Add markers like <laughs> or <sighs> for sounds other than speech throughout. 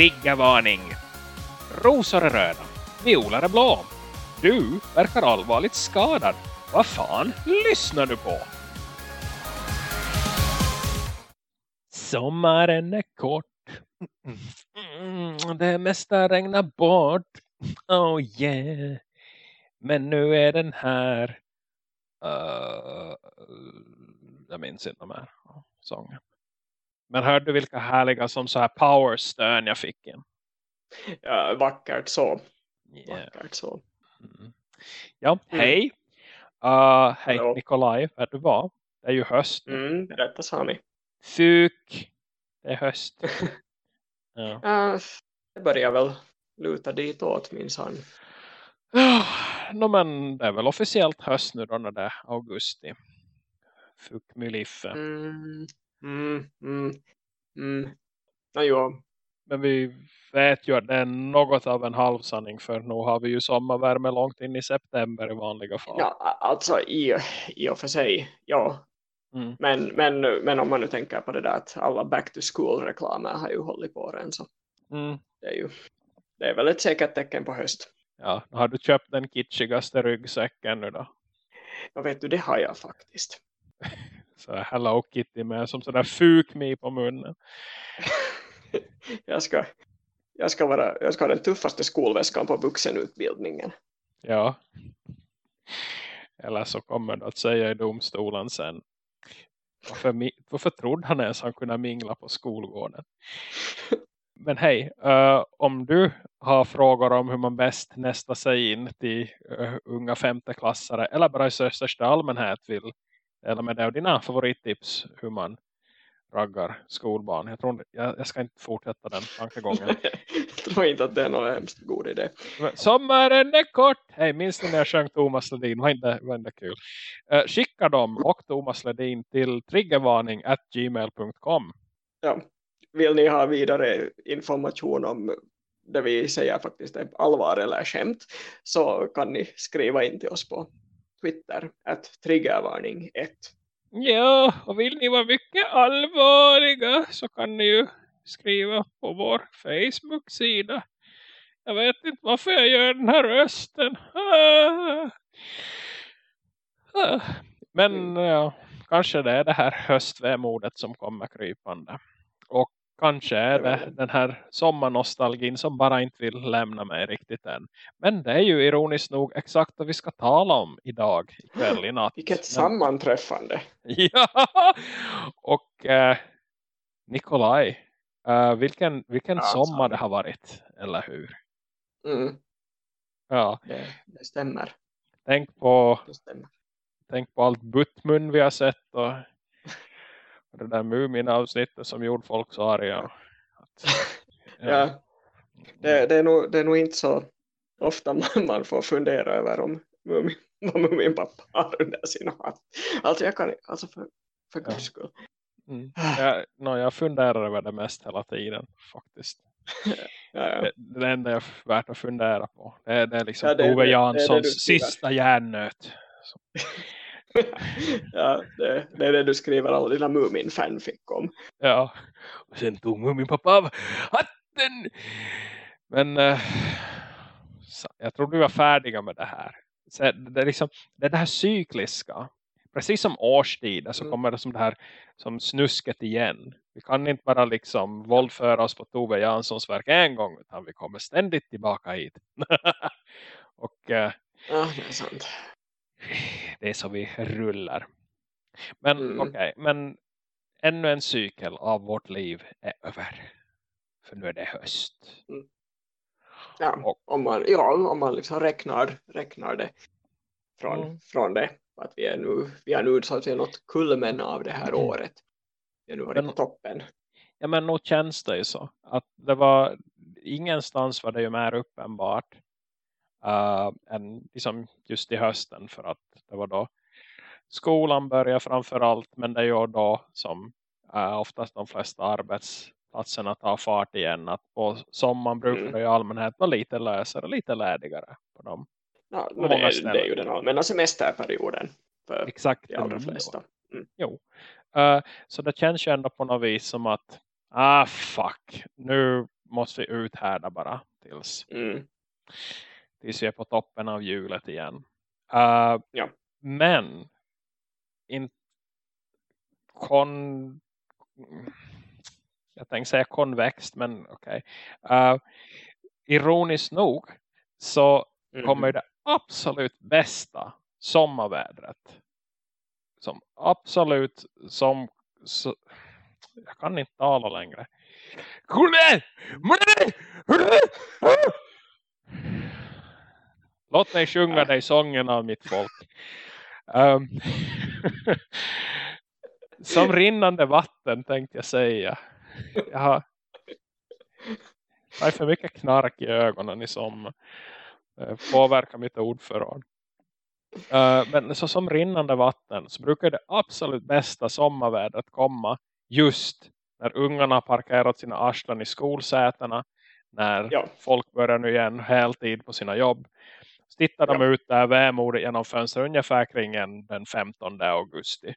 Triggervarning! Rosor är röda, violer är blå. Du verkar allvarligt skadad. Vad fan lyssnar du på? Sommaren är kort. Mm, det mesta regnar bort. Oh yeah. Men nu är den här. Uh, jag minns inte de här sången. Men hörde du vilka härliga som så här powerstön jag fick in? Ja, vackert så. Yeah. Vackert så. Mm. Ja, mm. hej. Uh, hej Hallå. Nikolaj, vet du vad? Det är ju höst. Mm, berätta Sami. Suk. Det är höst. <laughs> ja. Uh, det börjar väl luta ditåt minsann. no, men det är väl officiellt höst nu då när det är augusti. Fuck miliffe. Mm, mm, mm, mm. Ja, jo. Men vi vet ju att det är något av en halvsanning för nu har vi ju sommarvärme långt in i september i vanliga fall. Ja, alltså i, i och för sig, ja. Mm. Men, men, men om man nu tänker på det där att alla back to school reklamer har ju hållit på den så mm. det är ju det är väl ett säkert tecken på höst. Ja, har du köpt den kitschigaste ryggsäcken nu då? Ja vet du, det har jag faktiskt. <laughs> så Hello Kitty med som sådär fukmi på munnen. <laughs> jag, ska, jag, ska vara, jag ska ha den tuffaste skolväskan på vuxenutbildningen. Ja. Eller så kommer du att säga i domstolen sen. Varför, varför trodde han ens han kunde mingla på skolgården? <laughs> Men hej, uh, om du har frågor om hur man bäst nästa sig in till uh, unga femteklassare eller bara i största allmänhet vill eller med det och dina favorittips hur man raggar skolbarn. Jag, tror, jag, jag ska inte fortsätta den tankegången. <laughs> jag tror inte att det är någon hemskt god idé. Sommaren är kort! Hej, minns ni när jag sjöng Thomas Ledin? Var inte, var inte kul. Uh, skicka dem och Thomas Ledin till triggervarning gmail.com. Ja, vill ni ha vidare information om det vi säger faktiskt är allvar eller skämt så kan ni skriva in till oss på Twitter att triggervarning 1. Ja, och vill ni vara mycket allvarliga så kan ni ju skriva på vår Facebook-sida. Jag vet inte varför jag gör den här rösten. Ah. Ah. Men mm. ja, kanske det är det här höstvemodet som kommer krypande. Och Kanske är det den här sommarnostalgin som bara inte vill lämna mig riktigt än. Men det är ju ironiskt nog exakt vad vi ska tala om idag, ikväll i <gasps> natt. Vilket sammanträffande. <laughs> ja, och eh, Nikolaj, eh, vilken, vilken ja, sommar det har varit, eller hur? Mm. Ja. Det, det stämmer. Tänk på, det stämmer. tänk på allt buttmun vi har sett och det där Mumin-avsnittet som gjorde folk så arga. Att, ja. <laughs> ja. Det, det, är nog, det är nog inte så ofta man, man får fundera över om Mumin, vad Mumin pappa har under sin hatt. Alltså jag kan alltså för, för guds skull. Mm. Jag, no, jag funderar över det mest hela tiden faktiskt. <laughs> ja, ja. Det, det enda jag är värt att fundera på. Det, det är liksom ja, det, Ove Janssons sista hjärnnöt. <laughs> <laughs> ja, det, det, är det du skriver alla dina Mumin-fanfic om. Ja, och sen tog Mumin-pappa av hatten. Men äh, jag tror du var färdiga med det här. Så det, är liksom, det är det här cykliska. Precis som årstider så mm. kommer det som det här som snusket igen. Vi kan inte bara liksom våldföra oss på Tove Janssons verk en gång utan vi kommer ständigt tillbaka hit. <laughs> och äh, ja, det är sant det är så vi rullar. Men mm. okej, okay, men ännu en cykel av vårt liv är över. För nu är det höst. Mm. Ja, och, om man, ja, om man liksom räknar, räknar det från, mm. från det. Att vi är nu, vi har nu så att säga något kulmen av det här mm. året. Vi har nu varit men, på toppen. Ja men nog känns det ju så. Att det var, ingenstans var det ju mer uppenbart uh, än liksom just i hösten för att det var då skolan börjar framförallt men det är då som uh, oftast de flesta arbetsplatserna tar fart igen att på sommaren brukar mm. det i allmänhet vara lite lösare lite lädigare på dem. Ja, men det, är, det är ju den allmänna semesterperioden för Exakt, de allra flesta. Mm. Jo. Uh, så det känns ju ändå på något vis som att ah fuck, nu måste vi uthärda bara tills, mm. Tills vi är på toppen av hjulet igen. Uh, ja. Men in, kon, jag tänkte säga konvext men okej. Okay. Uh, ironiskt nog så mm. kommer det absolut bästa sommarvädret som absolut som så, jag kan inte tala längre. Låt mig sjunga dig sången av mitt folk. Um, <laughs> som rinnande vatten tänkte jag säga. Jag har, jag har för mycket knark i ögonen i sommar. Uh, påverkar mitt ordförråd. Uh, men så som rinnande vatten så brukar det absolut bästa sommarvädret komma just när ungarna har parkerat sina arslen i skolsätena. När ja. folk börjar nu igen heltid på sina jobb. Så tittar de ja. ut där vämodigt genom fönstret ungefär kring den 15 augusti.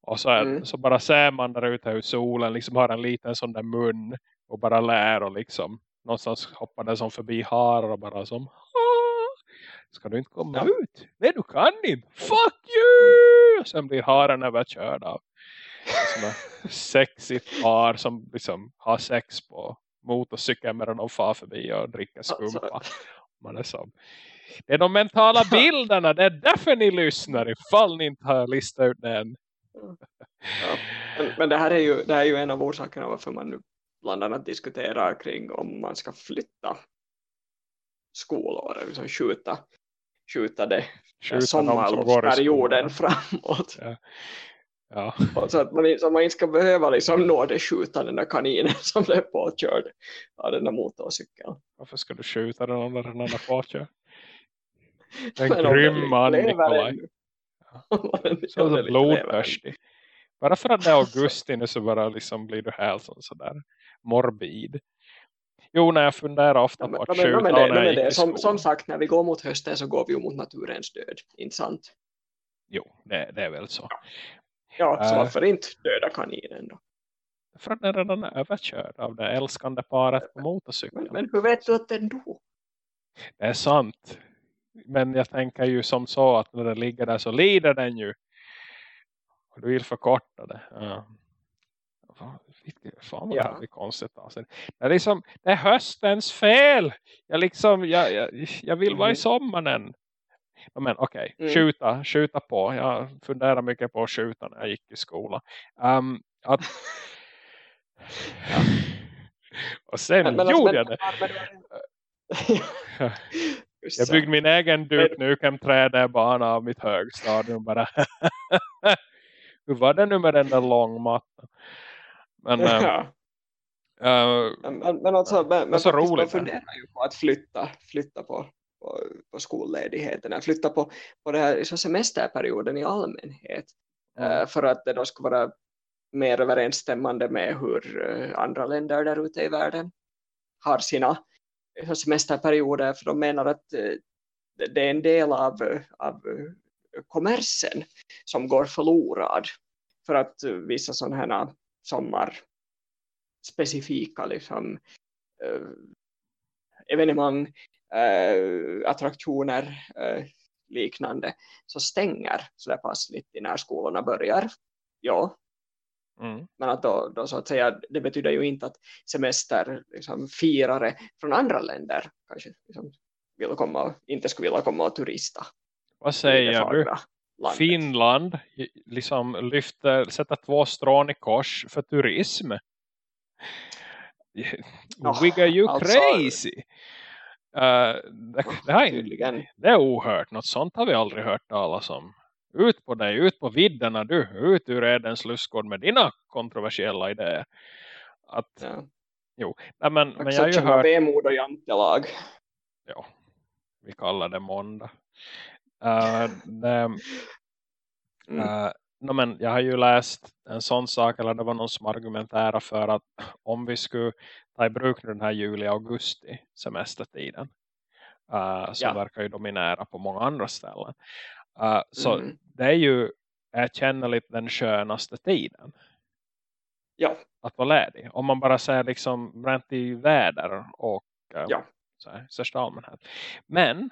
Och så, mm. så bara ser man där ute hur solen liksom har en liten sån där mun och bara lär och liksom någonstans hoppar det som förbi harar och bara som Ska du inte komma ja. ut? Nej du kan inte. Fuck you! Och sen blir haren överkörd av sexigt par som liksom har sex på motorcykeln medan de far förbi och dricker skumpa. Alltså. Man är som, det är de mentala <laughs> bilderna. Det är därför ni lyssnar ifall ni inte har listat ut den. Ja. Men, men, det här är ju, det här är ju en av orsakerna varför man nu bland annat diskuterar kring om man ska flytta skolåret, liksom skjuta, skjuta det skjuta sommarlovsperioden framåt. Ja. Ja. <laughs> Så att man, så man inte ska behöva liksom nå det skjuta den där kaninen som blev påkörd av den där motorcykeln. Varför ska du skjuta den andra den där påkörd? <laughs> Den grymma Nikolaj. Ja. Så, så blodtörstig. Bara för att det är <laughs> augusti nu så bara liksom blir du helt sådär morbid. Jo, när jag funderar ofta på att skjuta men, men, det, som, som sagt, när vi går mot hösten så går vi mot naturens död, inte sant? Jo, det, det är väl så. Ja, så uh, varför inte döda kaninen då? För att den redan är överkörd av det älskande paret på motorcykeln. Men, men hur vet du att den då? Det är sant. Men jag tänker ju som så att när den ligger där så lider den ju. Och du vill förkorta det. Ja. Fan vad ja. det här blir konstigt. Alltså. Det, är liksom, det är höstens fel. Jag, liksom, jag, jag, jag vill vara i mm. sommaren. Men okej, okay. mm. skjuta, skjuta på. Jag funderar mycket på att skjuta när jag gick i skolan. Um, att... ja. <laughs> Och sen men, men, gjorde men, jag det. <laughs> <laughs> jag byggde min egen duk nukem trädbana av mitt högstadium. Bara. <laughs> Hur var det nu med den där långmattan? Men, ja. äh, men, men, alltså, men, men så roligt, man funderar ju på att flytta, flytta på, på, på skolledigheten. Flytta på, på det här, så semesterperioden i allmänhet. Mm. För att det då ska vara mer överensstämmande med hur uh, andra länder där ute i världen har sina semesterperioder. För de menar att eh, det är en del av, av kommersen som går förlorad. För att vissa sådana här sommarspecifika liksom, eh, evenemang, eh, attraktioner liknande så stänger så där passligt när skolorna börjar. Ja. Mm. Men att då, då, så att säga, det betyder ju inte att semester liksom, firare från andra länder kanske liksom, vill komma, inte skulle vilja komma och turista. Vad säger du? landet. Finland liksom lyfter, sätter två strån i kors för turism. Oh, <laughs> We got you alltså, crazy. Uh, det, det, här, det är ohört. Något sånt har vi aldrig hört talas om. Ut på dig, ut på vidderna du. Ut ur Edens lustgård med dina kontroversiella idéer. Att, ja. Jo, nej, men, men jag har ju hört... Vemod och jantelag. Ja, vi kallar det måndag. Uh, det, <laughs> mm. uh, no, men jag har ju läst en sån sak, eller det var någon som argumenterar för att om vi skulle ta i bruk den här juli-augusti semestertiden uh, som ja. verkar ju dominera på många andra ställen. Så mm. det är ju erkännligt den skönaste tiden. ja. att vara ledig. Om man bara säger liksom rent i väder och eh, ja. så här, största allmänhet. Men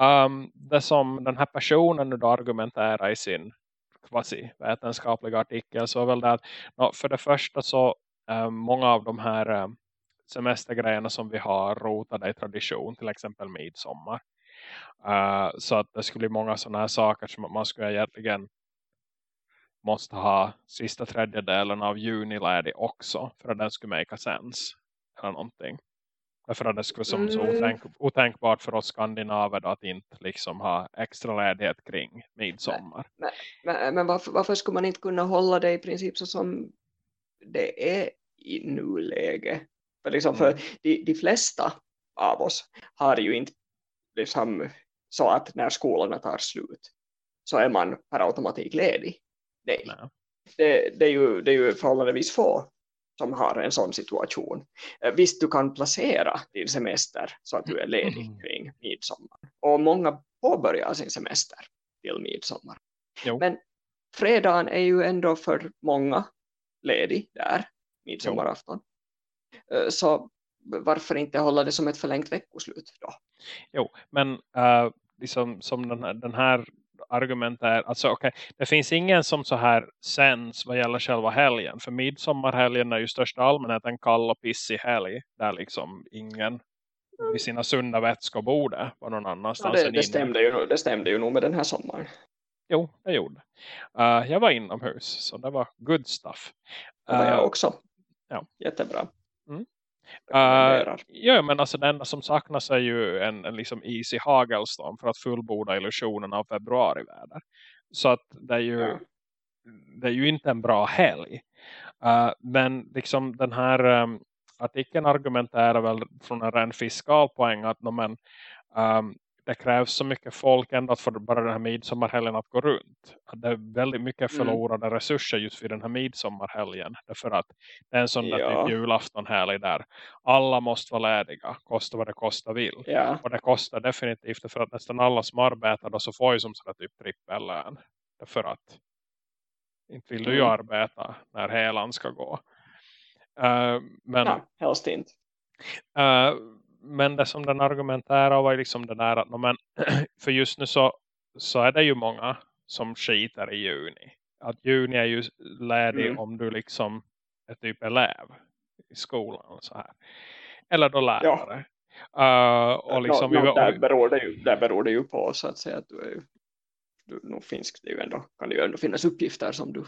um, det som den här personen nu då argumenterar i sin quasi-vetenskapliga artikel så är väl det att no, för det första så um, många av de här um, semestergrejerna som vi har rotade i tradition, till exempel midsommar. Uh, så att det skulle bli många sådana här saker som man skulle egentligen måste ha sista tredjedelen av juni ledig också för att den skulle make sense eller någonting. Därför att det skulle som så mm. otänk, otänkbart för oss skandinaver att inte liksom ha extra ledighet kring midsommar. Men, men, men varför, varför skulle man inte kunna hålla det i princip så som det är i nuläge? För, liksom, för mm. de, de flesta av oss har ju inte liksom, så att när skolorna tar slut så är man per automatik ledig. Nej. Nej. Det, det, är ju, det är ju förhållandevis få som har en sån situation. Eh, visst, du kan placera din semester så att du är ledig mm. kring midsommar. Och många påbörjar sin semester till midsommar. Jo. Men fredagen är ju ändå för många ledig där, midsommarafton. Eh, så varför inte hålla det som ett förlängt veckoslut då? Jo, men uh, liksom, som den här, den här argument är, alltså okej, okay, det finns ingen som så här sens vad gäller själva helgen. För midsommarhelgen är ju största allmänhet en kall och pissig helg. Där liksom ingen vid sina sunda vätskor borde var någon annanstans ja, det, det, stämde ju, det stämde ju nog med den här sommaren. Jo, det gjorde. Uh, jag var inomhus, så det var good stuff. Det var jag uh, också. Ja. Jättebra. Mm. Uh, ja, men alltså det enda som saknas är ju en, en liksom easy hagelstorm för att fullborda illusionen av februariväder. Så att det är ju, ja. det är ju inte en bra helg. Uh, men liksom den här um, artikeln argumenterar väl från en ren fiskal poäng att no, men, um, det krävs så mycket folk ändå för bara den här midsommarhelgen att gå runt. Att det är väldigt mycket mm. förlorade mm. resurser just vid den här midsommarhelgen. Därför att det är en sån ja. där typ julaftonhelg där alla måste vara lediga. Kosta vad det kostar vill. Ja. Och det kostar definitivt för att nästan alla som arbetar då så får ju som sådär typ trippellön. Därför att inte vill du ju mm. arbeta när helan ska gå. Uh, men, ja, helst inte. Uh, men det som den argumenterar var liksom det där att men, <clears throat> för just nu så, så är det ju många som skiter i juni. Att juni är ju ledig mm. om du liksom är typ elev i skolan och så här. Eller då lärare. Ja. Uh, och liksom, no, no, där, beror det ju, där beror det ju på så att säga att du är ju du, nog finns det ju ändå, kan det ju ändå finnas uppgifter som du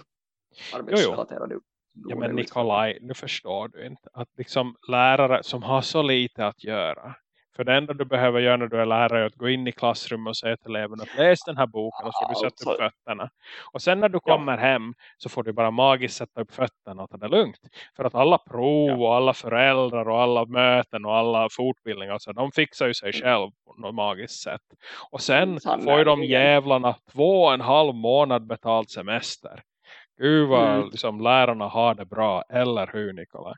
arbetsrelaterade Ja men Nikolaj, nu förstår du inte att liksom lärare som har så lite att göra. För det enda du behöver göra när du är lärare är att gå in i klassrummet och säga till eleverna att läs den här boken och så du sätta upp fötterna. Och sen när du kommer ja. hem så får du bara magiskt sätta upp fötterna och ta det lugnt. För att alla prov och alla föräldrar och alla möten och alla fortbildningar så de fixar ju sig mm. själv på något magiskt sätt. Och sen Sann får ju de jävlarna två och en halv månad betalt semester. Gud vad mm. liksom, lärarna har det bra. Eller hur Nikola?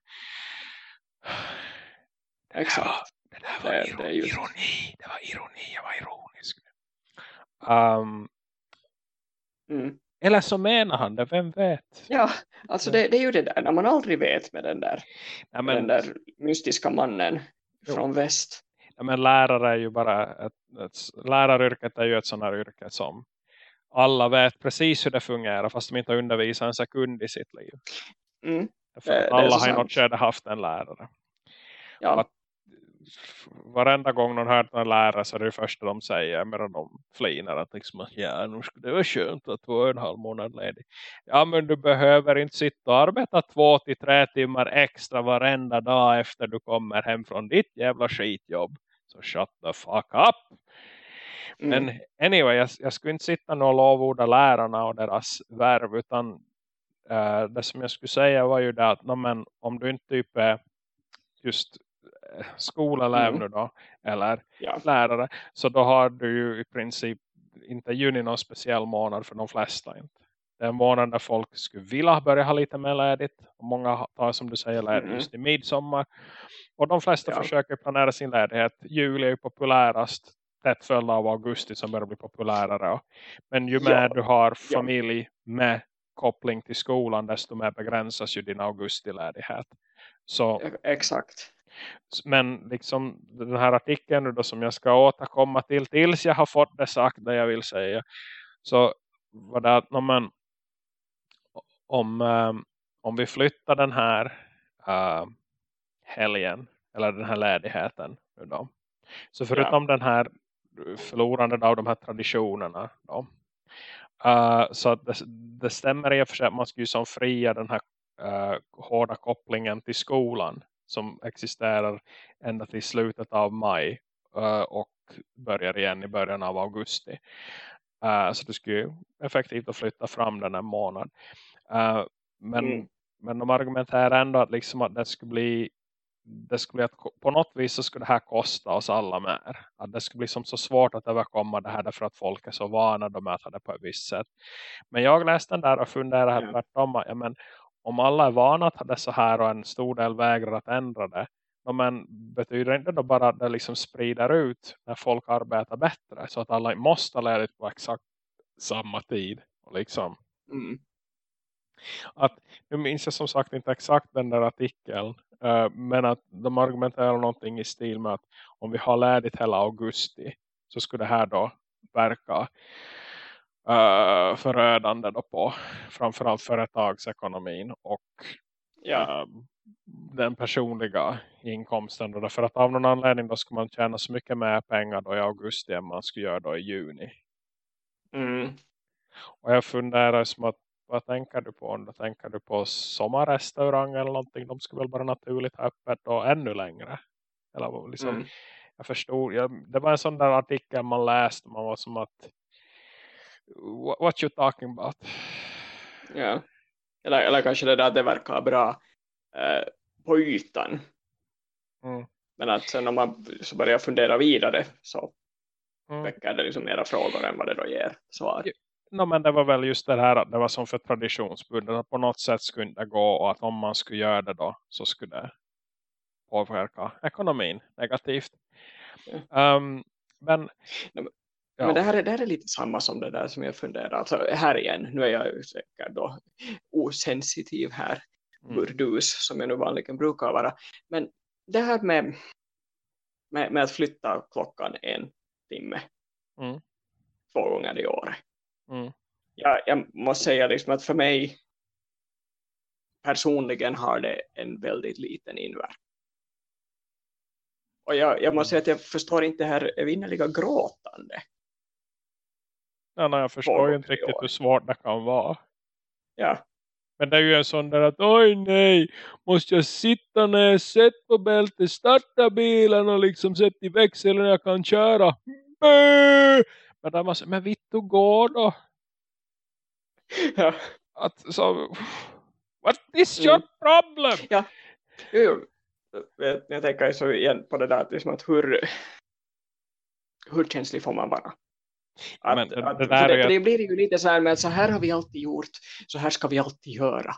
Exakt. Det, där var det, ironi, det, ironi. Det var ironi. Jag var ironisk. Um, mm. Eller så menar han det, vem vet? Ja, alltså det, det, är ju det där när man aldrig vet med den där, ja, men, den där mystiska mannen jo. från väst. Ja, men lärare är ju bara ett, ett, läraryrket är ju ett sånt här yrke som alla vet precis hur det fungerar fast de inte har undervisat en sekund i sitt liv. Mm. För det, alla har i något skede haft en lärare. Ja. Att varenda gång någon hört en lärare så är det, det första de säger medan de flinar att liksom, ja nu skulle det vara skönt att vara en halv månad ledig. Ja men du behöver inte sitta och arbeta två till tre timmar extra varenda dag efter du kommer hem från ditt jävla skitjobb. Så shut the fuck up. Mm. Men anyway, jag, jag skulle inte sitta och lovorda lärarna och deras värv utan uh, det som jag skulle säga var ju det att men, om du inte typ är just uh, skolelev mm. nu då, eller ja. lärare, så då har du ju i princip inte juni någon speciell månad för de flesta inte. Det är en månad där folk skulle vilja börja ha lite mer ledigt. Och många tar som du säger ledigt mm. just i midsommar. Och de flesta ja. försöker planera sin ledighet. Juli är ju populärast tätt följd av augusti som börjar bli populärare. Men ju mer ja. du har familj med koppling till skolan desto mer begränsas ju din augustiledighet. Så, Exakt. Men liksom den här artikeln nu då som jag ska återkomma till tills jag har fått det sagt det jag vill säga. Så var det att man, om, um, om vi flyttar den här uh, helgen eller den här ledigheten nu då. Så förutom ja. den här förlorandet av de här traditionerna då, uh, så det, det stämmer i och för sig att man skulle som fria den här uh, hårda kopplingen till skolan som existerar ända till slutet av maj uh, och börjar igen i början av augusti. Så du skulle effektivt flytta fram den här månaden. Uh, men, mm. men de argumenterar ändå att, liksom att det skulle bli det skulle att på något vis så skulle det här kosta oss alla mer. Att det skulle bli som så svårt att överkomma det här därför att folk är så vana att möta det på ett visst sätt. Men jag läste den där och funderade här tvärtom. Ja, men om alla är vana att ha det så här och en stor del vägrar att ändra det. Men betyder inte då bara att det liksom sprider ut när folk arbetar bättre. Så att alla måste lära på exakt samma tid. Och liksom. Mm. Att, nu minns jag som sagt inte exakt den där artikeln. Uh, men att de argumenterar någonting i stil med att om vi har lärt hela augusti så skulle det här då verka uh, förödande då på framförallt företagsekonomin och ja. uh, den personliga inkomsten. Då, för att av någon anledning då ska man tjäna så mycket mer pengar då i augusti än man skulle göra då i juni. Mm. Och jag funderar som att vad tänker du på? Då tänker du på sommarrestaurang eller någonting? De skulle väl bara naturligt ha öppet då ännu längre. Eller liksom, mm. jag förstod, jag, det var en sån där artikel man läste. Man var som att what you talking about? Ja. Eller, eller kanske det där det verkar bra eh, på ytan. Mm. Men att sen om man så börjar fundera vidare så mm. väcker det liksom mera frågor än vad det då ger svar. No, men det var väl just det här att det var som för traditionsbundet att på något sätt skulle det gå och att om man skulle göra det då så skulle det påverka ekonomin negativt. Mm. Um, men, Ja. Men det här, är, det här är lite samma som det där som jag funderar. Alltså här igen, nu är jag ju säkert då osensitiv här. Mm. Burdus som jag nu vanligen brukar vara. Men det här med, med, med att flytta klockan en timme. Mm. Två gånger i året. Mm. Jag, jag måste säga liksom att för mig personligen har det en väldigt liten inverkan. Och jag, jag måste säga att jag förstår inte det här evinnerliga gråtande Ja, nej, jag förstår ju inte riktigt hur svårt det kan vara. Ja. Men det är ju en sån där att oj nej, måste jag sitta ner, sätt på bältet, starta bilen och liksom sätta i växeln och jag kan köra. Bäh! Men där man säger, men Vittu går då. Ja. Att så, what is your mm. problem? Ja, jo, jo. Jag, jag tänker så igen på det där, liksom att hur, hur känslig får man vara? Att, men, det, att, det, det, det, blir ju lite så här med att så här har vi alltid gjort, så här ska vi alltid göra.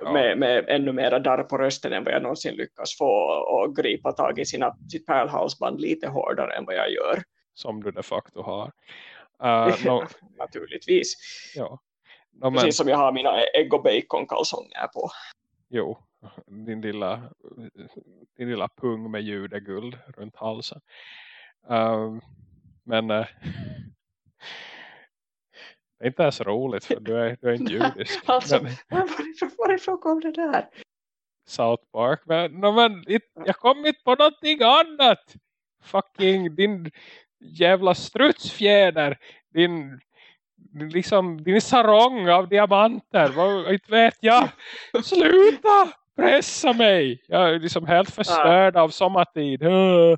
Ja. Med, med ännu mera darr på rösten än vad jag någonsin lyckas få och gripa tag i sina, sitt pärlhalsband lite hårdare än vad jag gör. Som du de facto har. <laughs> Uh, no, Naturligtvis. Ja. No, Precis men... som jag har mina ägg och bacon kalsonger på. Jo, din lilla, din lilla pung med judeguld runt halsen. Uh, men uh, <laughs> det är inte ens roligt för du är, du är inte <laughs> judisk. alltså, men, varifrån, varifrån kom det där? South Park. Men, no, men it, jag kom inte på någonting annat. Fucking din jävla strutsfjäder. Din, liksom, din sarong av diamanter. Vad, inte vet jag. Sluta pressa mig. Jag är liksom helt förstörd av sommartid. Ja.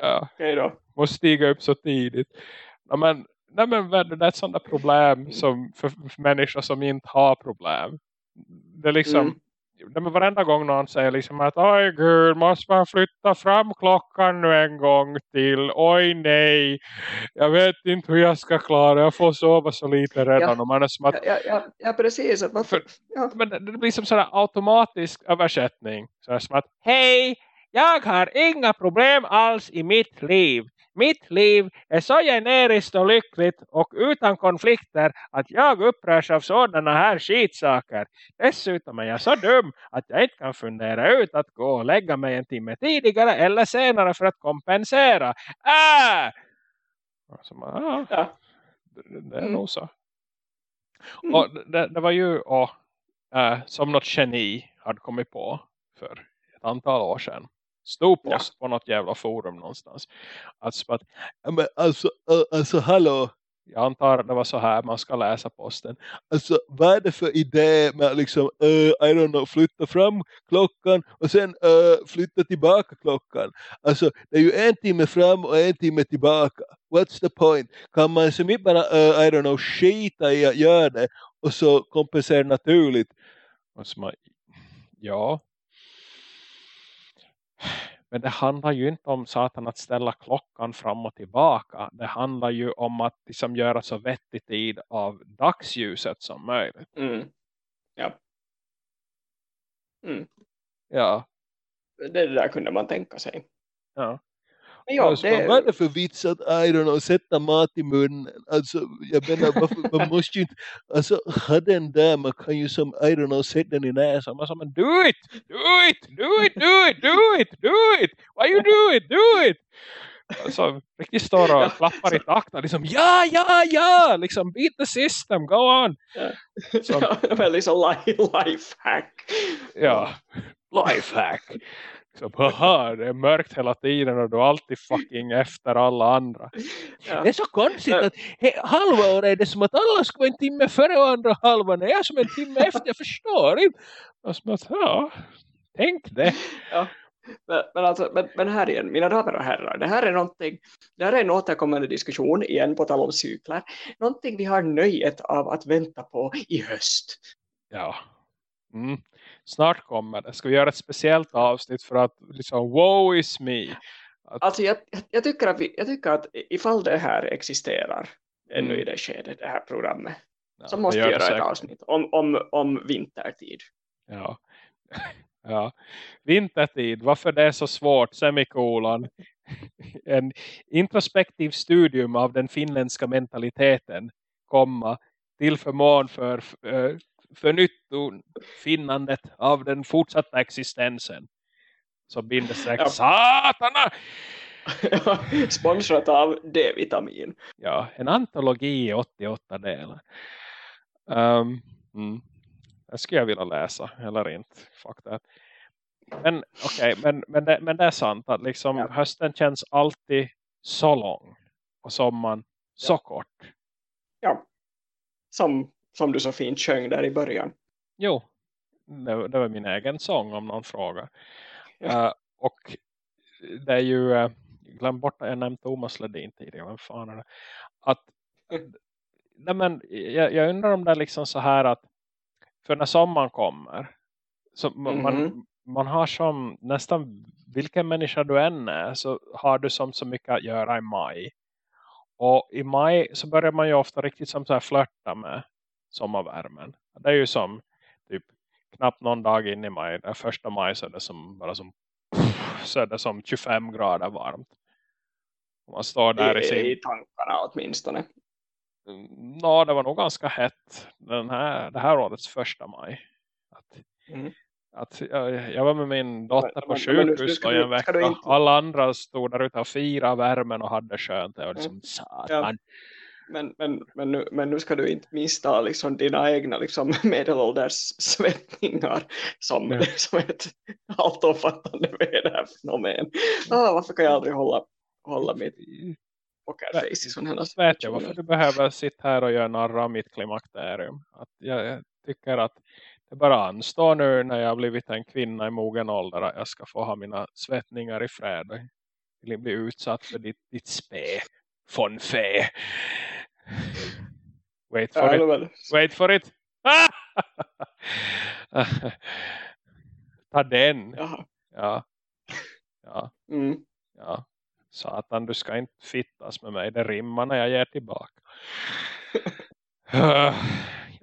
Ja. Okej då. Måste stiga upp så tidigt. Ja, men nej men det är ett sådant problem som för, för människor som inte har problem. Det är liksom mm. Är varenda gång någon säger liksom att oj gud, måste man flytta fram klockan nu en gång till. Oj nej, jag vet inte hur jag ska klara Jag får sova så lite redan. Ja, och man är som att, ja, ja, ja, precis. Att man för, ja. Men det, det blir som sådär automatisk översättning. Så som att, hej, jag har inga problem alls i mitt liv. Mitt liv är så generiskt och lyckligt och utan konflikter att jag upprörs av sådana här skitsaker. Dessutom är jag så dum att jag inte kan fundera ut att gå och lägga mig en timme tidigare eller senare för att kompensera. Äh! Alltså, ah, ja. det, det är mm. nog så. Mm. Och det, det, var ju och, äh, som något geni hade kommit på för ett antal år sedan. Stor post ja. på något jävla forum någonstans. Alltså, att, men alltså, alltså hallå. Jag antar det var så här man ska läsa posten. Alltså vad är det för idé med liksom, uh, I don't know, flytta fram klockan och sen uh, flytta tillbaka klockan. Alltså det är ju en timme fram och en timme tillbaka. What's the point? Kan man som inte bara, uh, I don't know, skita i att göra det och så kompensera naturligt? Alltså, man, ja, men det handlar ju inte om satan att ställa klockan fram och tillbaka. Det handlar ju om att liksom göra så vettig tid av dagsljuset som möjligt. Mm. Ja. Mm. Ja. Det, det där kunde man tänka sig. Ja. Ja, alltså, det... Vad är det för vits att I don't know, sätta mat i munnen? Alltså, jag menar, varför, man måste ju inte, alltså, ha den där, man kan ju som, I don't know, sätta den i näsan. Man sa, men do it, do it, do it, do it, do it, do it, why you do it, do it. Alltså, riktigt står och klappar i takt. Liksom, ja, ja, ja, liksom, beat the system, go on. Ja. Så, <laughs> ja, liksom <laughs> life hack. Ja, life haha, det är mörkt hela tiden och du är alltid fucking efter alla andra. Ja. Det är så konstigt att he, halva år är det som att alla ska vara en timme före och andra halvan är jag som en timme <laughs> efter. Jag förstår inte. Och som att, ja, tänk det. Ja. Men, men, alltså, men, men, här igen, mina damer och herrar, det här är någonting, det här är en återkommande diskussion igen på tal om cyklar. Någonting vi har nöjet av att vänta på i höst. Ja. Mm snart kommer det. Ska vi göra ett speciellt avsnitt för att liksom, wow is me. Att... Alltså jag, jag, tycker att vi, jag tycker att ifall det här existerar ännu mm. i det skedet, det här programmet, ja, så måste vi göra ett avsnitt om, om, om vintertid. Ja. <laughs> ja. Vintertid, varför det är så svårt, semikolon. <laughs> en introspektiv studium av den finländska mentaliteten komma till förmån för uh, förnyttofinnandet av den fortsatta existensen. Så bindestreck ja. satana! <laughs> Sponsrat av D-vitamin. Ja, en antologi i 88 delar. Um, mm. Det skulle jag vilja läsa, eller inte. Fuck that. Men okej, okay, men, men, det, men det är sant att liksom ja. hösten känns alltid så lång. Och sommaren så ja. kort. Ja, som som du så fint sjöng där i början. Jo, det, det var min egen sång om någon fråga. Ja. Uh, och det är ju, uh, glöm bort att jag nämnt Thomas Ledin tidigare, vem fan är det? Att, nej men, jag, jag, undrar om det är liksom så här att, för när sommaren kommer, så mm -hmm. man, mhm. man har som nästan vilken människa du än är så har du som så mycket att göra i maj. Och i maj så börjar man ju ofta riktigt som så här flörta med sommarvärmen. Det är ju som typ knappt någon dag in i maj. Den första maj så är det som bara som så är det som 25 grader varmt. man står där I, i, sin... I tankarna åtminstone. Ja, mm, det var nog ganska hett den här, det här årets första maj. Att, mm. att jag, jag, var med min dotter på sjukhus i en vecka. Inte... Alla andra stod där ute och firade värmen och hade skönt. Det var liksom, mm. satan. Ja men, men, men, nu, men nu ska du inte mista liksom dina egna liksom, <laughs> medelålders svettningar som, mm. <laughs> som ett alltomfattande väderfenomen. Ah, varför kan jag aldrig hålla, hålla mitt pokerface i sådana här Vet jag varför du behöver sitta här och göra narra mitt klimakterium. Att jag, jag tycker att det bara anstår nu när jag har blivit en kvinna i mogen ålder att jag ska få ha mina svettningar i fred. Vill bli utsatt för ditt, ditt spä, von fe. Wait for it. Wait for it. Ta den. Jaha. Ja. Ja. Mm. Ja. Satan, du ska inte fittas med mig. Det rimmar när jag ger tillbaka.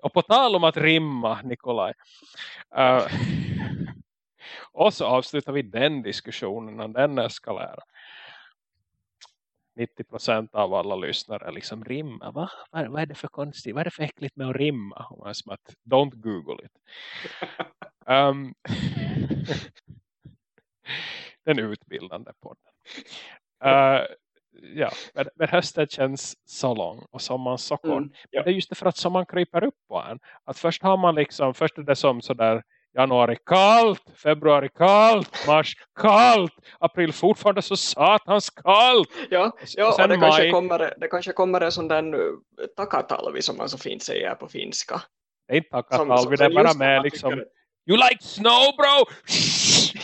och på tal om att rimma, Nikolaj. Uh, och så avslutar vi den diskussionen när den eskalerar. 90% av alla lyssnare liksom rimma. Va? Vad, vad är det för konstigt? Vad är det för äckligt med att rimma? Och man som att, don't google it. um, <laughs> <laughs> den utbildande podden. Uh, ja, men, men hösten känns så lång och sommaren så kort. Mm, ja. Det är just det för att sommaren kryper upp på en. Att först har man liksom, först är det som sådär januari kallt, februari kallt, mars kallt, april fortfarande så satans kallt. Ja, ja och, och det, maj... kanske kommer, det kanske kommer en sån där eh, takatalvi som man så fint säger på finska. Det är inte takatalvi, det är bara med liksom, tycker... you like snow bro!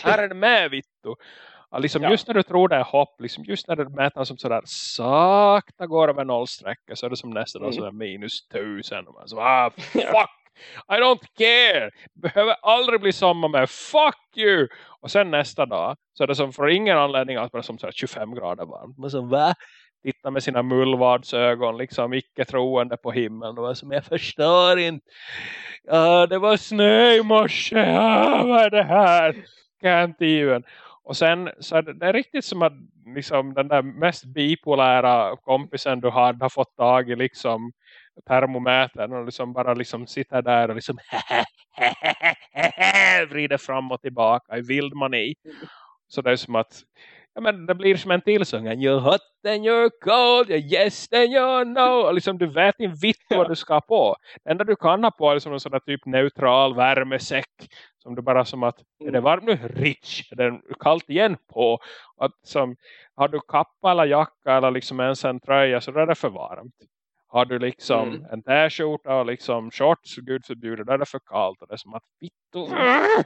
Här är det med vittu. Liksom ja. Just när du tror det är hopp, liksom just när du mäter som sådär sakta går över nollsträcket så är det som nästan mm. sådär minus tusen. Och man så, ah, <laughs> fuck! I don't care. Behöver aldrig bli sommar med. Fuck you! Och sen nästa dag så är det som för ingen anledning att vara som så 25 grader varmt. Men som va? Titta med sina mullvadsögon liksom icke troende på himlen. Och var som jag förstår inte. Ja, det var snö i morse. Ja, vad är det här? Can't even. Och sen så är det, det är riktigt som att liksom, den där mest bipolära kompisen du hade har fått tag i liksom termometern och liksom bara liksom sitter där och liksom <laughs> vrider fram och tillbaka i vild mani. Så det är som att ja, men det blir som en tillsång. You're hot and you're cold, you're yes and you're no. Och liksom, du vet inte vitt vad du ska på. Det enda du kan ha på är som en sån typ neutral värmesäck. Som du bara som att, är det varmt nu? Rich. Är det kallt igen på? Att, som, har du kappa eller jacka eller liksom ens en tröja så är det för varmt. Har du liksom mm. en t-skjorta och liksom shorts, gud förbjuder, då är det för kallt. Och det är som att, vittu. <laughs>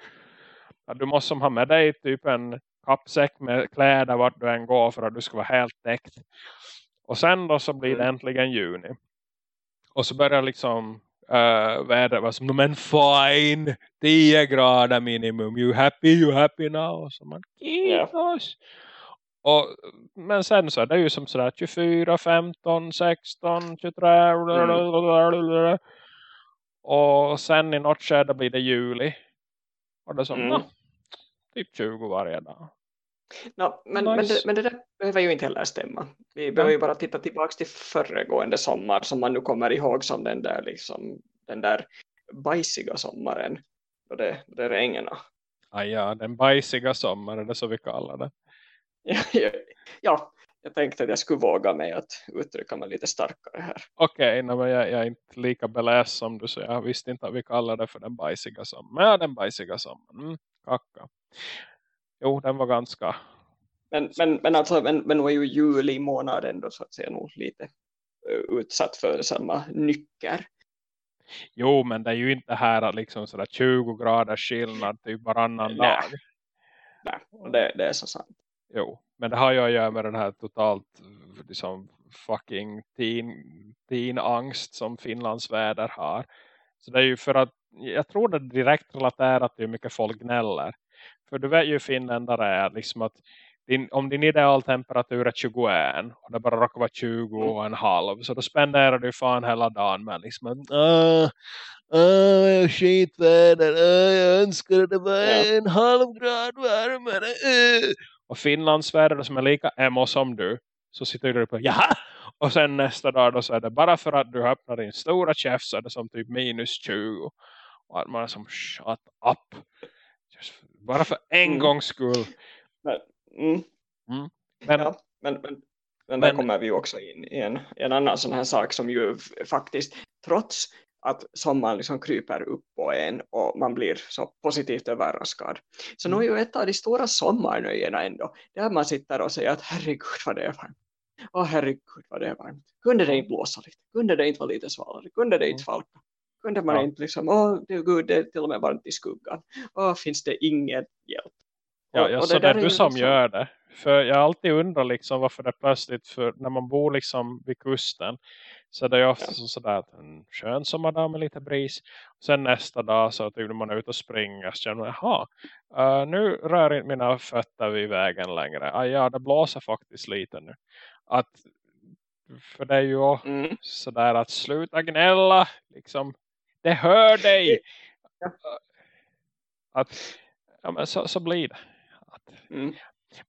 Ja, du måste ha med dig typ en kappsäck med kläder vart du än går för att du ska vara helt täckt. Och sen då så blir det mm. äntligen juni. Och så börjar liksom uh, vädret vara som, men fine, 10 grader minimum, you happy, you happy now. Så man, yeah. Och, men sen så är det ju som sådär 24, 15, 16, 23 mm. och sen i något skede blir det juli. Och det är som, mm. no, typ 20 varje dag. No, men, nice. men, det, men det där behöver ju inte heller stämma. Vi ja. behöver ju bara titta tillbaka till föregående sommar som man nu kommer ihåg som den där, liksom, den där bajsiga sommaren. Då det, det regnade. Ah, ja, den bajsiga sommaren, det är så vi kallar det. Ja, jag tänkte att jag skulle våga mig att uttrycka mig lite starkare här. Okej, okay, jag, jag, är inte lika beläst som du så jag visste inte att vi kallar det för den bajsiga sommaren. Ja, den bajsiga sommaren. Mm, kacka. Jo, den var ganska... Men, men, men, alltså, men, men nu är ju juli månad ändå så att säga nog lite utsatt för samma nycker. Jo, men det är ju inte här liksom sådär 20 grader skillnad typ varannan Nej. dag. Nej, det, det är så sant. Jo, men det har ju att göra med den här totalt liksom, fucking teen, teen angst som Finlands väder har. Så det är ju för att, jag tror det direkt relaterat till hur mycket folk gnäller. För du vet ju finländare är liksom att din, om din idealtemperatur är 21 och det bara råkar vara 20 mm. och en halv så då spenderar du fan hela dagen med liksom uh, uh, skitväder, uh, jag önskar det var ja. en halv grad varmare uh. Och Finlandsväder som är lika emo som du så sitter du på, jaha och sen nästa dag då så är det bara för att du öppnar din stora käft så är det som typ minus 20 och att man är som shut up bara för en mm. gångs skull. Men, mm. Mm. Men, ja, men, men, men där kommer vi också in i en, en annan sån här sak som ju faktiskt, trots att sommaren liksom kryper upp på en och man blir så positivt överraskad. Så mm. nu är ju ett av de stora sommarnöjena ändå, där man sitter och säger att herregud vad det är varmt. Åh herregud vad det är varmt. Kunde det inte blåsa lite? Kunde det inte vara lite svalare? Kunde det inte mm. falka? kunde man ja. inte liksom, åh det är gud, det är till och med varmt i skuggan. Åh, finns det ingen hjälp? Ja, jag, så det, är du som liksom... gör det. För jag alltid undrar liksom varför det plötsligt, för när man bor liksom vid kusten så det är ofta ja. sådär att en skön sommardag med lite bris. Sen nästa dag så typ när man är ute och springer så känner man, jaha, uh, nu rör inte mina fötter vid vägen längre. Ah, ja, det blåser faktiskt lite nu. Att, för det är ju mm. sådär att sluta gnälla, liksom det hör dig. Att, ja, men så, så blir det. Att, mm.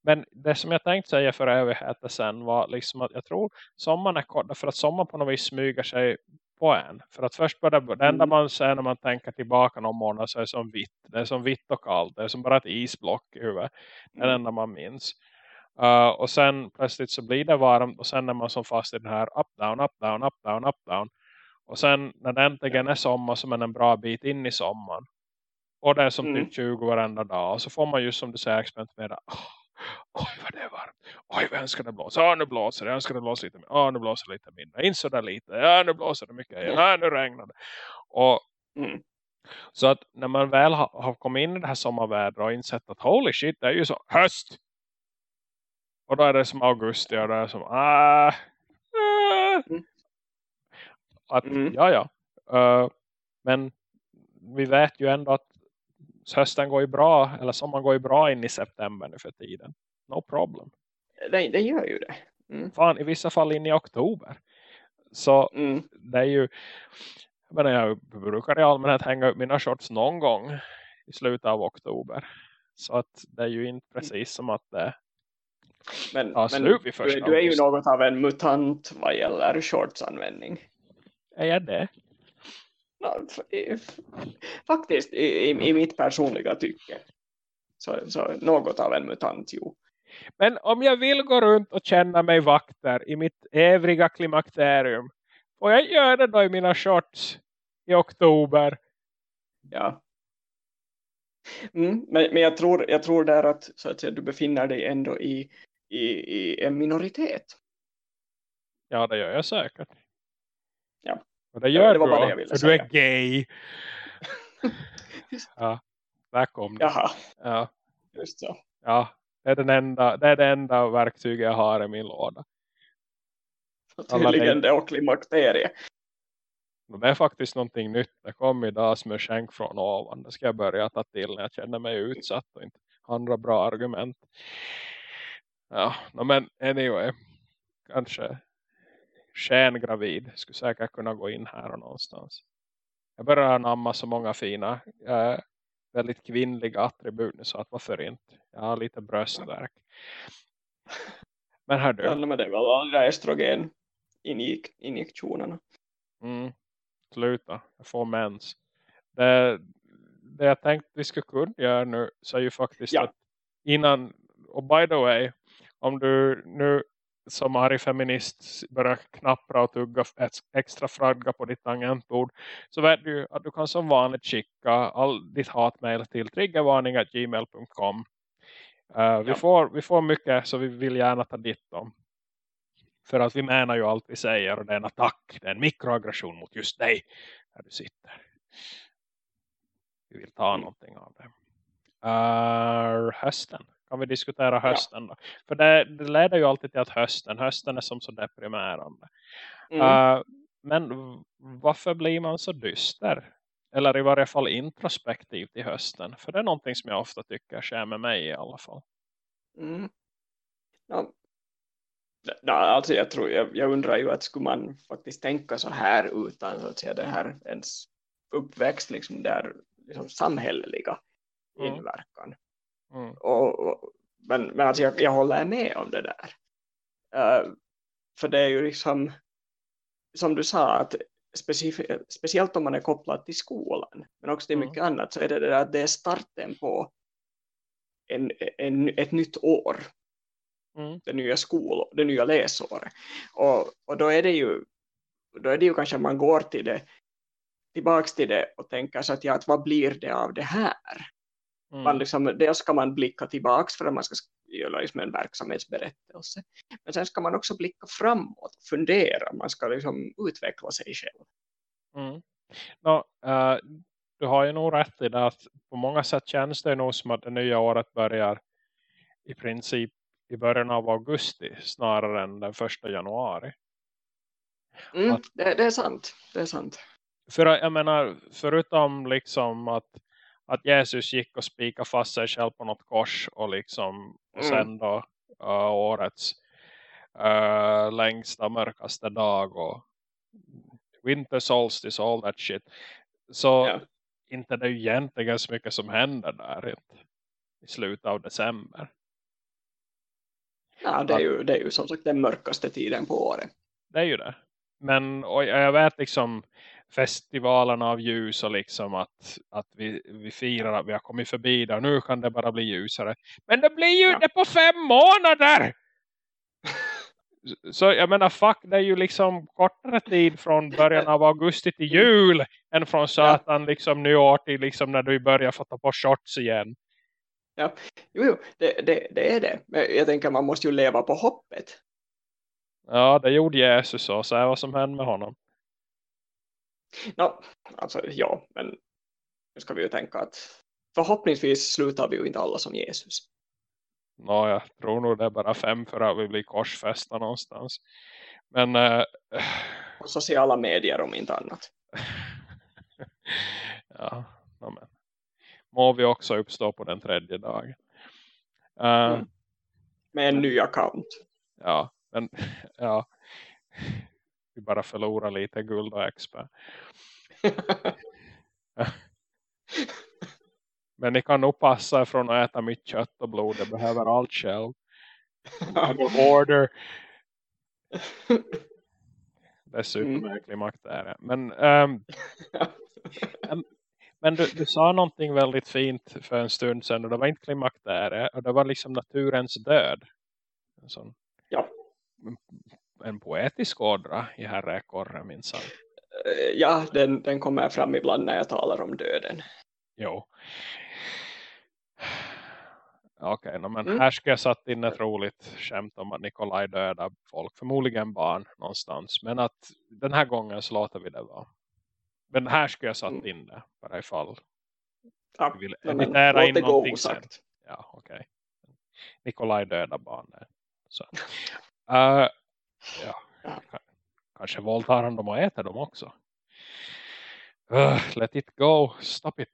Men det som jag tänkte säga för evigheter sen var liksom att jag tror sommaren är kort. För att sommaren på något vis smyger sig på en. För att först börjar det enda mm. man ser när man tänker tillbaka någon månad så är det som vitt. Det är som vitt och kallt. Det är som bara ett isblock i huvudet. Det är det mm. enda man minns. Uh, och sen plötsligt så blir det varmt. Och sen är man som fast i den här up, down, up, down, up, down, up, down. Och sen när det äntligen är sommar så är man en bra bit in i sommaren. Och det är som mm. typ 20 varenda dag. Och så får man ju som du säger experimentera. Oh, oj vad det är varmt. Oj vad önskar det blåsa. Ja nu blåser det. Jag önskar det blåser lite mer. Ja nu blåser det lite mindre. In så där lite. Ja nu blåser det mycket. Ja nu regnar det. Och mm. Så att när man väl har, har kommit in i det här sommarvädret och insett att holy shit det är ju så höst. Och då är det som augusti och det är som ah, ah. Mm. Att mm. ja ja. Uh, men vi vet ju ändå att hösten går ju bra, eller sommaren går ju bra in i september nu för tiden. No problem. Det, det gör ju det. Mm. Fan, i vissa fall in i oktober. Så mm. det är ju, menar, jag brukar i allmänhet hänga upp mina shorts någon gång i slutet av oktober. Så att det är ju inte mm. precis som att det men, men du, du, är ju något av en mutant vad gäller shortsanvändning. Är jag det? Faktiskt i, i, mitt personliga tycke så, så något av en mutant jo. Men om jag vill gå runt och känna mig vakter i mitt övriga klimakterium får jag göra det då i mina shorts i oktober? Ja. Mm, men, men jag tror, jag tror där att, så att säga, du befinner dig ändå i, i, i en minoritet. Ja, det gör jag säkert. Ja. Och det gör det var du, bara det jag ville för säga. du är gay. <laughs> ja, där kom det. Jaha, ja. just så. Ja, det är, den enda, det är det enda verktyget jag har i min låda. <laughs> Tydligen det och klimakterie. Det är faktiskt någonting nytt. Det kom idag som en skänk från ovan. Det ska jag börja ta till när jag känner mig utsatt och inte andra bra argument. Ja, men anyway. Kanske skengravid skulle säkert kunna gå in här och någonstans. Jag börjar namna så många fina äh, väldigt kvinnliga attribut så att varför inte? Jag har lite bröstverk. <laughs> Men här du. Ja, men det är väl alla estrogen ingick, injektionerna. Mm. Sluta, jag får mens. Det, det jag tänkte vi skulle kunna göra nu så är ju faktiskt ja. att innan, och by the way, om du nu som arg feminist börjar knappra och tugga extra fragga på ditt tangentbord så vet du att du kan som vanligt skicka all ditt hatmail till triggervarning.gmail.com uh, vi, ja. får, vi får mycket så vi vill gärna ta dit dem. För att vi menar ju allt vi säger och det är en attack, det är en mikroaggression mot just dig där du sitter. Vi vill ta mm. någonting av det. Uh, hösten kan vi diskutera hösten då. För det, det leder ju alltid till att hösten, hösten är som så deprimerande. Mm. Uh, men varför blir man så dyster? Eller i varje fall introspektivt i hösten. För det är någonting som jag ofta tycker sker med mig i alla fall. Mm. Ja. Ja, alltså jag, tror, jag, jag, undrar ju att skulle man faktiskt tänka så här utan så att säga, det här ens uppväxt, liksom där liksom samhälleliga mm. inverkan. Mm. Och, men men alltså jag, jag håller med om det där. Uh, för det är ju liksom, som du sa, att speciellt om man är kopplad till skolan, men också till mm. mycket annat, så är det det att det är starten på en, en, ett nytt år. Mm. Det nya skol, det nya läsåret. Och, och då är det ju då är det ju kanske man går till det tillbaks till det och tänker så att, ja, att vad blir det av det här? Mm. Man liksom, dels ska man blicka tillbaks för att man ska göra liksom en verksamhetsberättelse. Men sen ska man också blicka framåt och fundera. Man ska liksom utveckla sig själv. Mm. No, uh, du har ju nog rätt i det att på många sätt känns det nog som att det nya året börjar i princip i början av augusti snarare än den första januari. Mm, att, det, det, är sant, det är sant. För jag menar, förutom liksom att att Jesus gick och spika fast sig själv på något kors och liksom och mm. sen då uh, årets uh, längsta mörkaste dag och winter solstice all that shit så yeah. inte det är egentligen så mycket som händer där inte, i slutet av december Ja, det är, ju, det är ju som sagt den mörkaste tiden på året. Det är ju det. Men och jag vet liksom festivalerna av ljus och liksom att, att vi, vi firar att vi har kommit förbi där. Nu kan det bara bli ljusare. Men det blir ju ja. det på fem månader! <laughs> Så jag menar fuck det är ju liksom kortare tid från början av augusti till jul än från satan ja. liksom nyår till liksom när du börjar få ta på shorts igen. Ja, jo, jo det, det, det är det. Men jag tänker man måste ju leva på hoppet. Ja, det gjorde Jesus och så är vad som hände med honom. Ja, alltså ja, men nu ska vi ju tänka att förhoppningsvis slutar vi ju inte alla som Jesus. Nå, jag tror nog det är bara fem för att vi blir korsfästa någonstans. Men... Äh... På sociala medier om inte annat. <laughs> ja, men. Må vi också uppstå på den tredje dagen. Uh, mm. Med en ny account. Ja, men <laughs> ja. Vi bara förlorar lite guld och XP. <laughs> Men ni kan nog passa från att äta mitt kött och blod. Det behöver allt själv. order. Det är supermärklig makt där. Men, um, men du, du sa någonting väldigt fint för en stund sedan. Och det var inte klimaktäre. Och det var liksom naturens död. En sån, ja. En poetisk ådra i Herre Korre minsann. Eh, ja, den, den kommer fram ibland när jag talar om döden. Jo. Okej, okay, no, men mm. här ska jag satt in ett roligt skämt om att Nikolaj dödar folk. Förmodligen barn någonstans. Men att den här gången så låter vi det vara. Men här ska jag satt mm. in det. Bara ifall ja, vi vill editera in någonting sen. Ja, okej. Okay. Nikolaj dödar barn. Där. Så. Uh, <laughs> ja. Kanske våldtar han dem och äter dem också. Uh, let it go. Stop it.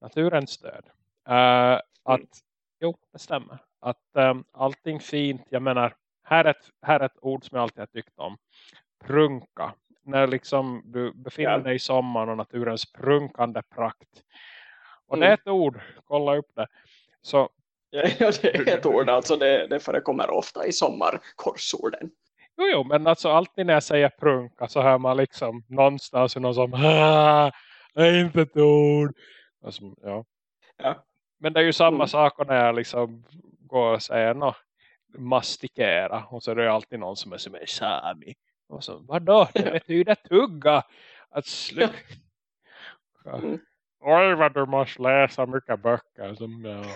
Naturens död. Uh, att, jo, det stämmer. Att um, allting fint, jag menar, här är, ett, här är ett ord som jag alltid har tyckt om. Prunka. När liksom du befinner dig i sommaren och naturens prunkande prakt. Och mm. det är ett ord, kolla upp det. Så, ja, <laughs> det är ett ord, alltså det, det förekommer ofta i sommarkorsorden. Jo, jo, men alltså alltid när jag säger prunka så hör man liksom någonstans någon som är inte ett ord. Alltså, ja. ja. Men det är ju samma mm. sak när jag liksom går och säger no, mastikera. Och så är det alltid någon som är som är sami. Och så, vadå? Det betyder tugga. Att sluta. Mm. Oj vad du måste läsa mycket böcker. Som, ja. <laughs>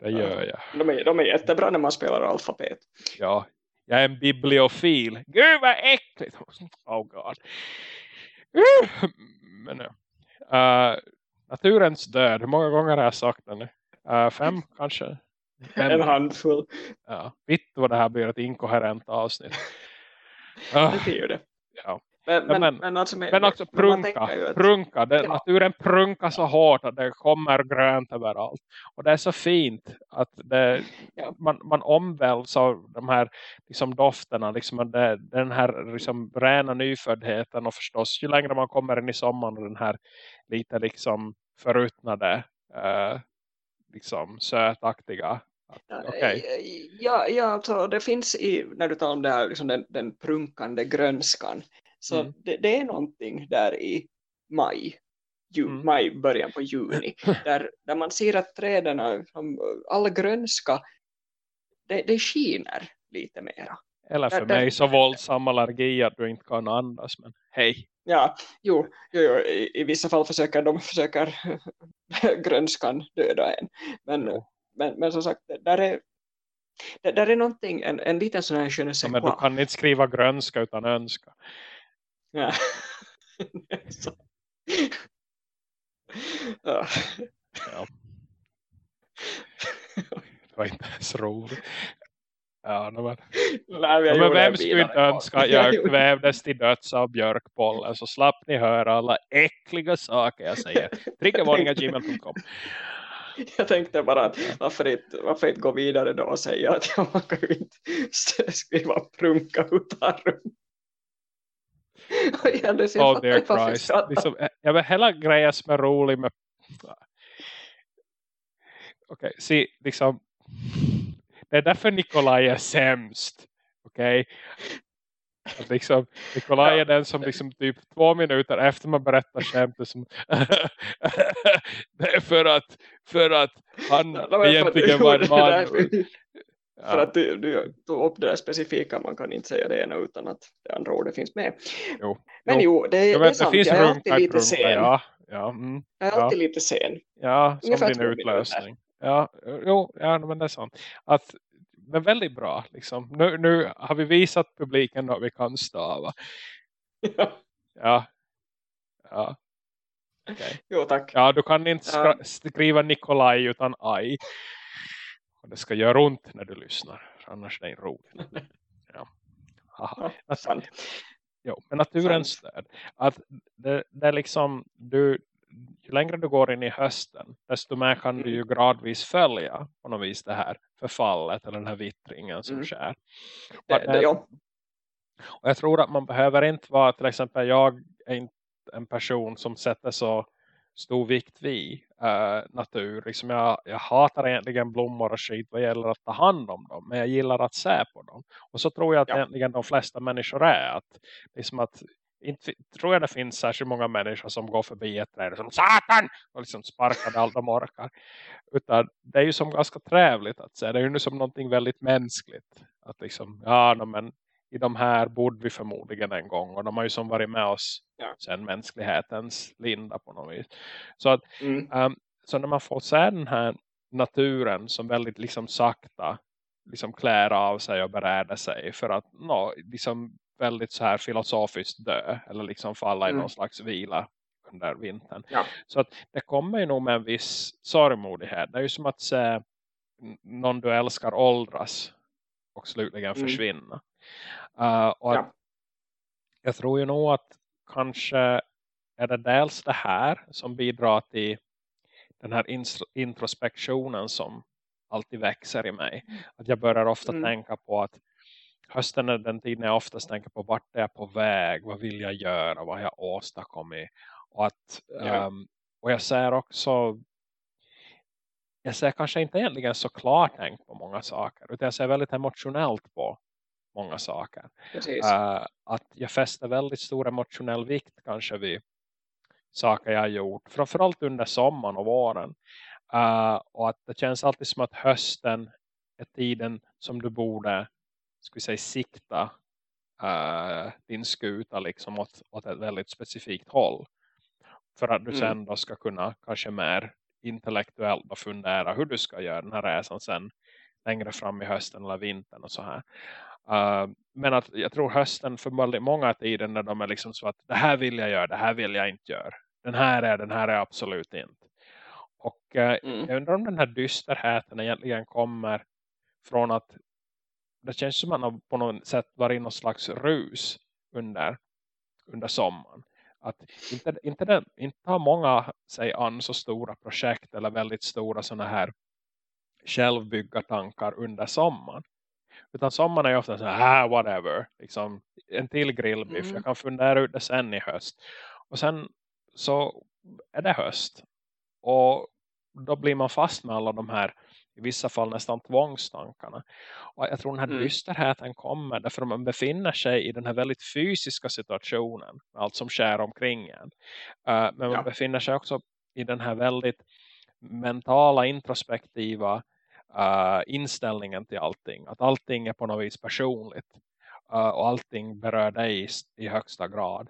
Det gör jag. De är, de är jättebra när man spelar alfabet. Ja, jag är en bibliofil. Gud vad äckligt. Oh god. Men uh, naturens död. Hur många gånger har jag sagt den nu? Uh, fem kanske? Fem. En handfull. Ja, vitt vad det här blir ett inkoherent avsnitt. Uh, det blir det. Ja. Men, men, men, men, alltså, men också prunka. Att, prunka. Det, ja. Naturen prunkar så hårt att det kommer grönt överallt. Och det är så fint att det, ja. man, man omvälvs av de här liksom, dofterna. Liksom, det, den här liksom, rena nyföddheten. Och förstås ju längre man kommer in i sommaren. Och den här lite liksom förutnade eh, liksom sötaktiga Okay. Ja, ja alltså det finns i, när du talar om det här, liksom den, den prunkande grönskan så mm. det, det, är någonting där i maj, ju, mm. maj början på juni, <laughs> där, där man ser att träden, all grönska, det, det skiner lite mera. Eller för där, mig så våldsam allergi att du inte kan andas, men hej. Ja, jo, jo, jo i, i, vissa fall försöker de försöker <laughs> grönskan döda en. Men, jo. men, men som sagt, där är, där, där är någonting, en, en liten sån här ja, Men du kan inte skriva grönska utan önska. Ja. ja. ja. Det var inte ens roligt. Ja, men, Nej, ja, men vem skulle inte önska att jag <laughs> kvävdes till döds av björkpollen så slapp ni höra alla äckliga saker jag säger. Triggervarningar.gmail.com Jag tänkte bara att varför inte, varför inte gå vidare då och säga att man kan ju inte skriva prunka utan rum oh dear Christ. Liksom, eh, jag vill hela grejen som är rolig med... Okej, okay, se, liksom... det är därför Nikolaj är sämst. Okej? Okay? Att liksom, Nikolaj är den som liksom typ två minuter efter man berättar skämtet som <laughs> det är för att, för att han egentligen var en man. Ja. För att du, du tog upp det där specifika, man kan inte säga det ena utan att det andra ordet finns med. Jo. Men jo, det, jo, det är sant, jag är alltid lite sen. Ja, ja, mm, jag är alltid lite sen. Ja, som Ungefär din utlösning. Ja, jo, ja, men det är sant. Att men väldigt bra. Liksom. Nu, nu har vi visat publiken att vi kan stava. Ja. Ja. ja. Okay. Jo, tack. Ja, du kan inte skriva Nikolaj utan aj. Och det ska göra ont när du lyssnar. Annars är det roligt. <laughs> Ja. Haha. Ja, sant. Jo, men naturens stöd. Att det, det är liksom, du, ju längre du går in i hösten desto mer kan du ju gradvis följa på något vis det här förfallet eller den här vittringen som mm. sker. Det, det, ja. Och jag tror att man behöver inte vara, till exempel jag är inte en person som sätter så stor vikt vid äh, natur. Liksom jag, jag hatar egentligen blommor och skit vad gäller att ta hand om dem. Men jag gillar att se på dem. Och så tror jag att ja. egentligen de flesta människor är. Att, liksom att inte tror jag det finns särskilt många människor som går förbi ett träd som satan och liksom sparkar allt de orkar. Utan det är ju som ganska trevligt att se. Det är ju som någonting väldigt mänskligt. Att liksom, ja no, men i de här bodde vi förmodligen en gång. Och de har ju som varit med oss ja. sen mänsklighetens linda på något vis. Så, att, mm. um, så när man får se den här naturen som väldigt liksom sakta liksom klär av sig och beräder sig för att no, liksom väldigt så här filosofiskt dö eller liksom falla mm. i någon slags vila under vintern. Ja. Så att det kommer ju nog med en viss sorgmodighet. Det är ju som att se någon du älskar åldras och slutligen mm. försvinna. Uh, och ja. jag tror ju nog att kanske är det dels det här som bidrar till den här introspektionen som alltid växer i mig. Mm. Att jag börjar ofta mm. tänka på att hösten är den tiden jag oftast tänker på vart är jag på väg, vad vill jag göra, vad har jag åstadkommit. Och, att, ja. um, och jag ser också jag ser kanske inte egentligen så klart tänkt på många saker utan jag ser väldigt emotionellt på många saker. Uh, att jag fäster väldigt stor emotionell vikt kanske vid saker jag har gjort. Framförallt under sommaren och våren. Uh, och att det känns alltid som att hösten är tiden som du borde ska vi säga, sikta uh, din skuta liksom åt, åt ett väldigt specifikt håll. För att du mm. sen då ska kunna kanske mer intellektuellt fundera hur du ska göra den här resan sen längre fram i hösten eller vintern och så här. Uh, men att jag tror hösten för många tider när de är liksom så att det här vill jag göra, det här vill jag inte göra. Den här är, den här är absolut inte. Och uh, mm. jag undrar om den här dysterheten egentligen kommer från att det känns som att man har på något sätt varit i någon slags rus under, under sommaren. Att inte, inte, den, inte har många sig an så stora projekt eller väldigt stora sådana här självbyggartankar under sommaren. Utan sommaren är ofta så här, ah, whatever. Liksom, en till grillbiff. Mm. Jag kan fundera ut det sen i höst. Och sen så är det höst. Och då blir man fast med alla de här i vissa fall nästan tvångstankarna. Och jag tror den här mm. dysterheten kommer därför att man befinner sig i den här väldigt fysiska situationen. Allt som sker omkring en. Uh, men man ja. befinner sig också i den här väldigt mentala, introspektiva uh, inställningen till allting. Att allting är på något vis personligt. Uh, och allting berör dig i, i högsta grad.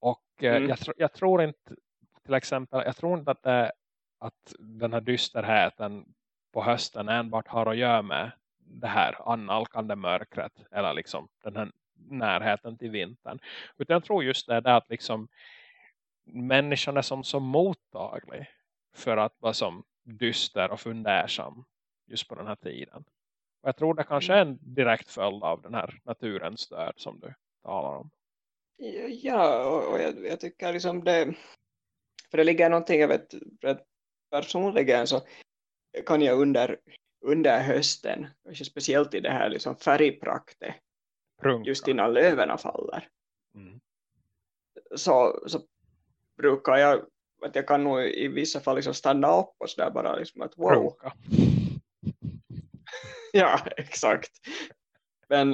Och mm. jag, tr jag tror inte till exempel, jag tror inte att det att den här dysterheten på hösten enbart har att göra med det här annalkande mörkret eller liksom den här närheten till vintern. Utan jag tror just det där att liksom människan är som så mottaglig för att vara som dyster och fundersam just på den här tiden. Och jag tror det kanske är en direkt följd av den här naturens död som du talar om. Ja, och jag, jag tycker liksom det för det ligger någonting, jag vet, personligen så kan jag under, under hösten, kanske speciellt i det här liksom färgpraktet, Prunka. just innan löven faller. Mm. Så, så brukar jag, att jag kan nog i vissa fall liksom stanna upp och sådär bara liksom att wow. <laughs> ja, exakt. Men,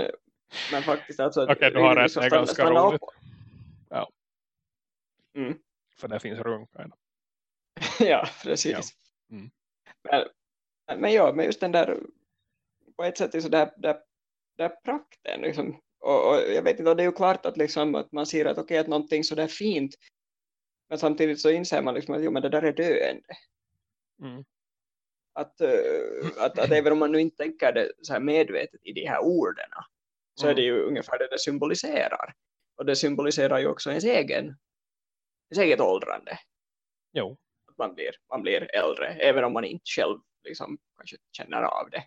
men faktiskt alltså... Okej, okay, du har rätt. Det är ganska roligt. Ja. Mm. För det finns runka. <laughs> ja, precis. Ja. Mm. Men, men ja, men just den där på ett sätt är så där, där, där prakten liksom. och, och, jag vet inte, det är ju klart att, liksom, att man ser att okej, okay, att någonting så där fint men samtidigt så inser man liksom att jo, men det där är döende. Mm. Att, uh, att, att <clears throat> även om man nu inte tänker det så här medvetet i de här orden så mm. är det ju ungefär det det symboliserar. Och det symboliserar ju också ens egen ens eget åldrande. Jo. Att man blir, man blir äldre, även om man inte själv liksom, kanske känner av det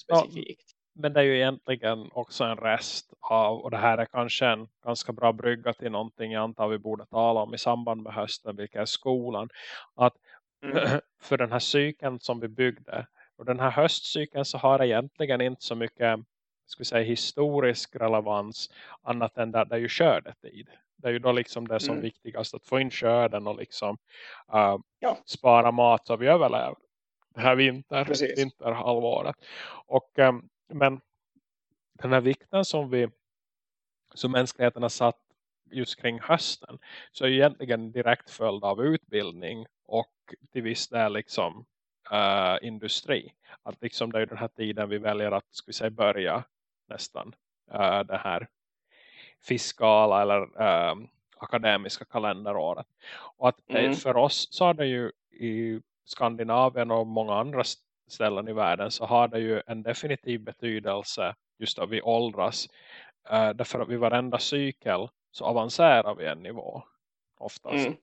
specifikt. Men det är ju egentligen också en rest av, och det här är kanske en ganska bra brygga till någonting jag antar vi borde tala om i samband med hösten, vilket är skolan. Att mm. <clears throat> för den här cykeln som vi byggde, och den här höstcykeln så har egentligen inte så mycket ska säga, historisk relevans annat än där det är ju skördetid. Det är ju då liksom det som mm. viktigast att få in skörden och liksom uh, ja. spara mat så vi överlever det här vinter, vinterhalvåret. Och, um, men den här vikten som vi som mänskligheten har satt just kring hösten så är ju egentligen direkt följd av utbildning och till viss del liksom uh, industri. Att liksom det är den här tiden vi väljer att ska vi säga, börja nästan uh, det här fiskala eller uh, akademiska kalenderåret. Och att mm. för oss så har det ju i Skandinavien och många andra ställen i världen så har det ju en definitiv betydelse just att vi åldras. Uh, därför att vid varenda cykel så avancerar vi en nivå oftast. Mm.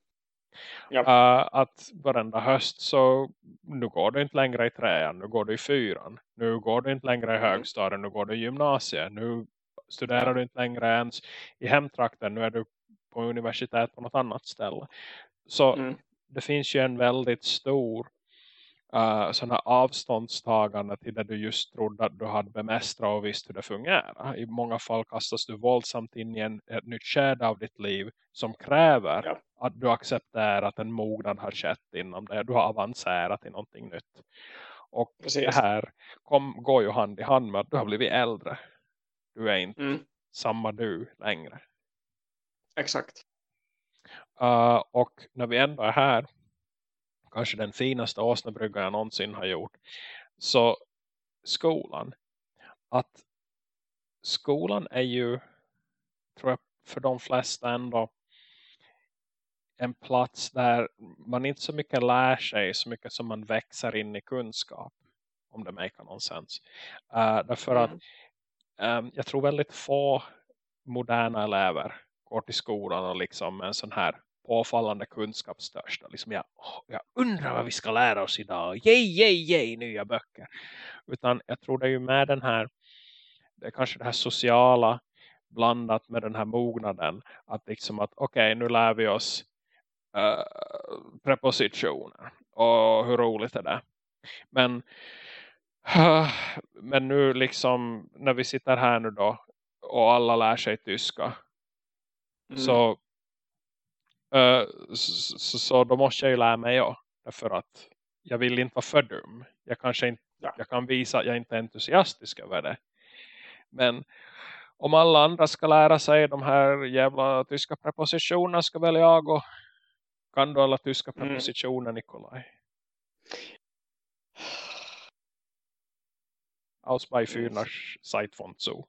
Ja. Uh, att varenda höst så nu går du inte längre i träan, nu går du i fyran. Nu går du inte längre i mm. högstadiet, nu går du i gymnasiet. Nu studerar du inte längre ens i hemtrakten, nu är du på universitet på något annat ställe. Så mm det finns ju en väldigt stor uh, sån här avståndstagande till det du just trodde att du hade bemästrat och visst hur det fungerar. I många fall kastas du våldsamt in i en, ett nytt skede av ditt liv som kräver ja. att du accepterar att en mognad har skett inom det. Du har avancerat i någonting nytt. Och Precis. det här kom, går ju hand i hand med att du har blivit äldre. Du är inte mm. samma du längre. Exakt. Uh, och när vi ändå är här, kanske den finaste åsnebryggan jag någonsin har gjort, så skolan. Att skolan är ju, tror jag, för de flesta ändå en plats där man inte så mycket lär sig så mycket som man växer in i kunskap. Om det make någon sens. Uh, därför mm. att um, jag tror väldigt få moderna elever går till skolan och liksom en sån här påfallande kunskapstörsta. Liksom jag, jag undrar vad vi ska lära oss idag. Yay, yay, yay, nya böcker. Utan jag tror det är ju med den här, det är kanske det här sociala blandat med den här mognaden. Att liksom att okej, okay, nu lär vi oss uh, prepositioner. Och hur roligt är det? Men, uh, <sighs> men nu liksom, när vi sitter här nu då och alla lär sig tyska. Mm. Så Uh, så, så, så, då måste jag ju lära mig ja. Därför att jag vill inte vara för dum. Jag kanske inte, ja. jag kan visa att jag inte är entusiastisk över det. Men om alla andra ska lära sig de här jävla tyska prepositionerna ska väl jag och kan du alla tyska mm. prepositioner mm. Nikolaj? Aus bei Fürners Zeit von zu.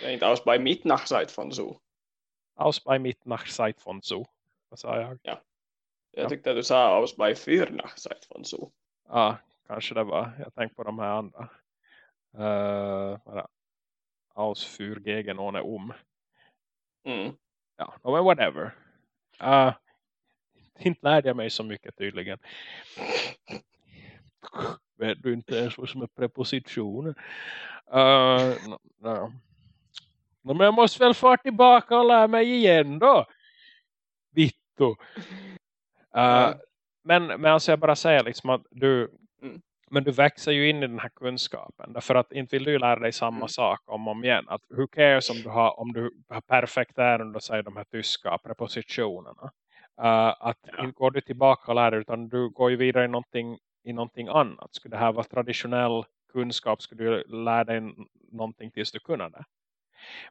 Det är inte aus bei Zeit von zu. Aus bei Mitnach Zeit von zu. Vad sa jag? Ja. Jag tyckte att du sa Aus bei Fürnach Zeit von zu. Ja, kanske det var. Jag tänkte på de här andra. Uh, Aus für gegen ohne um. Mm. Ja, men whatever. Uh, inte lärde jag mig så mycket tydligen. <laughs> Vet du inte ens vad som är preposition? Uh, no, no. Men jag måste väl få tillbaka och lära mig igen då. Vittu. Uh, <laughs> ja. men, men alltså jag bara säger liksom att du, mm. men du växer ju in i den här kunskapen. Därför att inte vill du lära dig samma mm. sak om och om igen. Att who cares om du har, om du har perfekt ärende och säger de här tyska prepositionerna. Uh, att ja. inte går du tillbaka och lär dig utan du går ju vidare i någonting i någonting annat? Skulle det här vara traditionell kunskap? Skulle du lära dig någonting tills du kunde det?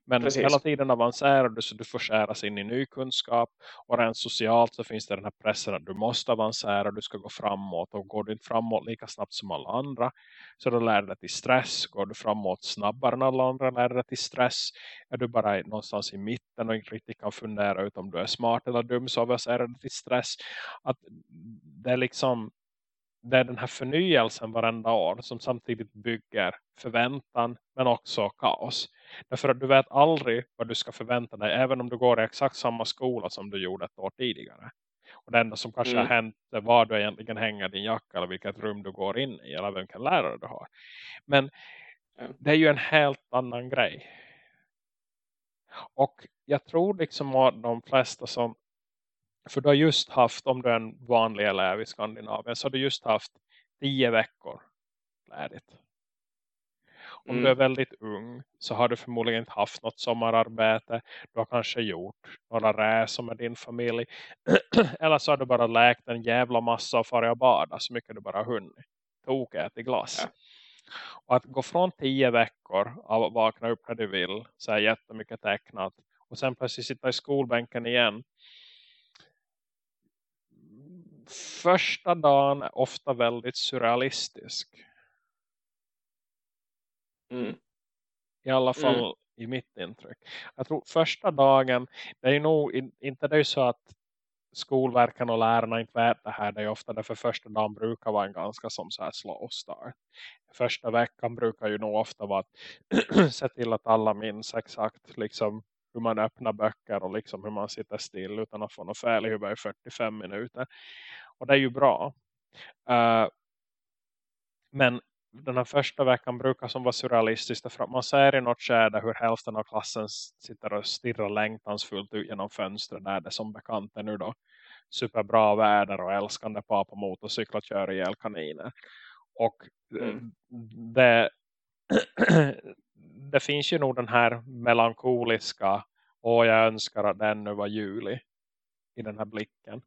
Men Precis. hela tiden avancerar du så du får skäras in i ny kunskap. Och rent socialt så finns det den här pressen att du måste avancera. Du ska gå framåt. Och går du inte framåt lika snabbt som alla andra. Så då lär dig till stress. Går du framåt snabbare än alla andra lär dig till stress. Är du bara någonstans i mitten och inte riktigt kan fundera ut om du är smart eller dum så avancerar du till stress. Att det är liksom det är den här förnyelsen varenda år som samtidigt bygger förväntan men också kaos. Därför att du vet aldrig vad du ska förvänta dig även om du går i exakt samma skola som du gjorde ett år tidigare. Och det enda som kanske mm. har hänt är var du egentligen hänger din jacka eller vilket rum du går in i eller vilken lärare du har. Men det är ju en helt annan grej. Och jag tror liksom att de flesta som för du har just haft, om du är en vanlig elev i Skandinavien, så har du just haft tio veckor lärligt. Om mm. du är väldigt ung så har du förmodligen inte haft något sommararbete. Du har kanske gjort några resor med din familj. <clears throat> Eller så har du bara läkt en jävla massa och farit och bada så mycket du bara hunnit. Tok i glass. Ja. Och att gå från tio veckor av att vakna upp när du vill. Så är jättemycket tecknat. Och sen plötsligt sitta i skolbänken igen första dagen är ofta väldigt surrealistisk. Mm. I alla fall mm. i mitt intryck. Jag tror första dagen, det är nog inte det så att skolverken och lärarna inte vet det här. Det är ofta därför första dagen brukar vara en ganska som så här slow start. Första veckan brukar ju nog ofta vara att <clears throat> se till att alla minns exakt liksom hur man öppnar böcker och liksom hur man sitter still utan att få något fel i huvudet i 45 minuter. Och det är ju bra. Uh, men den här första veckan brukar som vara surrealistiskt för att man ser i något skede hur hälften av klassen sitter och stirrar längtansfullt ut genom fönstret där det som bekant är nu då superbra väder och älskande par på motorcyklar kör ihjäl kaniner. Och mm. det, <clears throat> det finns ju nog den här melankoliska och jag önskar att den nu var juli i den här blicken.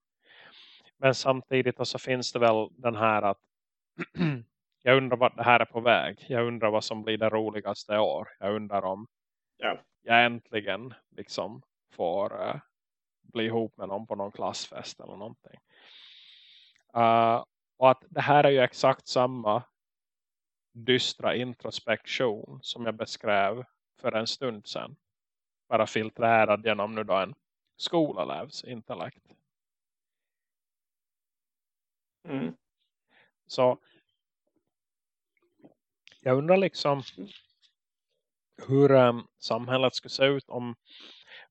Men samtidigt så finns det väl den här att <clears throat> jag undrar vart det här är på väg. Jag undrar vad som blir det roligaste år. Jag undrar om ja. jag äntligen liksom får uh, bli ihop med någon på någon klassfest eller någonting. Uh, och att det här är ju exakt samma dystra introspektion som jag beskrev för en stund sedan. Bara filtrerad genom nu då en skolalevs intellekt. Mm. Så jag undrar liksom hur um, samhället skulle se ut om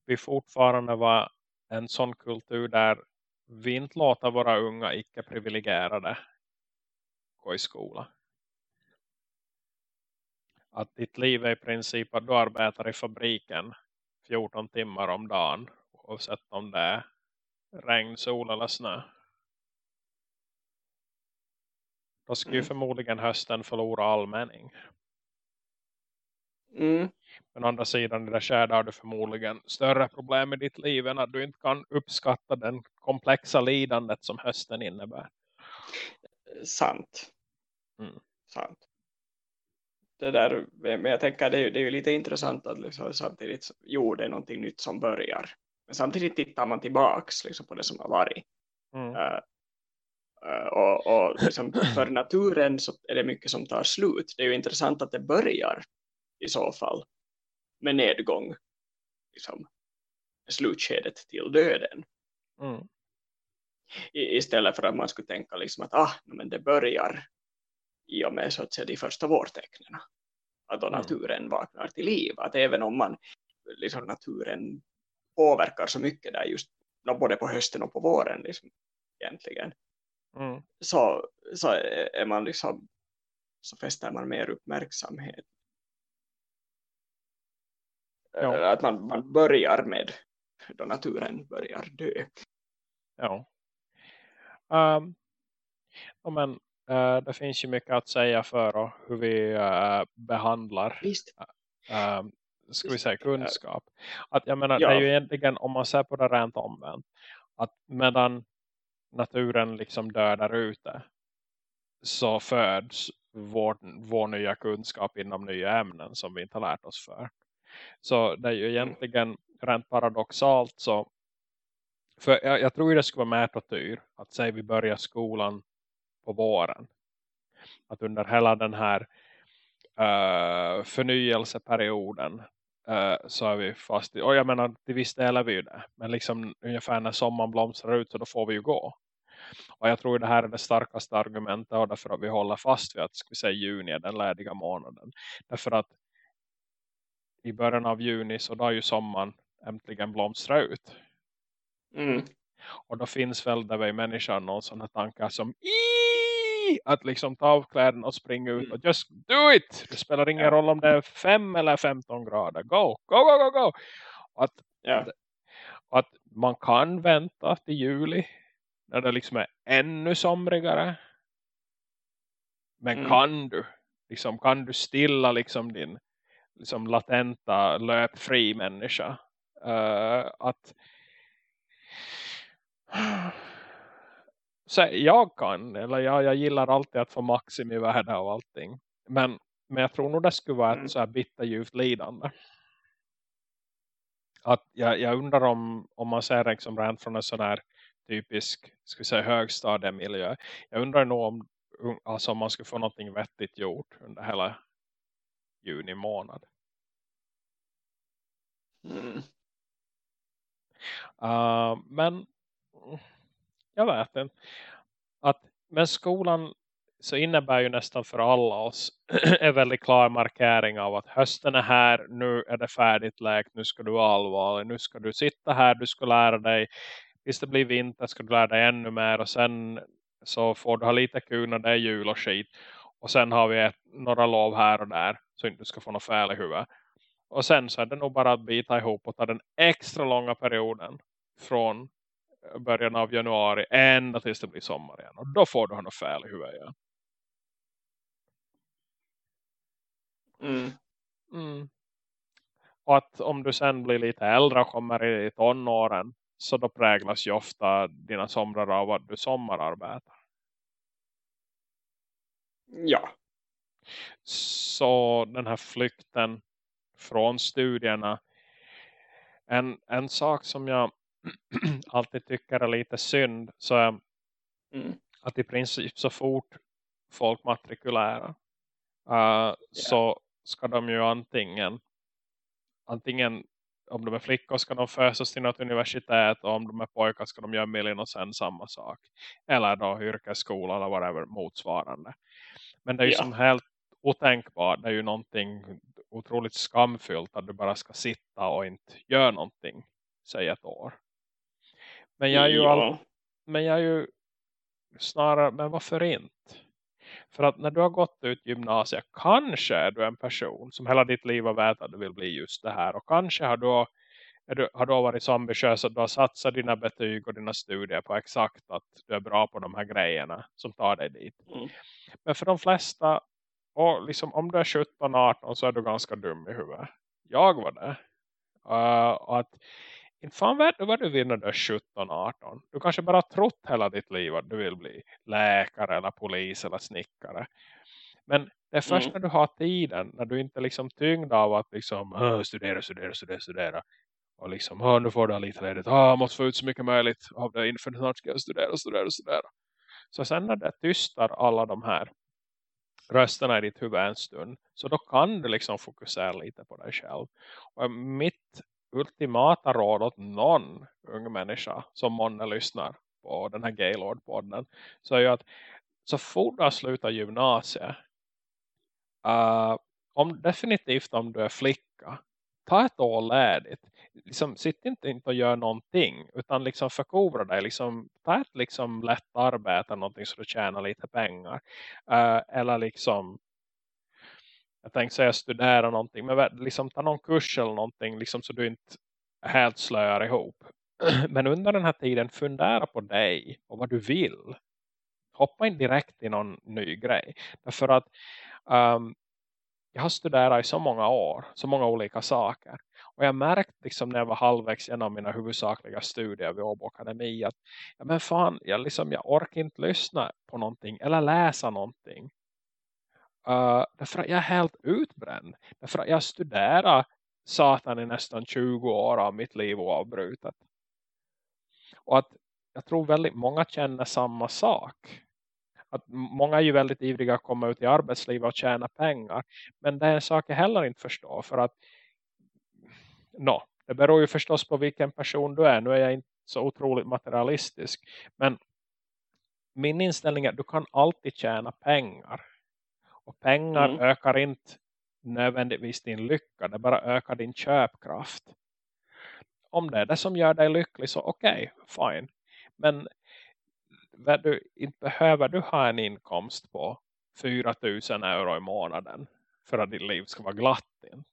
vi fortfarande var en sån kultur där vi inte låter våra unga icke-privilegierade gå i skola. Att ditt liv är i princip att du arbetar i fabriken 14 timmar om dagen oavsett om det är regn, sol eller snö. Då skulle mm. ju förmodligen hösten förlora allmänning. Mm. Men å andra sidan i det skädet har du förmodligen större problem i ditt liv än att du inte kan uppskatta den komplexa lidandet som hösten innebär. Sant. Mm. Sant. Det där, men jag tänker det är, det är ju lite intressant att liksom, samtidigt jo det är någonting nytt som börjar. Men samtidigt tittar man tillbaks liksom, på det som har varit. Mm. Uh, Eh, och, och liksom för naturen så är det mycket som tar slut. Det är ju intressant att det börjar i så fall med nedgång. Liksom, slutskedet till döden. Mm. I, istället för att man skulle tänka liksom att ah, men det börjar i och med så att säga, de första vårtecknen. Att då mm. naturen vaknar till liv. Att även om man liksom, naturen påverkar så mycket där just både på hösten och på våren liksom, egentligen mm. så, så är man liksom så fäster man mer uppmärksamhet. Ja. Eh, att man, man börjar med då naturen börjar dö. Ja. Um, men uh, det finns ju mycket att säga för hur vi uh, behandlar uh, ska vi säga kunskap. Att jag menar, ja. det är ju egentligen om man ser på det rent omvänt. Att medan naturen liksom dör där ute så föds vår, vår nya kunskap inom nya ämnen som vi inte har lärt oss för. Så det är ju egentligen rent paradoxalt så för jag, jag tror det skulle vara märt och tyr att säga vi börjar skolan på våren. Att under hela den här uh, förnyelseperioden uh, så är vi fast i, och jag menar till viss del är vi ju det. Men liksom ungefär när sommaren blomstrar ut så då får vi ju gå. Och jag tror det här är det starkaste argumentet och därför att vi håller fast vid att ska vi säga juni är den lädiga månaden. Därför att i början av juni så då är ju sommaren äntligen blomstrar ut. Mm. Och då finns väl där vi människan någon sådana tankar som att liksom ta av kläderna och springa ut och just do it! Det spelar ingen roll om det är 5 eller 15 grader. Go, go, go, go, go! Och att, ja. att man kan vänta till juli när det liksom är ännu somrigare. Men mm. kan du liksom kan du stilla liksom din liksom latenta löpfri människa uh, att så jag kan, eller jag, jag gillar alltid att få maxim i värde och allting. Men, men jag tror nog det skulle vara mm. ett så här bitterljuvt lidande. Att jag, jag undrar om, om man ser liksom rent från en sån här typisk ska vi säga, högstadiemiljö. Jag undrar nog om, alltså om man skulle få någonting vettigt gjort under hela juni månad. Mm. Uh, men jag vet inte. Att, men skolan så innebär ju nästan för alla oss <clears throat> en väldigt klar markering av att hösten är här, nu är det färdigt läkt, nu ska du vara allvarlig, nu ska du sitta här, du ska lära dig, visst det blir vinter ska du lära dig ännu mer och sen så får du ha lite kul när det är jul och skit och sen har vi ett, några lov här och där så inte du ska få något fel i huvudet. Och sen så är det nog bara att bita ihop och ta den extra långa perioden från början av januari ända tills det blir sommar igen. Och då får du ha något fel i huvudet igen. Mm. Mm. Och att om du sen blir lite äldre och kommer i tonåren så då präglas ju ofta dina somrar av att du sommararbetar. Ja. Så den här flykten från studierna en, en sak som jag <clears throat> alltid tycker är lite synd så är mm. att i princip så fort folk matrikulära uh, yeah. så ska de ju antingen antingen om de är flickor ska de fösas till något universitet och om de är pojkar ska de göra milen och sen samma sak. Eller då yrkesskola eller whatever motsvarande. Men det är ju ja. som helt otänkbart. Det är ju någonting otroligt skamfyllt att du bara ska sitta och inte göra någonting. Säg ett år. Men jag är ju, ja. all, men jag är ju snarare, men varför inte? För att när du har gått ut gymnasiet, kanske är du en person som hela ditt liv har vetat att du vill bli just det här. Och kanske har du, du, har du varit så ambitiös att du har satsat dina betyg och dina studier på exakt att du är bra på de här grejerna som tar dig dit. Mm. Men för de flesta, och liksom om du är 17-18 så är du ganska dum i huvudet. Jag var det. Uh, och att fan vet du vad du vill när du är 17-18. Du kanske bara trott hela ditt liv att du vill bli läkare eller polis eller snickare. Men det är först mm. när du har tiden, när du inte liksom tyngd av att liksom studera, studera, studera, studera. Och liksom, nu får du lite ledigt. jag måste få ut så mycket möjligt av det inför snart ska jag studera, studera, studera. Så sen när det tystar alla de här rösterna i ditt huvud en stund. Så då kan du liksom fokusera lite på dig själv. Och mitt ultimata råd åt någon ung människa som månne lyssnar på den här Gaylord-podden så är ju att så fort du har slutat gymnasiet uh, om, definitivt om du är flicka ta ett år ledigt liksom, sitt inte, inte och gör någonting utan liksom förkovra dig. Liksom, ta ett liksom lätt arbete någonting så du tjänar lite pengar uh, eller liksom jag tänkte säga studera någonting. Men liksom ta någon kurs eller någonting. Liksom så du inte helt slöar ihop. <clears throat> Men under den här tiden fundera på dig och vad du vill. Hoppa in direkt i någon ny grej. Därför att um, jag har studerat i så många år. Så många olika saker. Och jag märkte liksom när jag var halvvägs genom mina huvudsakliga studier vid Åbo Akademi att ja men fan, jag, liksom, jag orkar inte lyssna på någonting eller läsa någonting. Uh, därför att jag är helt utbränd. Därför att jag studerar satan i nästan 20 år av mitt liv oavbrutet. Och att jag tror väldigt många känner samma sak. Att många är ju väldigt ivriga att komma ut i arbetslivet och tjäna pengar. Men det är en sak jag heller inte förstår. För att no, det beror ju förstås på vilken person du är. Nu är jag inte så otroligt materialistisk. Men min inställning är att du kan alltid tjäna pengar. Och pengar mm. ökar inte nödvändigtvis din lycka. Det bara ökar din köpkraft. Om det är det som gör dig lycklig så okej, okay, fine. Men du, inte behöver du ha en inkomst på 4000 euro i månaden för att ditt liv ska vara glatt. Inte?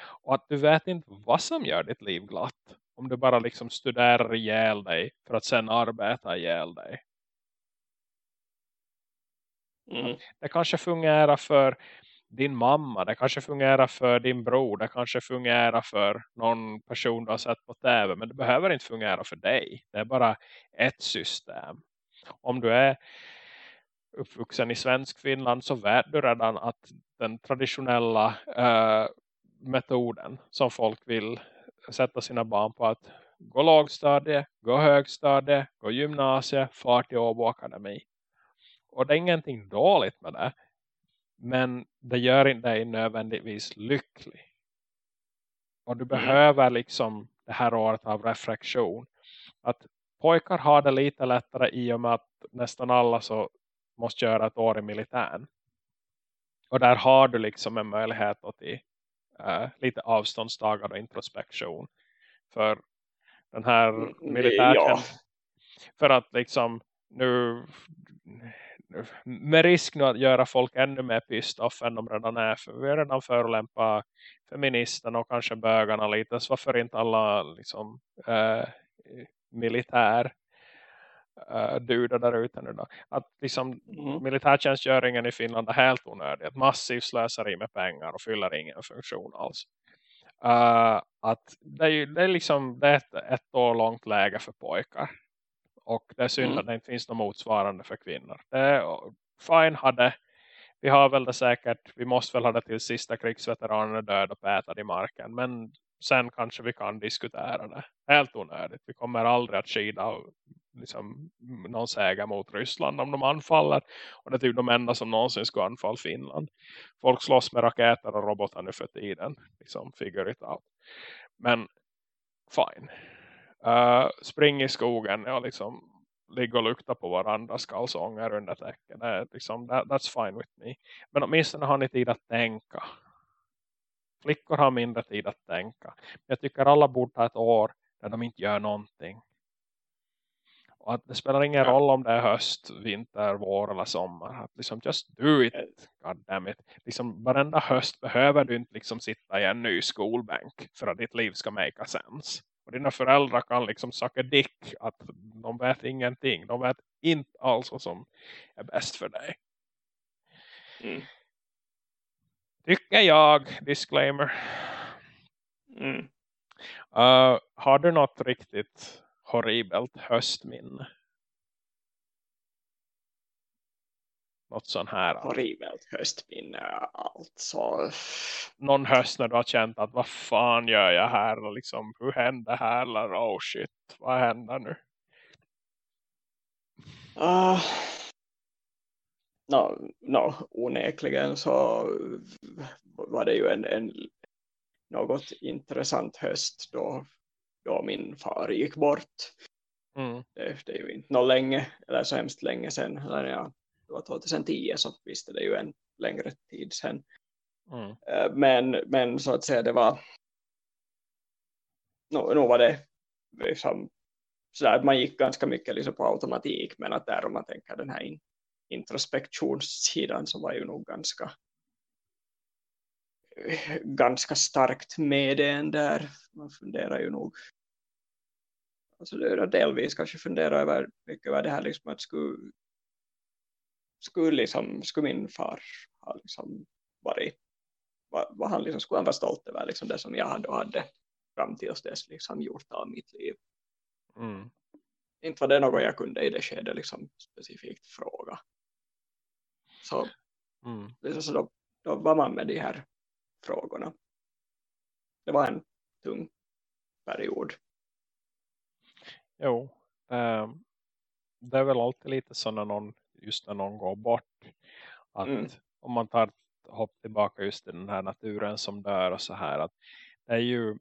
Och att du vet inte vad som gör ditt liv glatt. Om du bara liksom studerar ihjäl dig för att sen arbeta ihjäl dig. Mm. Det kanske fungerar för din mamma. Det kanske fungerar för din bror. Det kanske fungerar för någon person du har sett på tv. Men det behöver inte fungera för dig. Det är bara ett system. Om du är uppvuxen i svensk Finland så vet du redan att den traditionella uh, metoden som folk vill sätta sina barn på att gå lågstadie, gå högstadie, gå gymnasie, far till Åbo Akademi. Och det är ingenting dåligt med det. Men det gör inte dig nödvändigtvis lycklig. Och du mm. behöver liksom det här året av reflektion. Att pojkar har det lite lättare i och med att nästan alla så måste göra ett år i militären. Och där har du liksom en möjlighet till uh, lite avståndstagande och introspektion. För den här mm, militären. Ja. För att liksom nu med risk nu att göra folk ännu mer pissed off än de redan är. För vi har redan förolämpat feministerna och kanske bögarna lite. Så varför inte alla liksom äh, militär äh, dudar där ute nu då. Att liksom mm. militärtjänstgöringen i Finland är helt onödig. Ett massivt slöseri med pengar och fyller ingen funktion alls. Uh, att det är, det är liksom det är ett, ett år långt läge för pojkar. Och det är synd mm. att det inte finns något motsvarande för kvinnor. Det är fine hade vi har väl det säkert, vi måste väl ha det till sista krigsveteranen död och pätad i marken. Men sen kanske vi kan diskutera det. Helt onödigt. Vi kommer aldrig att skida liksom, någon säga mot Ryssland om de anfaller. Och det är typ de enda som någonsin ska anfalla Finland. Folk slåss med raketer och robotar nu för tiden. Liksom, figure it out. Men fine. Uh, spring i skogen och liksom ligga och lukta på varandras kalsonger under täcken. Det liksom, that, that's fine with me. Men åtminstone har ni tid att tänka. Flickor har mindre tid att tänka. Jag tycker alla borde ha ett år där de inte gör någonting. Och att det spelar ingen ja. roll om det är höst, vinter, vår eller sommar. Att liksom just do it. God damn it. Liksom varenda höst behöver du inte liksom sitta i en ny skolbänk för att ditt liv ska make sense. Och dina föräldrar kan liksom sacka dick att de vet ingenting. De vet inte alls vad som är bäst för dig. Mm. Tycker jag, disclaimer. Mm. Uh, har du något riktigt horribelt höstminne? Något sån här. Horribelt höstminne alltså. Någon höst när du har känt att vad fan gör jag här? Liksom, hur händer här? Eller, oh shit, vad händer nu? Uh, no, no, onekligen så var det ju en, en något intressant höst då, då min far gick bort. Mm. Det, det, är ju inte något länge, eller så hemskt länge sedan när jag det var 2010 så visste det ju en längre tid sedan. Mm. Eh, men, men så att säga det var nog no, var det liksom, sådär, man gick ganska mycket liksom på automatik men att där om man tänker den här in, introspektionssidan så var ju nog ganska ganska starkt med den där. Man funderar ju nog alltså delvis kanske fundera över mycket över det här liksom att skulle skulle, liksom, skulle min far ha liksom varit vad, vad han liksom skulle vara stolt över liksom det som jag hade hade fram tills dess liksom gjort av mitt liv. Mm. Inte var det något jag kunde i det skedet liksom specifikt fråga. Så, mm. liksom, så då, då var man med de här frågorna. Det var en tung period. Jo, äh, det är väl alltid lite så när någon, just när någon går bort. Att mm. om man tar hopp tillbaka just i den här naturen som dör och så här. Att det är ju,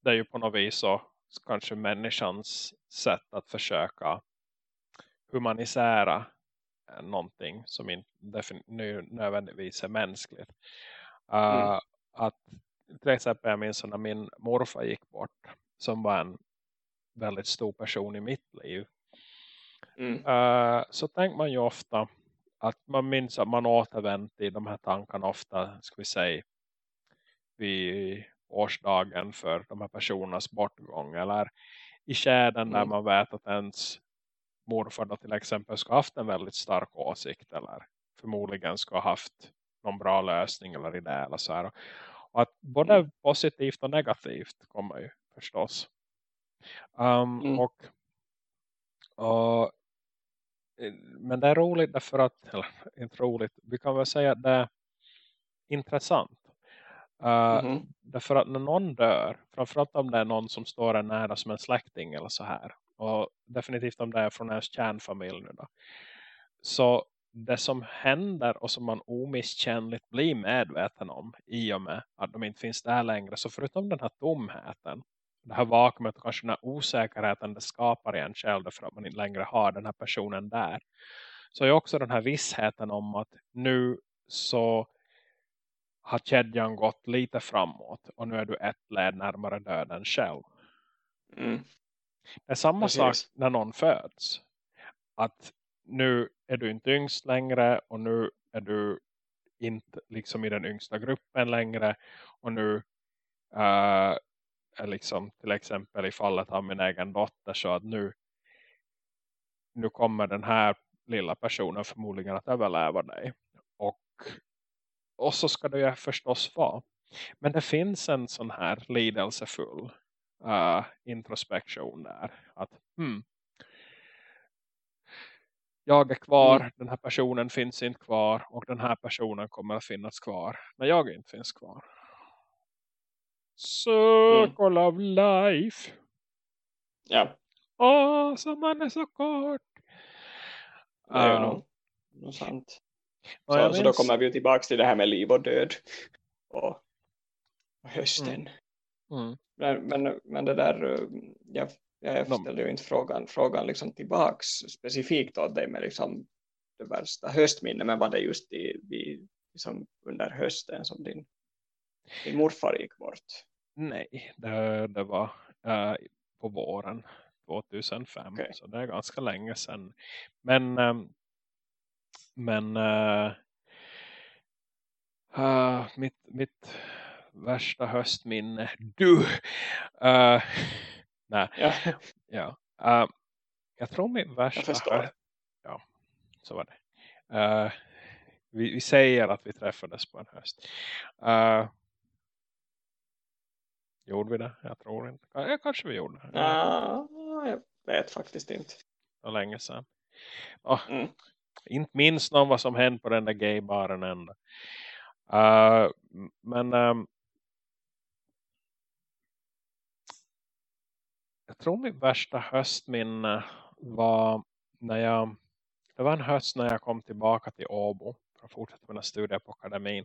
det är ju på något vis så kanske människans sätt att försöka humanisera någonting som inte nödvändigtvis är mänskligt. Uh, mm. Att till exempel jag minns när min morfar gick bort som var en väldigt stor person i mitt liv. Mm. Uh, så tänker man ju ofta att man minns att man återvänt i de här tankarna ofta, ska vi säga, vid årsdagen för de här personernas bortgång eller i käden mm. där man vet att ens morfar då till exempel ska ha haft en väldigt stark åsikt eller förmodligen ska ha haft någon bra lösning eller idé eller så här. Och att både mm. positivt och negativt kommer ju förstås. Um, mm. och, och men det är roligt därför att, <laughs> eller inte roligt, vi kan väl säga att det är intressant. Uh, mm -hmm. Därför att när någon dör, framförallt om det är någon som står en nära som en släkting eller så här. Och definitivt om det är från ens kärnfamilj nu då. Så det som händer och som man omisskännligt blir medveten om i och med att de inte finns där längre. Så förutom den här tomheten, det här vakuumet och kanske den här osäkerheten det skapar i en själv för att man inte längre har den här personen där. Så är också den här vissheten om att nu så har kedjan gått lite framåt och nu är du ett led närmare döden själv. Mm. Det är samma Precis. sak när någon föds. Att nu är du inte yngst längre och nu är du inte liksom i den yngsta gruppen längre och nu uh, är liksom till exempel i fallet av min egen dotter så att nu nu kommer den här lilla personen förmodligen att överleva dig och, och så ska det ju förstås vara men det finns en sån här lidelsefull uh, introspektion där att hmm, jag är kvar, mm. den här personen finns inte kvar och den här personen kommer att finnas kvar när jag inte finns kvar. Circle mm. of life. Ja. Åh, som man är så kort. Är uh, nog, nog sant. Så, så minns... då kommer vi tillbaka till det här med liv och död. Och, och hösten. Mm. Mm. Men, men, men det där, eh, jag jag ställde ju inte frågan, frågan liksom tillbaks specifikt åt dig med liksom det värsta höstminne. Men var det just i, i, liksom under hösten som din, din morfar gick bort? Nej, det, det var äh, på våren 2005. Okay. Så det är ganska länge sedan. Men, äh, men äh, mitt, mitt värsta höstminne. Du! Nej. Ja. <laughs> ja. Uh, jag tror min värsta... Jag Ja, så var det. Uh, vi, vi, säger att vi träffades på en höst. Gjorde vi det? Jag tror inte. Ja, kanske vi gjorde. Ja, jag vet faktiskt inte. Var länge sedan. Oh, mm. Inte minst någon vad som hände på den där gaybaren ändå. Uh, men um, jag tror min värsta höstminne var när jag det var en höst när jag kom tillbaka till Åbo för att fortsätta mina studier på akademin.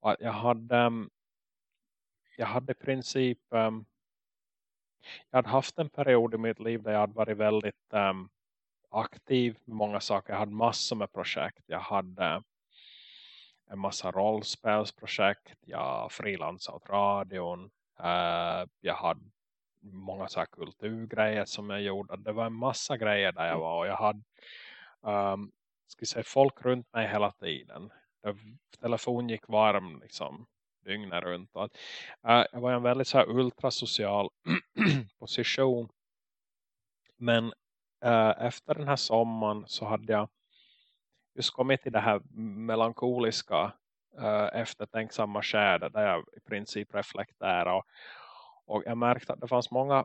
Och jag hade jag hade i princip um, jag hade haft en period i mitt liv där jag hade varit väldigt um, aktiv med många saker. Jag hade massor med projekt. Jag hade en massa rollspelsprojekt. Jag frilansade åt radion. Uh, jag hade många så här kulturgrejer som jag gjorde. Det var en massa grejer där jag mm. var och jag hade um, ska säga, folk runt mig hela tiden. Telefon gick varm liksom dygnet runt. Att, äh, jag var i en väldigt så här ultrasocial <clears throat> position. Men äh, efter den här sommaren så hade jag just kommit till det här melankoliska äh, eftertänksamma skädet där jag i princip reflekterar och, Och jag märkte att det fanns många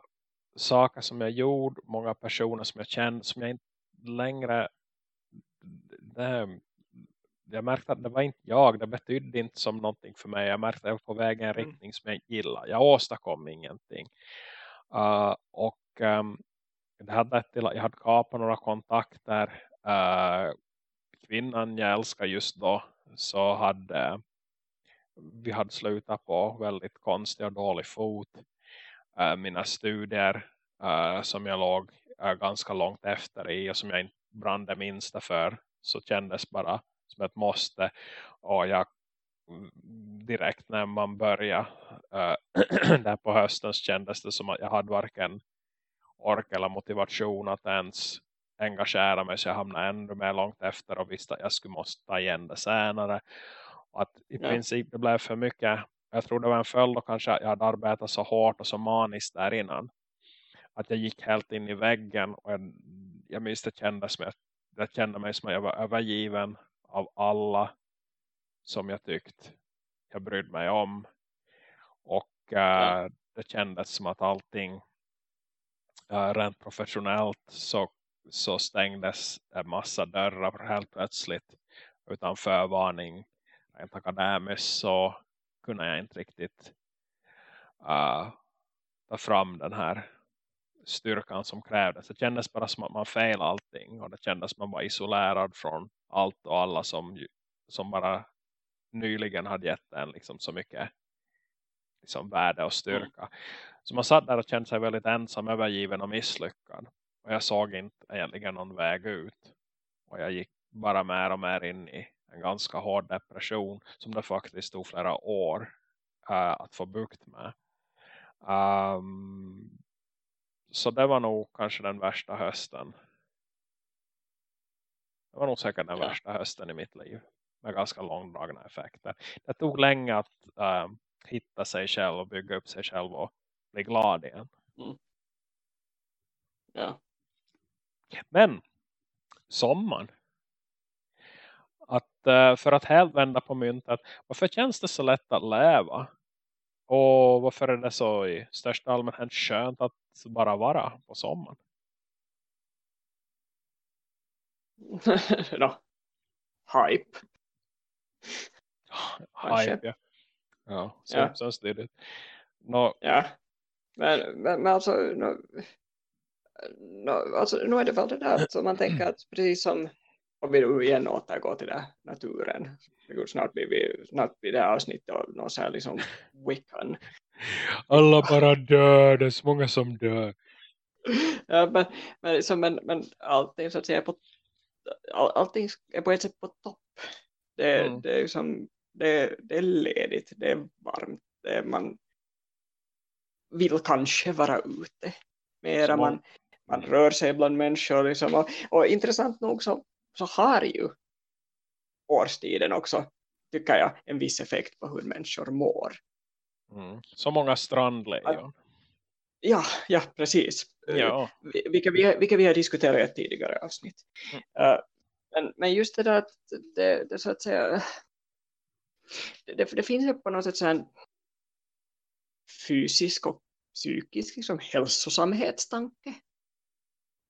saker som jag gjorde, många personer som jag kände som jag inte längre det, jag märkte att det var inte jag, det betydde inte som någonting för mig. Jag märkte att jag var på väg i en mm. riktning som jag gillar. Jag åstadkom ingenting. Uh, och um, det hade till att jag hade kapat några kontakter. Uh, kvinnan jag älskar just då så hade vi hade slutat på väldigt konstig och dålig fot. Uh, mina studier som jag låg ganska långt efter i och som jag inte brann det minsta för så kändes bara som ett måste. Och jag direkt när man började äh, där på hösten kändes det som att jag hade varken ork eller motivation att ens engagera mig så jag hamnade ännu mer långt efter och visste att jag skulle måste ta igen det senare. Och att i ja. princip det blev för mycket. Jag tror det var en följd och kanske jag hade arbetat så hårt och så maniskt där innan. Att jag gick helt in i väggen och jag, jag minns det kändes som jag, jag kände mig som att jag var övergiven av alla som jag tyckte jag brydde mig om. Och äh, det kändes som att allting äh, rent professionellt så, så stängdes en massa dörrar helt plötsligt utan förvarning. Rent akademiskt så kunde jag inte riktigt äh, ta fram den här styrkan som krävdes. Det kändes bara som att man fel allting och det kändes som att man var isolerad från allt och alla som, som bara nyligen hade gett en liksom så mycket liksom värde och styrka. Mm. Så man satt där och kände sig väldigt ensam, övergiven och misslyckad. Och jag såg inte egentligen någon väg ut. Och jag gick bara mer och mer in i en ganska hård depression som det faktiskt tog flera år uh, att få bukt med. Um, så det var nog kanske den värsta hösten det var nog säkert den ja. värsta hösten i mitt liv. Med ganska långdragna effekter. Det tog länge att äh, hitta sig själv och bygga upp sig själv och bli glad igen. Mm. Ja. Men sommaren. Att, äh, för att helt vända på myntet. Varför känns det så lätt att leva? Och varför är det så i största allmänhet skönt att bara vara på sommaren? <laughs> no, hype. Hype, ja. Ja, Simpsons ja. did it. No. Ja, men, men, men alltså, no, no, alltså, nu är det väl det där som man tänker att precis som om vi nu igen återgår till det, naturen. Snart blir, vi, snart blir det avsnitt av någon så här liksom Wiccan. Alla bara dör, det är så många som dör. Ja, men, men, liksom, men, men allting så att säga på all, allting är på ett sätt på topp. Det, mm. det, är, liksom, det, det är ledigt, det är varmt, det är, man vill kanske vara ute mera, man, man rör sig bland människor. Liksom, och, och intressant nog så, så har ju årstiden också, tycker jag, en viss effekt på hur människor mår. Mm. Så många strandlejon. Ja, ja precis. Ja. Vilka, vi, vilka vi har diskuterat i ett tidigare avsnitt. Mm. Uh, men, men just det där att det, det så att säga det, det finns ju på något sätt en fysisk och psykisk liksom, hälsosamhetstanke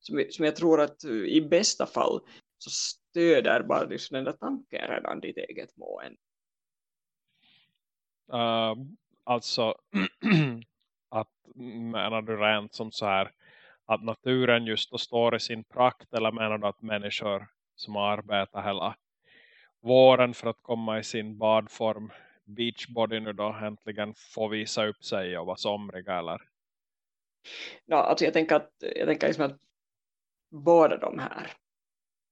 som, som jag tror att i bästa fall så stöder bara liksom den där tanken redan ditt eget mående. Uh, alltså <clears throat> att menar du rent som så här att naturen just då står i sin prakt eller menar du att människor som arbetar hela våren för att komma i sin badform beachbody nu då äntligen får visa upp sig och vara somriga eller? Ja, alltså jag tänker att jag tänker liksom att båda de här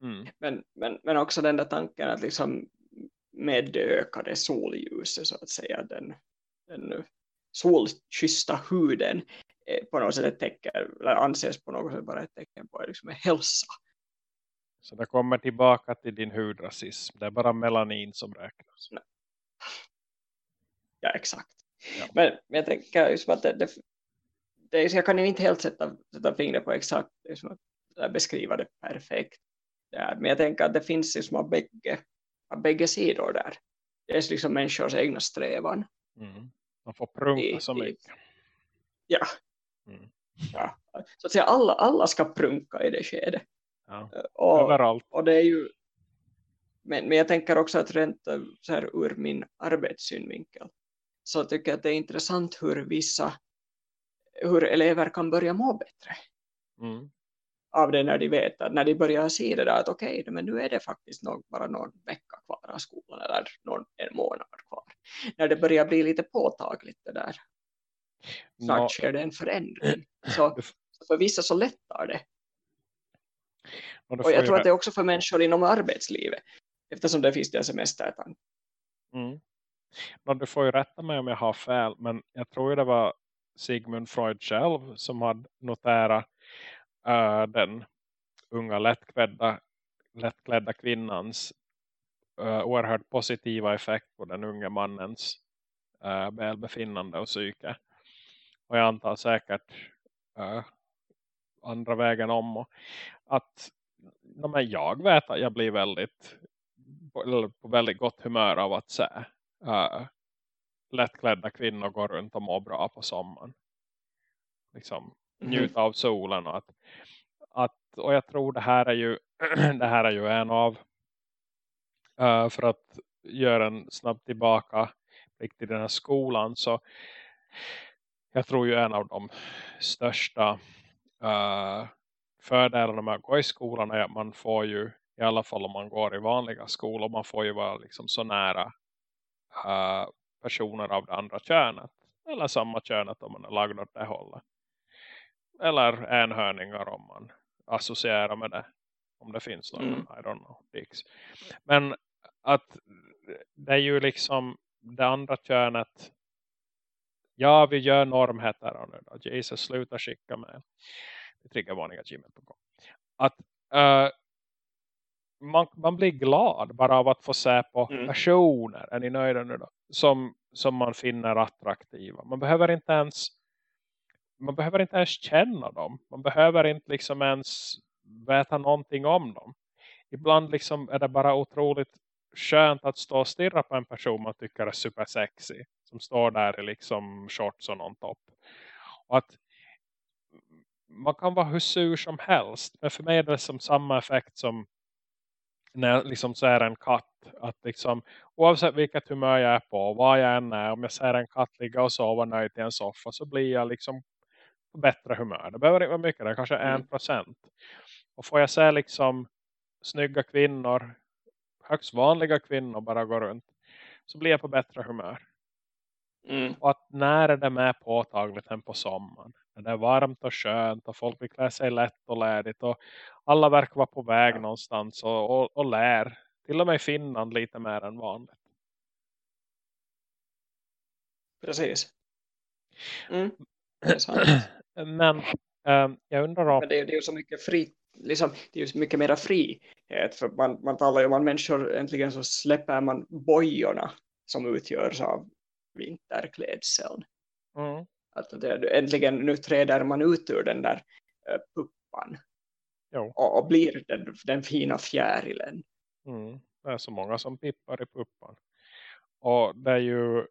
mm. men, men, men också den där tanken att liksom med det ökade solljuset så att säga den, den solkyssta huden på något sätt ett tecken, eller anses på något sätt bara ett tecken på liksom hälsa. Så det kommer tillbaka till din hudrasism. Det är bara melanin som räknas. Nej. Ja, exakt. Ja. Men, men jag tänker just att det, det, det, jag kan inte helt sätta, sätta fingret på exakt liksom att beskriva det perfekt. Ja, men jag tänker att det finns liksom av bägge, av bägge sidor där. Det är liksom människors egna strävan. Mm. Man får prunka så mycket. ja. Mm. ja. Så att säga, alla, alla ska prunka i det skedet. Ja. Och, Överallt. Och det är ju men, men jag tänker också att rent så här, ur min arbetssynvinkel så tycker jag att det är intressant hur vissa hur elever kan börja må bättre. Mm. Av det när de vet att när de börjar se det där att okej, okay, men nu är det faktiskt nog bara någon vecka kvar av skolan eller någon, en månad kvar. När det börjar bli lite påtagligt det där. Så no. sker det en förändring. Så, så för vissa så lättar det. Och, och jag tror att det är också för människor inom arbetslivet. Eftersom det finns det semestertank. Mm. Men du får ju rätta mig om jag har fel. Men jag tror ju det var Sigmund Freud själv som hade noterat uh, den unga lättklädda, lättklädda kvinnans uh, oerhört positiva effekt på den unga mannens uh, välbefinnande och psyke. Och jag antar säkert uh, andra vägen om. Och att men jag vet att jag blir väldigt på, på väldigt gott humör av att se uh, lättklädda kvinnor gå runt och må bra på sommaren. Liksom. Mm-hmm. njuta av solen och att, att och jag tror det här är ju <clears throat> det här är ju en av uh, för att göra en snabb tillbaka till den här skolan så jag tror ju en av de största uh, fördelarna med att gå i skolan är att man får ju i alla fall om man går i vanliga skolor man får ju vara liksom så nära uh, personer av det andra könet eller samma könet om man är lagd åt det hållet eller enhörningar om man associerar med det om det finns någon, mm. I don't know, dicks. men att det är ju liksom det andra könet ja vi gör normheter nu då. Jesus sluta skicka med triggervarningar gmail.com att uh, man, man blir glad bara av att få se på mm. personer. Är ni nöjda nu då? Som, som man finner attraktiva. Man behöver inte ens man behöver inte ens känna dem. Man behöver inte liksom ens veta någonting om dem. Ibland liksom är det bara otroligt skönt att stå och stirra på en person man tycker är supersexy. Som står där i liksom shorts och någon topp. Och att man kan vara hur sur som helst. Men för mig är det som samma effekt som när jag så ser en katt att liksom oavsett vilket humör jag är på vad jag än är om jag ser en katt ligga och sova nöjd i en soffa så blir jag liksom på bättre humör. Det behöver inte vara mycket, det är kanske mm. en procent. Och får jag se liksom snygga kvinnor högst vanliga kvinnor bara gå runt så blir jag på bättre humör. Mm. Och att när är det med påtagligt än på sommaren? När det är varmt och skönt och folk vill klä sig lätt och lädigt och alla verkar vara på väg ja. någonstans och, och, och lär. Till och med i Finland lite mer än vanligt. Precis. Mm. <clears throat> Men äh, jag undrar om... Men det, det är ju så mycket fri, liksom, det är ju mycket mer frihet. För man, man talar ju om att människor äntligen så släpper man bojorna som utgörs av vinterklädseln. Mm. Att det, äntligen nu träder man ut ur den där uh, puppan. Och, och, blir den, den fina fjärilen. Mm. Det är så många som pippar i puppan. Och det är ju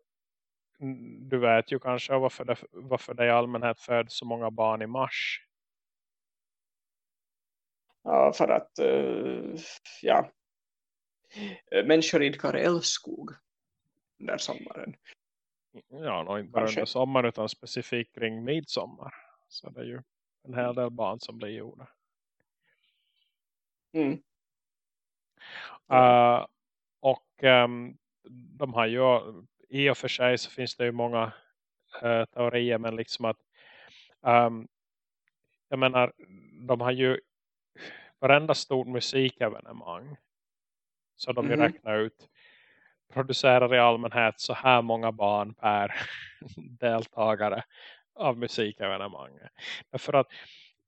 du vet ju kanske varför det, varför det i allmänhet föds så många barn i mars. Ja, för att uh, ja, människor idkar älskog under sommaren. Ja, nog inte bara under sommaren utan specifikt kring midsommar. Så det är ju en hel del barn som blir gjorda. Mm. Uh, och um, de har ju i och för sig så finns det ju många uh, teorier men liksom att um, jag menar de har ju varenda stort musikevenemang så de mm -hmm. räknar ut producerar i allmänhet så här många barn per <laughs> deltagare av musikevenemanget. För att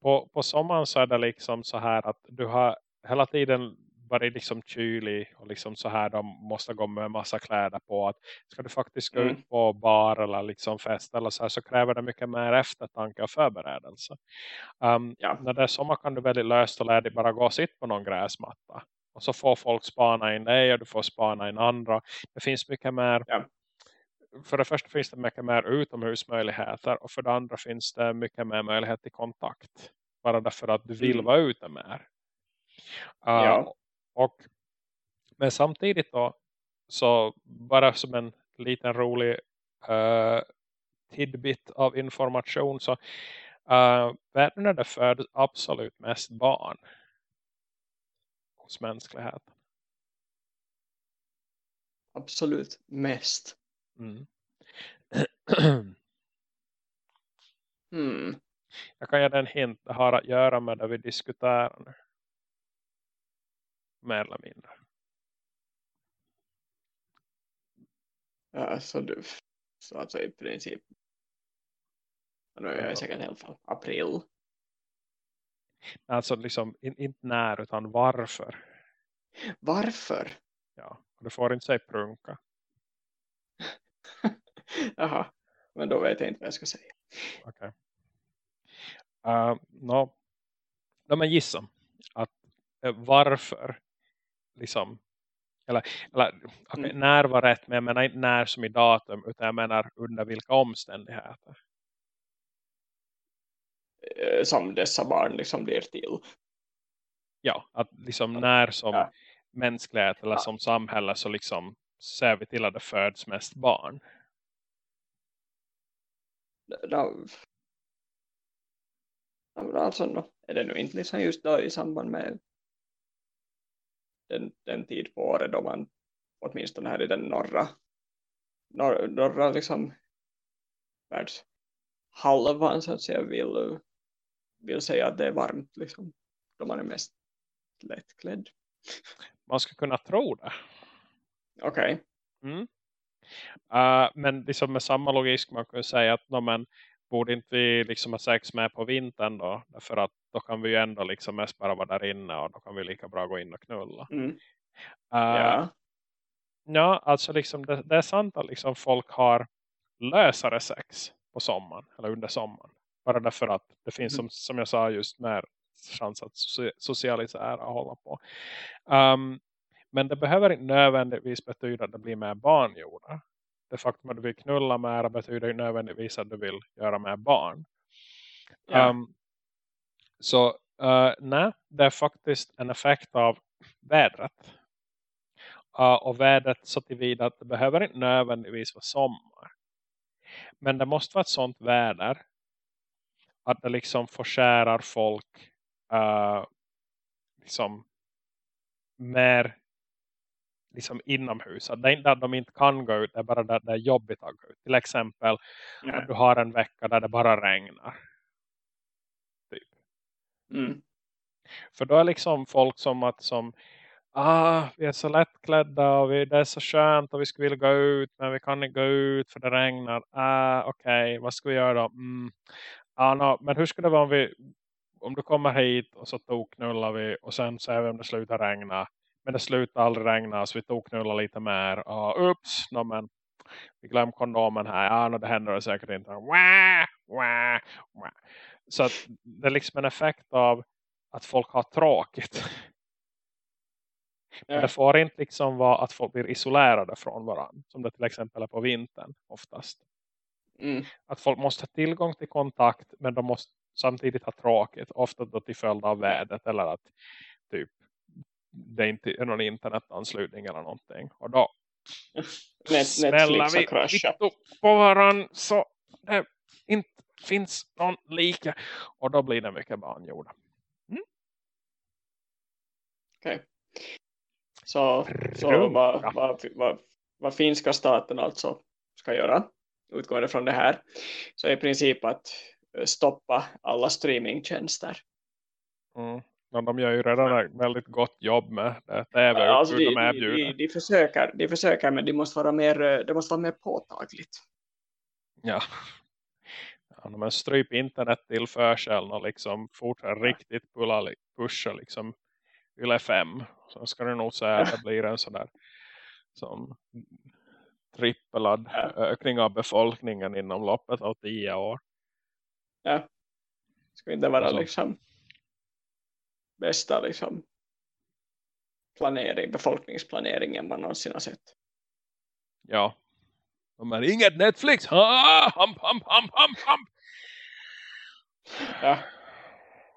på, på sommaren så är det liksom så här att du har hela tiden varit liksom kylig och liksom så här de måste gå med massa kläder på att ska du faktiskt gå mm. ut på bar eller liksom fest eller så här så kräver det mycket mer eftertanke och förberedelse. Um, ja. När det är sommar kan du väldigt löst och lära bara gå och sitta på någon gräsmatta och så får folk spana in dig och du får spana in andra. Det finns mycket mer ja. för det första finns det mycket mer utomhusmöjligheter och för det andra finns det mycket mer möjlighet till kontakt. Bara därför att du vill mm. vara ute mer. Uh, ja. Och, men samtidigt då så bara som en liten rolig uh, tidbit av information så uh, världen är det föds absolut mest barn hos mänskligheten. Absolut mest. Mm. hmm. Jag kan ge dig en hint. Det har att göra med det vi diskuterar nu. Mer eller mindre. Ja, så du så alltså i princip nu är jag säkert i alla fall april. Alltså liksom inte när utan varför. Varför? Ja, du får inte säga prunka. <laughs> Jaha, men då vet jag inte vad jag ska säga. Okej. Okay. Uh, eh, no. no, men gissa att uh, varför liksom eller, eller okay, mm. när var rätt men jag menar inte när som i datum utan jag menar under vilka omständigheter eh, som dessa barn liksom blir till ja, att liksom när som ja. mänsklighet eller ja. som samhälle så liksom ser vi till att det föds mest barn då, alltså är det nu inte liksom just då i samband med den, den tid på året då man åtminstone här i den norra norra, norra liksom världshalvan så att säga vill, vill säga att det är varmt liksom då man är mest lättklädd. Man ska kunna tro det. Okej. Okay. Mm. Uh, men liksom med samma logik man kan säga att no, men, borde inte vi liksom ha sex med på vintern då? Därför att då kan vi ju ändå liksom mest bara vara där inne och då kan vi lika bra gå in och knulla. Mm. Uh, ja. ja, alltså liksom det, det, är sant att liksom folk har lösare sex på sommaren eller under sommaren. Bara därför att det finns mm. som, som jag sa just mer chans att socialisera och hålla på. Um, men det behöver inte nödvändigtvis betyda att det blir mer barngjorda. Det faktum att du vill knulla mer betyder inte nödvändigtvis att du vill göra mer barn. Ja. Um, så uh, nej, det är faktiskt en effekt av vädret. Uh, och vädret så tillvida att det behöver inte nödvändigtvis vara sommar. Men det måste vara ett sånt väder att det liksom förskärar folk uh, liksom mer liksom inomhus. det är inte att de inte kan gå ut, det är bara att det är jobbigt att gå ut. Till exempel ja. att du har en vecka där det bara regnar. Mm. För då är liksom folk som att som ah, vi är så lättklädda och vi, det är så skönt och vi skulle vilja gå ut men vi kan inte gå ut för det regnar. Ah, okej, okay, vad ska vi göra då? Mm. Ah, no, men hur skulle det vara om vi om du kommer hit och så toknullar vi och sen ser vi om det slutar regna men det slutar aldrig regna så vi tog lite mer. Och ups, no, men vi glömde kondomen här. Ah, ja, no, det händer säkert inte. Wah, wah, wah. Så att det är liksom en effekt av att folk har tråkigt. Men det får inte liksom vara att folk blir isolerade från varandra. Som det till exempel är på vintern oftast. Mm. Att folk måste ha tillgång till kontakt men de måste samtidigt ha tråkigt. Ofta då till följd av vädret eller att typ det är inte någon internetanslutning eller någonting. Och då <laughs> Net, smäller vi krascha. på varann så det inte finns någon lika. Och då blir det mycket barnjord. Mm? Okej. Okay. Så, så vad, vad, vad, vad finska staten alltså ska göra utgående från det här så i princip att stoppa alla streamingtjänster. Mm. Men de gör ju redan ett väldigt gott jobb med det tv alltså de, de, de, de, försöker, de försöker men det måste vara mer, det måste vara mer påtagligt. Ja. Ja men stryp internet till förseln och liksom fortsätter ja. riktigt pulla, pusha liksom Yle 5. Så ska du nog säga att det blir en sån där som trippelad ökning av befolkningen inom loppet av tio år. Ja. Ska inte vara alltså, liksom bästa liksom, planering, befolkningsplaneringen man någonsin har sett. Ja, Men inget Netflix. Ha, hump, hump, hump, hump, hump. Ja.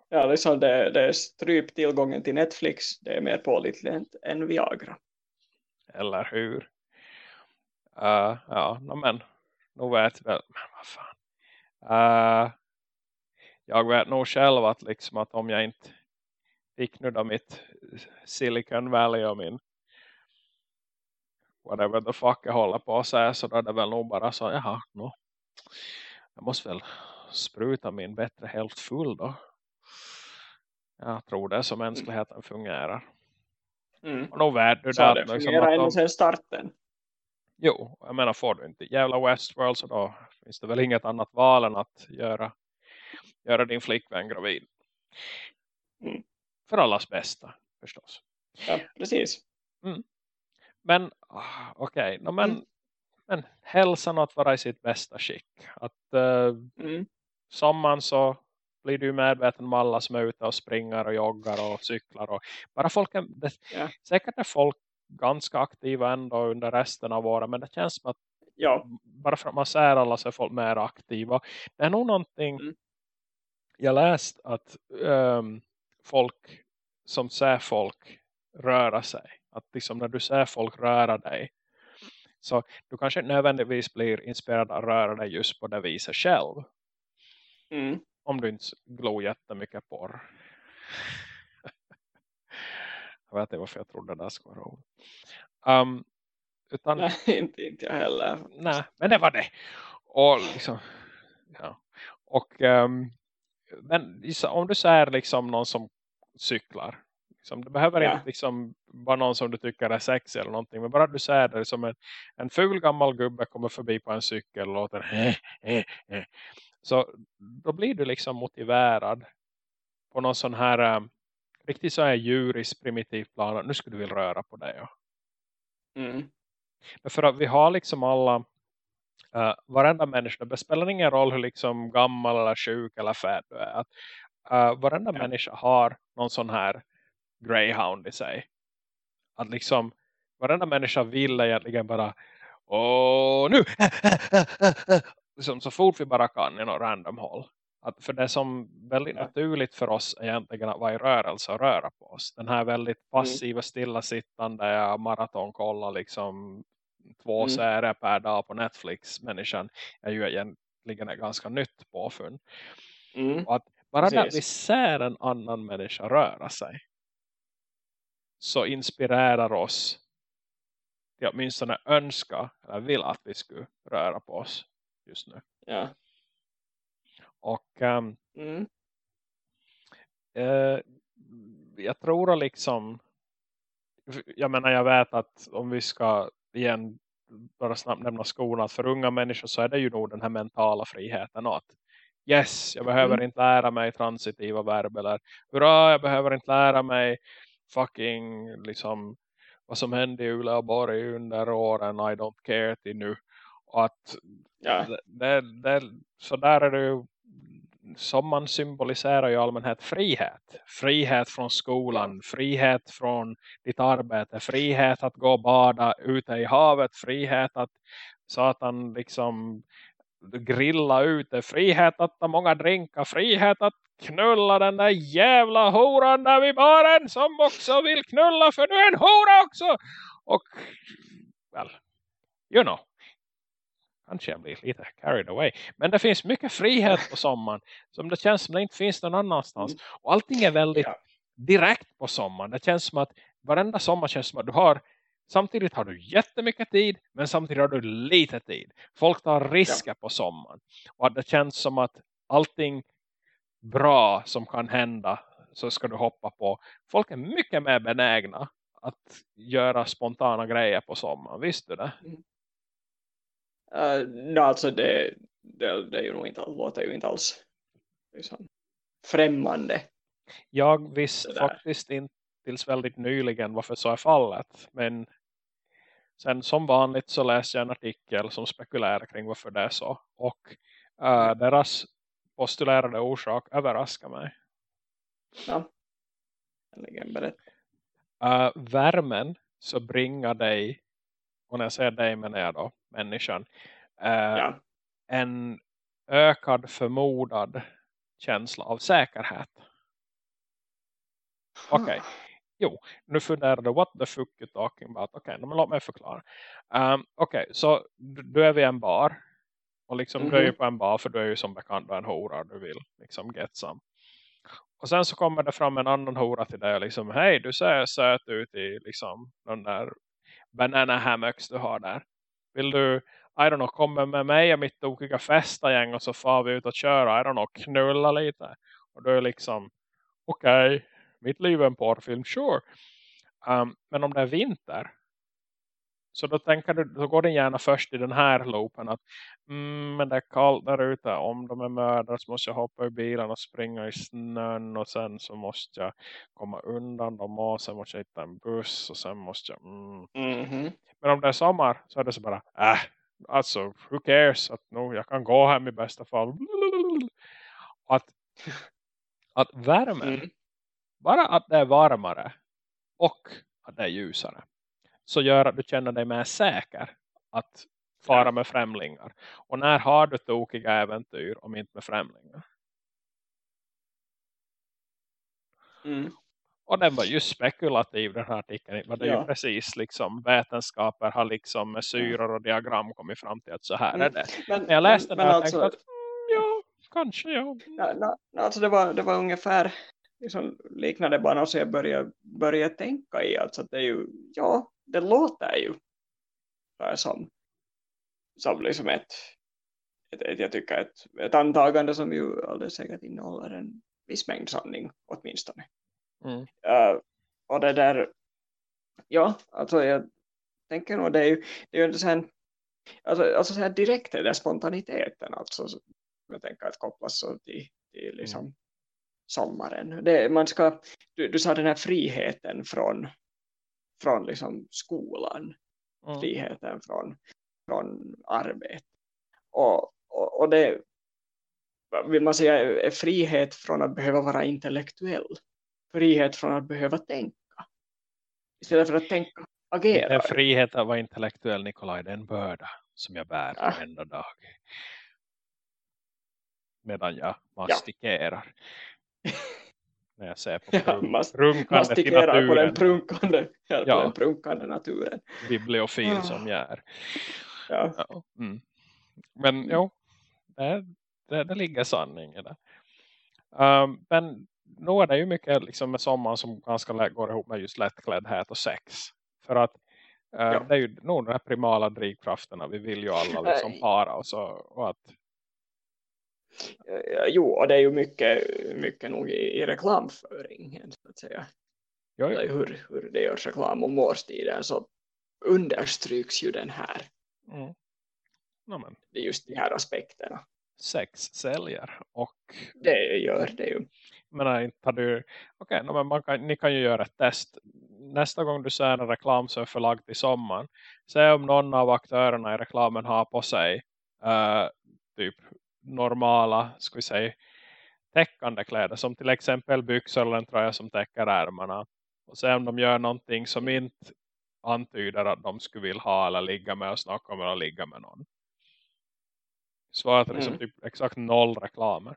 Ja, liksom det, det är stryp tillgången till Netflix. Det är mer pålitligt än Viagra. Eller hur? Uh, ja, men nog vet väl. Men vad fan. Uh, jag vet nog själv att liksom att om jag inte fick nu då mitt Silicon Valley och min whatever the fuck jag håller på att säga så då är det väl nog bara så, jaha, no. jag måste väl spruta min bättre hälft full då. Jag tror det är så mänskligheten fungerar. Mm. Och nog vet du så det. det liksom fungerar ända sedan starten. Jo, jag menar får du inte jävla Westworld så då finns det väl inget annat val än att göra, göra din flickvän gravid. Mm. För allas bästa, förstås. Ja, precis. Mm. Men, ah, okej, okay, no, men, mm. men hälsan att vara i sitt bästa skick. Att uh, mm. Sommaren så blir du medveten om alla som är ute och springer och joggar och cyklar. Och bara folk är, det, ja. Säkert är folk ganska aktiva ändå under resten av året. Men det känns som att ja. bara för att man ser alla så är folk mer aktiva. Det är nog någonting mm. jag läst att um, folk som ser folk röra sig. Att liksom när du ser folk röra dig så du kanske nödvändigtvis blir inspirerad att röra dig just på det viset själv. Mm. Om du inte glor jättemycket porr. jag vet inte varför jag trodde det där skulle vara roligt. Um, utan, nej, <laughs> inte, inte jag heller. Nej, men det var det. Och liksom, ja. Och um, men om du ser liksom någon som cyklar. Liksom, det behöver ja. inte liksom vara någon som du tycker är sexig eller någonting. Men bara du ser det som en, en ful gammal gubbe kommer förbi på en cykel och låter he, he, he. Så då blir du liksom motiverad på någon sån här um, riktigt så här djuriskt primitivt plan. Nu skulle du vilja röra på dig. Ja. Mm. För att vi har liksom alla uh, varenda människa, det spelar ingen roll hur liksom gammal eller sjuk eller färd du är. Att, uh, varenda ja. människa har någon sån här greyhound i sig. Att liksom varenda människa vill egentligen bara Åh, nu! <laughs> liksom, så fort vi bara kan i någon random håll. Att för det som väldigt ja. naturligt för oss egentligen att vara i rörelse och röra på oss. Den här väldigt mm. passiva, mm. stillasittande maratonkolla liksom två mm. serier per dag på Netflix människan är ju egentligen ett ganska nytt påfund. Mm. Och att bara när vi ser en annan människa röra sig så inspirerar oss till åtminstone önska eller vill att vi skulle röra på oss just nu. Ja. Och um, mm. uh, jag tror liksom jag menar jag vet att om vi ska igen bara snabbt nämna skolan för unga människor så är det ju nog den här mentala friheten att yes, jag behöver mm. inte lära mig transitiva verb eller hurra, jag behöver inte lära mig fucking liksom vad som hände i Uleåborg under åren I don't care till nu och att ja. det, det, så där är det ju som man symboliserar i allmänhet frihet. Frihet från skolan, frihet från ditt arbete, frihet att gå och bada ute i havet, frihet att satan liksom grilla ute, frihet att ta många drinkar, frihet att knulla den där jävla horan där vid baren som också vill knulla för du är en hora också. Och, well, you know, kanske jag blir lite carried away. Men det finns mycket frihet på sommaren som det känns som det inte finns någon annanstans. Mm. Och allting är väldigt ja. direkt på sommaren. Det känns som att varenda sommar känns som att du har Samtidigt har du jättemycket tid men samtidigt har du lite tid. Folk tar risker ja. på sommaren. Och det känns som att allting bra som kan hända så ska du hoppa på. Folk är mycket mer benägna att göra spontana grejer på sommaren. Visste du det? Mm. Uh, no, alltså det, det, det är ju nog inte, låter ju inte alls liksom, främmande. Jag visste faktiskt inte tills väldigt nyligen varför så är fallet. Men sen som vanligt så läste jag en artikel som spekulerar kring varför det är så. Och uh, deras postulerade orsak överraskar mig. Ja. Uh, värmen så bringar dig och när jag säger dig menar jag då människan uh, ja. en ökad förmodad känsla av säkerhet. Okej. Okay. Jo, nu funderade what the fuck you talking about. Okej, okay, men låt mig förklara. Um, Okej, okay, så du är vid en bar. Och liksom mm -hmm. du är ju mhm. på en bar för du är ju som bekant en hora du vill liksom get some. Och sen så kommer det fram en annan hora till dig och liksom, hej du ser söt ut i liksom den där banana hammocks du har där. Vill du, I don't know, komma med mig och mitt tokiga festagäng och så far vi ut och köra, I don't know, knulla lite. Och då är liksom, okej, okay, mitt liv är en porrfilm, sure. Um, men om det är vinter så då tänker du, då går den gärna först i den här loopen att mm, men det är kallt där ute. Om de är mördare så måste jag hoppa i bilen och springa i snön. Och sen så måste jag komma undan dem och sen måste jag hitta en buss. Och sen måste jag... Mm. Mm -hmm. Men om det är sommar så är det så bara, äh, alltså who cares? Att nu, jag kan gå hem i bästa fall. Att, att värmen, mm. bara att det är varmare och att det är ljusare så gör att du känner dig mer säker att fara med främlingar. Och när har du tokiga äventyr om inte med främlingar? Mm. Och den var ju spekulativ den här artikeln. Men det är ja. ju precis liksom vetenskaper har liksom med syror och diagram kommit fram till att så här mm. är det. Men, När jag läste men, det här alltså, tänkte att mm, ja, kanske ja. ja no, alltså det var, det var ungefär liksom liknande banor så jag började, började tänka i. Alltså att det är ju, ja, det låter ju som, som liksom ett, ett, ett, jag tycker ett, ett antagande som ju alldeles säkert innehåller en viss mängd sanning åtminstone. Mm. Uh, och det där, ja, alltså jag tänker nog det är ju, det är ju här, alltså, alltså så här direkt är det spontaniteten alltså, jag tänker att kopplas så till, till liksom mm. sommaren. Det, man ska, du, du sa den här friheten från från liksom skolan. Mm. Friheten från, från arbete. Och, och, och det vill man säga är frihet från att behöva vara intellektuell. Frihet från att behöva tänka. Istället för att tänka, agera. Det frihet att vara intellektuell, Nikolaj, det är en börda som jag bär ja. varenda dag. Medan jag mastikerar. Ja. <laughs> när jag ser på prunk, <laughs> ja, prunkande till naturen. på den prunkande, ja, ja. Den prunkande naturen. Bibliofil oh. som jag är. Ja. ja. Mm. Men jo, det, det, det ligger sanning i det. Um, men nu är det ju mycket liksom med sommaren som ganska lätt går ihop med just lättkläddhet och sex. För att uh, ja. det är ju nog de här primala drivkrafterna. Vi vill ju alla liksom para oss och, och att Jo, och det är ju mycket, mycket nog i, i reklamföringen så att säga. Jo, jo. Hur, hur det görs reklam om årstiden så understryks ju den här. Mm. No, men. Det är just de här aspekterna. Sex säljer och... Det gör det ju. Men inte du... Okej, okay, man kan, ni kan ju göra ett test. Nästa gång du ser en reklam som är förlagd till sommaren. Se om någon av aktörerna i reklamen har på sig uh, typ normala, ska vi säga, täckande kläder. Som till exempel byxor eller en tröja som täcker ärmarna. Och se om de gör någonting som inte antyder att de skulle vilja ha eller ligga med och snart kommer att ligga med någon. Svaret är liksom mm. typ exakt noll reklamer.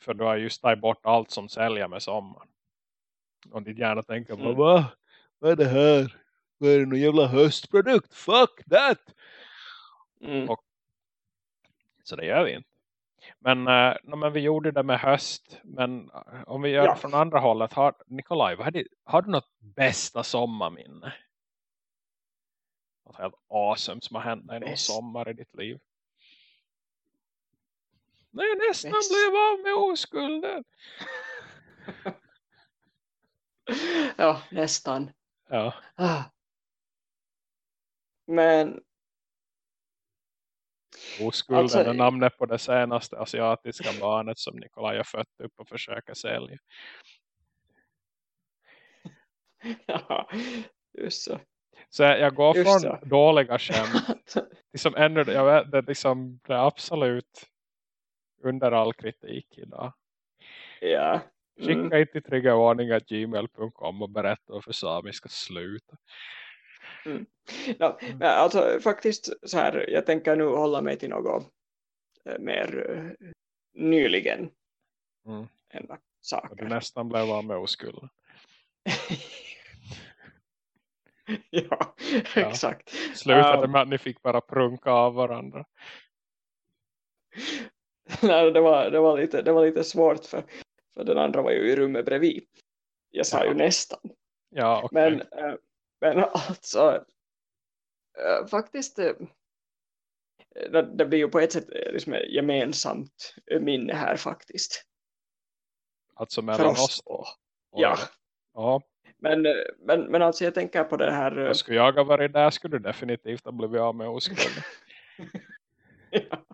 För du har just tagit bort allt som säljer med sommaren. Och ditt hjärna tänker, mm. vad, vad är det här? Vad är det någon jävla höstprodukt? Fuck that! Mm. Och, så det gör vi inte. Men, äh, men vi gjorde det med höst. Men äh, om vi gör ja. det från andra hållet. Har, Nikolaj, har du, har du något bästa sommarminne? Något helt awesome som har hänt dig någon sommar i ditt liv? Nej, nästan Best. blev av med oskulden. <laughs> ja, nästan. Ja. Ah. Men Oskulden alltså, är namnet på det senaste asiatiska barnet som Nikolaj har fött upp och försöker sälja. <laughs> Ja, just så. Så jag går just från så. dåliga skämt <laughs> liksom ännu, jag vet, det, liksom, det är absolut under all kritik idag. Ja. Mm. Skicka inte till gmail.com och berätta varför Sami ska sluta. Mm. Ja, men alltså faktiskt så här, jag tänker nu hålla mig till något mer nyligen mm. hända saker. Du nästan blev av med oskulden. <laughs> ja, ja, exakt. Slutade um, med att ni fick bara prunka av varandra. <laughs> Nej, det var, det var, lite, det var lite svårt för, för den andra var ju i rummet bredvid. Jag sa ja. ju nästan. Ja, okay. men, men alltså äh, faktiskt äh, det blir ju på ett sätt liksom gemensamt minne här faktiskt. Alltså mellan oss? oss då? Ja. ja. Men, men, men alltså jag tänker på det här... Och skulle jag ha varit där skulle du definitivt ha blivit av med oskulden. <laughs> ja.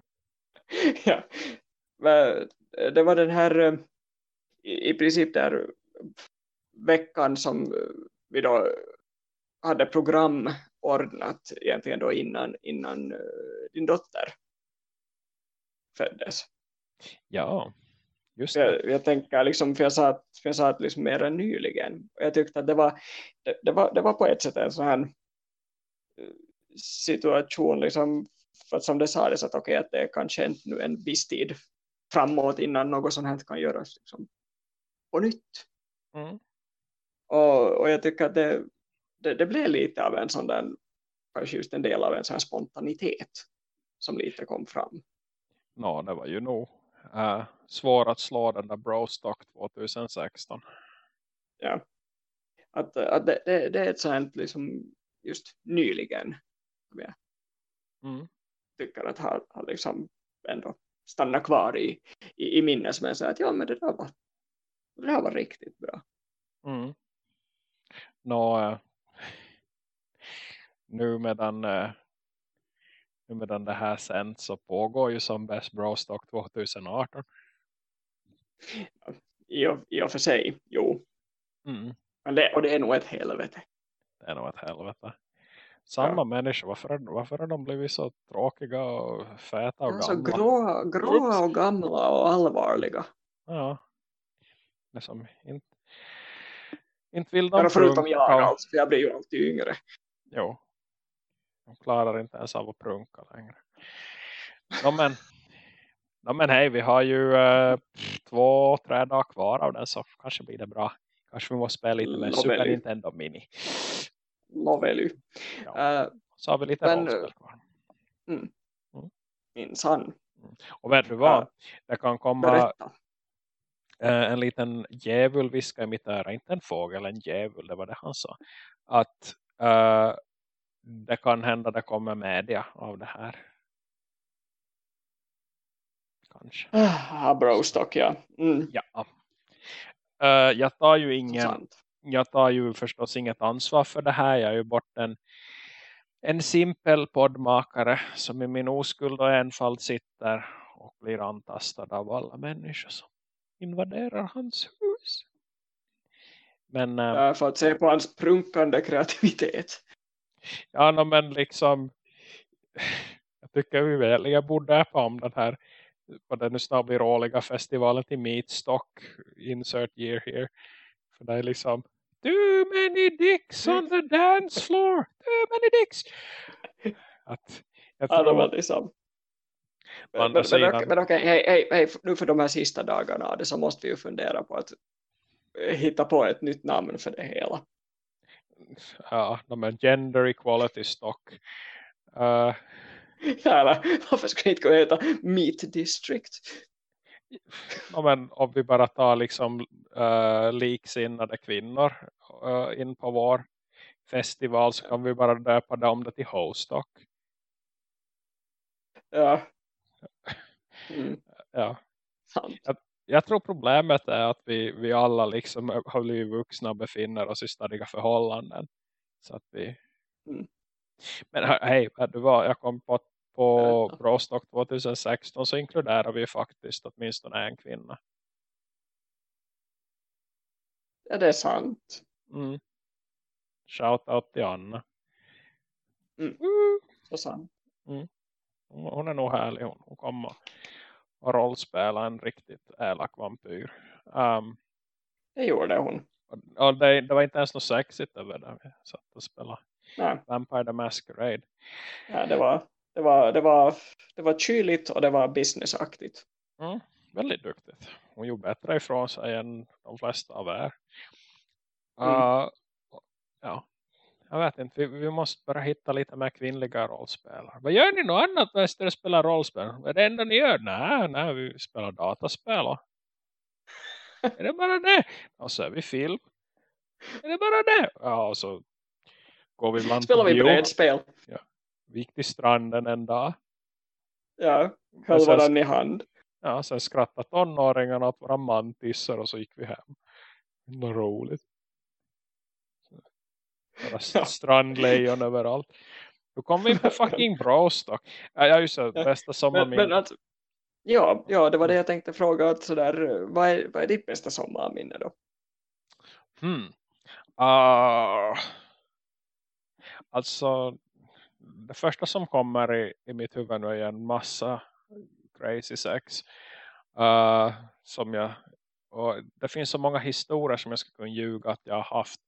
ja. Men det var den här i, i princip där veckan som vi då hade program ordnat egentligen då innan, innan din dotter föddes. Ja, just det. Jag, jag tänker liksom, för jag sa att, för jag sa att liksom mer än nyligen. Och jag tyckte att det var, det, det, var, det var på ett sätt en sån här situation liksom, för att som det sades att okej okay, att det är kanske inte nu en viss tid framåt innan något sånt här kan göras liksom, på nytt. Mm. Och, och jag tycker att det, det, det blev lite av en sån där kanske just en del av en sån här spontanitet som lite kom fram. Ja, det var ju nog äh, svårt att slå den där Brostock 2016. Ja, att, att det, det, det är ett sånt liksom just nyligen jag mm. tycker att har, har liksom ändå stannat kvar i, i, i minnes med att ja men det där var det där var riktigt bra. Mm. Nå, äh, nu medan äh, nu medan det här sänds så pågår ju som Best Brostock 2018. I, I och för sig, jo. Mm. Men det, och det är nog ett helvete. Det är nog ett helvete. Samma ja. människor, varför, varför har de blivit så tråkiga och fäta och alltså, gamla? Gråa, gråa och gamla och allvarliga. Ja. Det som inte, inte vill de förutom jag alltså, för jag blir ju alltid yngre. Jo, de klarar inte ens av att prunka längre. No, men, no, men hej, vi har ju uh, två, tre dagar kvar av den så kanske blir det bra. Kanske vi måste spela lite med Super Nintendo Mini. Novely. Ja. Uh, så har vi lite men, rollspel kvar. Mm. Mm. Minsann. Mm. Och vet du vad? Uh, det kan komma uh, en liten djävul viska i mitt öra. Inte en fågel, en djävul. Det var det han sa. Att uh, det kan hända det kommer media av det här. Kanske. Ah, brostock, ja. Mm. Ja. Uh, jag tar ju ingen jag tar ju förstås inget ansvar för det här. Jag är ju bort en, en simpel poddmakare som i min oskuld och enfald sitter och blir antastad av alla människor som invaderar hans hus. Men, äh, för att se på hans prunkande kreativitet. Ja, no, men liksom jag tycker vi väl borde på om den här vad det nu snart blir årliga festivalen till Meatstock insert year here. För det är liksom too many dicks on the dance floor. Too many dicks. Att, jag tror ja, men liksom. Men, men, men, men okej, hej, hej, hej, nu för de här sista dagarna det så måste vi ju fundera på att hitta på ett nytt namn för det hela ja, är gender equality stock. Uh, ja, eller, varför ska inte gå heta Meat District? Ja, men om vi bara tar liksom uh, liksinnade kvinnor uh, in på vår festival så kan vi bara döpa dem det till Hostock. Ja. Mm. Ja. Jag, jag tror problemet är att vi, vi alla liksom har blivit vuxna och befinner oss i stadiga förhållanden. Så att vi... Mm. Men hej, du var, jag kom på på Brostock 2016 så inkluderar vi faktiskt åtminstone en kvinna. Ja, det är sant. Mm. Shout out till Anna. Mm. Så sant. Mm. Hon är nog härlig. Hon, hon kommer och rollspela en riktigt elak vampyr. Um, det gjorde hon. Och, och det, det, var inte ens något sexigt över det. Vi satt och spelade Nej. Vampire the Masquerade. Ja, det var, det var, det var, det var kyligt och det var businessaktigt. Mm, väldigt duktigt. Hon gjorde bättre ifrån sig än de flesta av er. Mm. Uh, ja, jag vet inte. Vi, vi, måste bara hitta lite mer kvinnliga rollspelare. Vad gör ni något annat när ni spelar rollspel? Vad är det enda ni gör? Nej, nej vi spelar dataspel. är det bara det? Och så är vi film. Är det bara det? Ja, och så går vi ibland Spelar vi brädspel? Ja. Vi gick till stranden en dag. Ja, höll varandra i hand. Ja, sen skrattade tonåringarna åt våra mantisar och så gick vi hem. Var roligt. Bara <laughs> strandlejon överallt. Då kom vi in på <laughs> fucking Brostock. Ja, just det. Bästa sommarminne. Men, men alltså, ja, ja, det var det jag tänkte fråga. Att sådär, vad, är, vad är ditt bästa sommarminne då? Hmm. Uh, alltså, det första som kommer i, i mitt huvud nu är en massa crazy sex. Uh, som jag och det finns så många historier som jag ska kunna ljuga att jag har haft.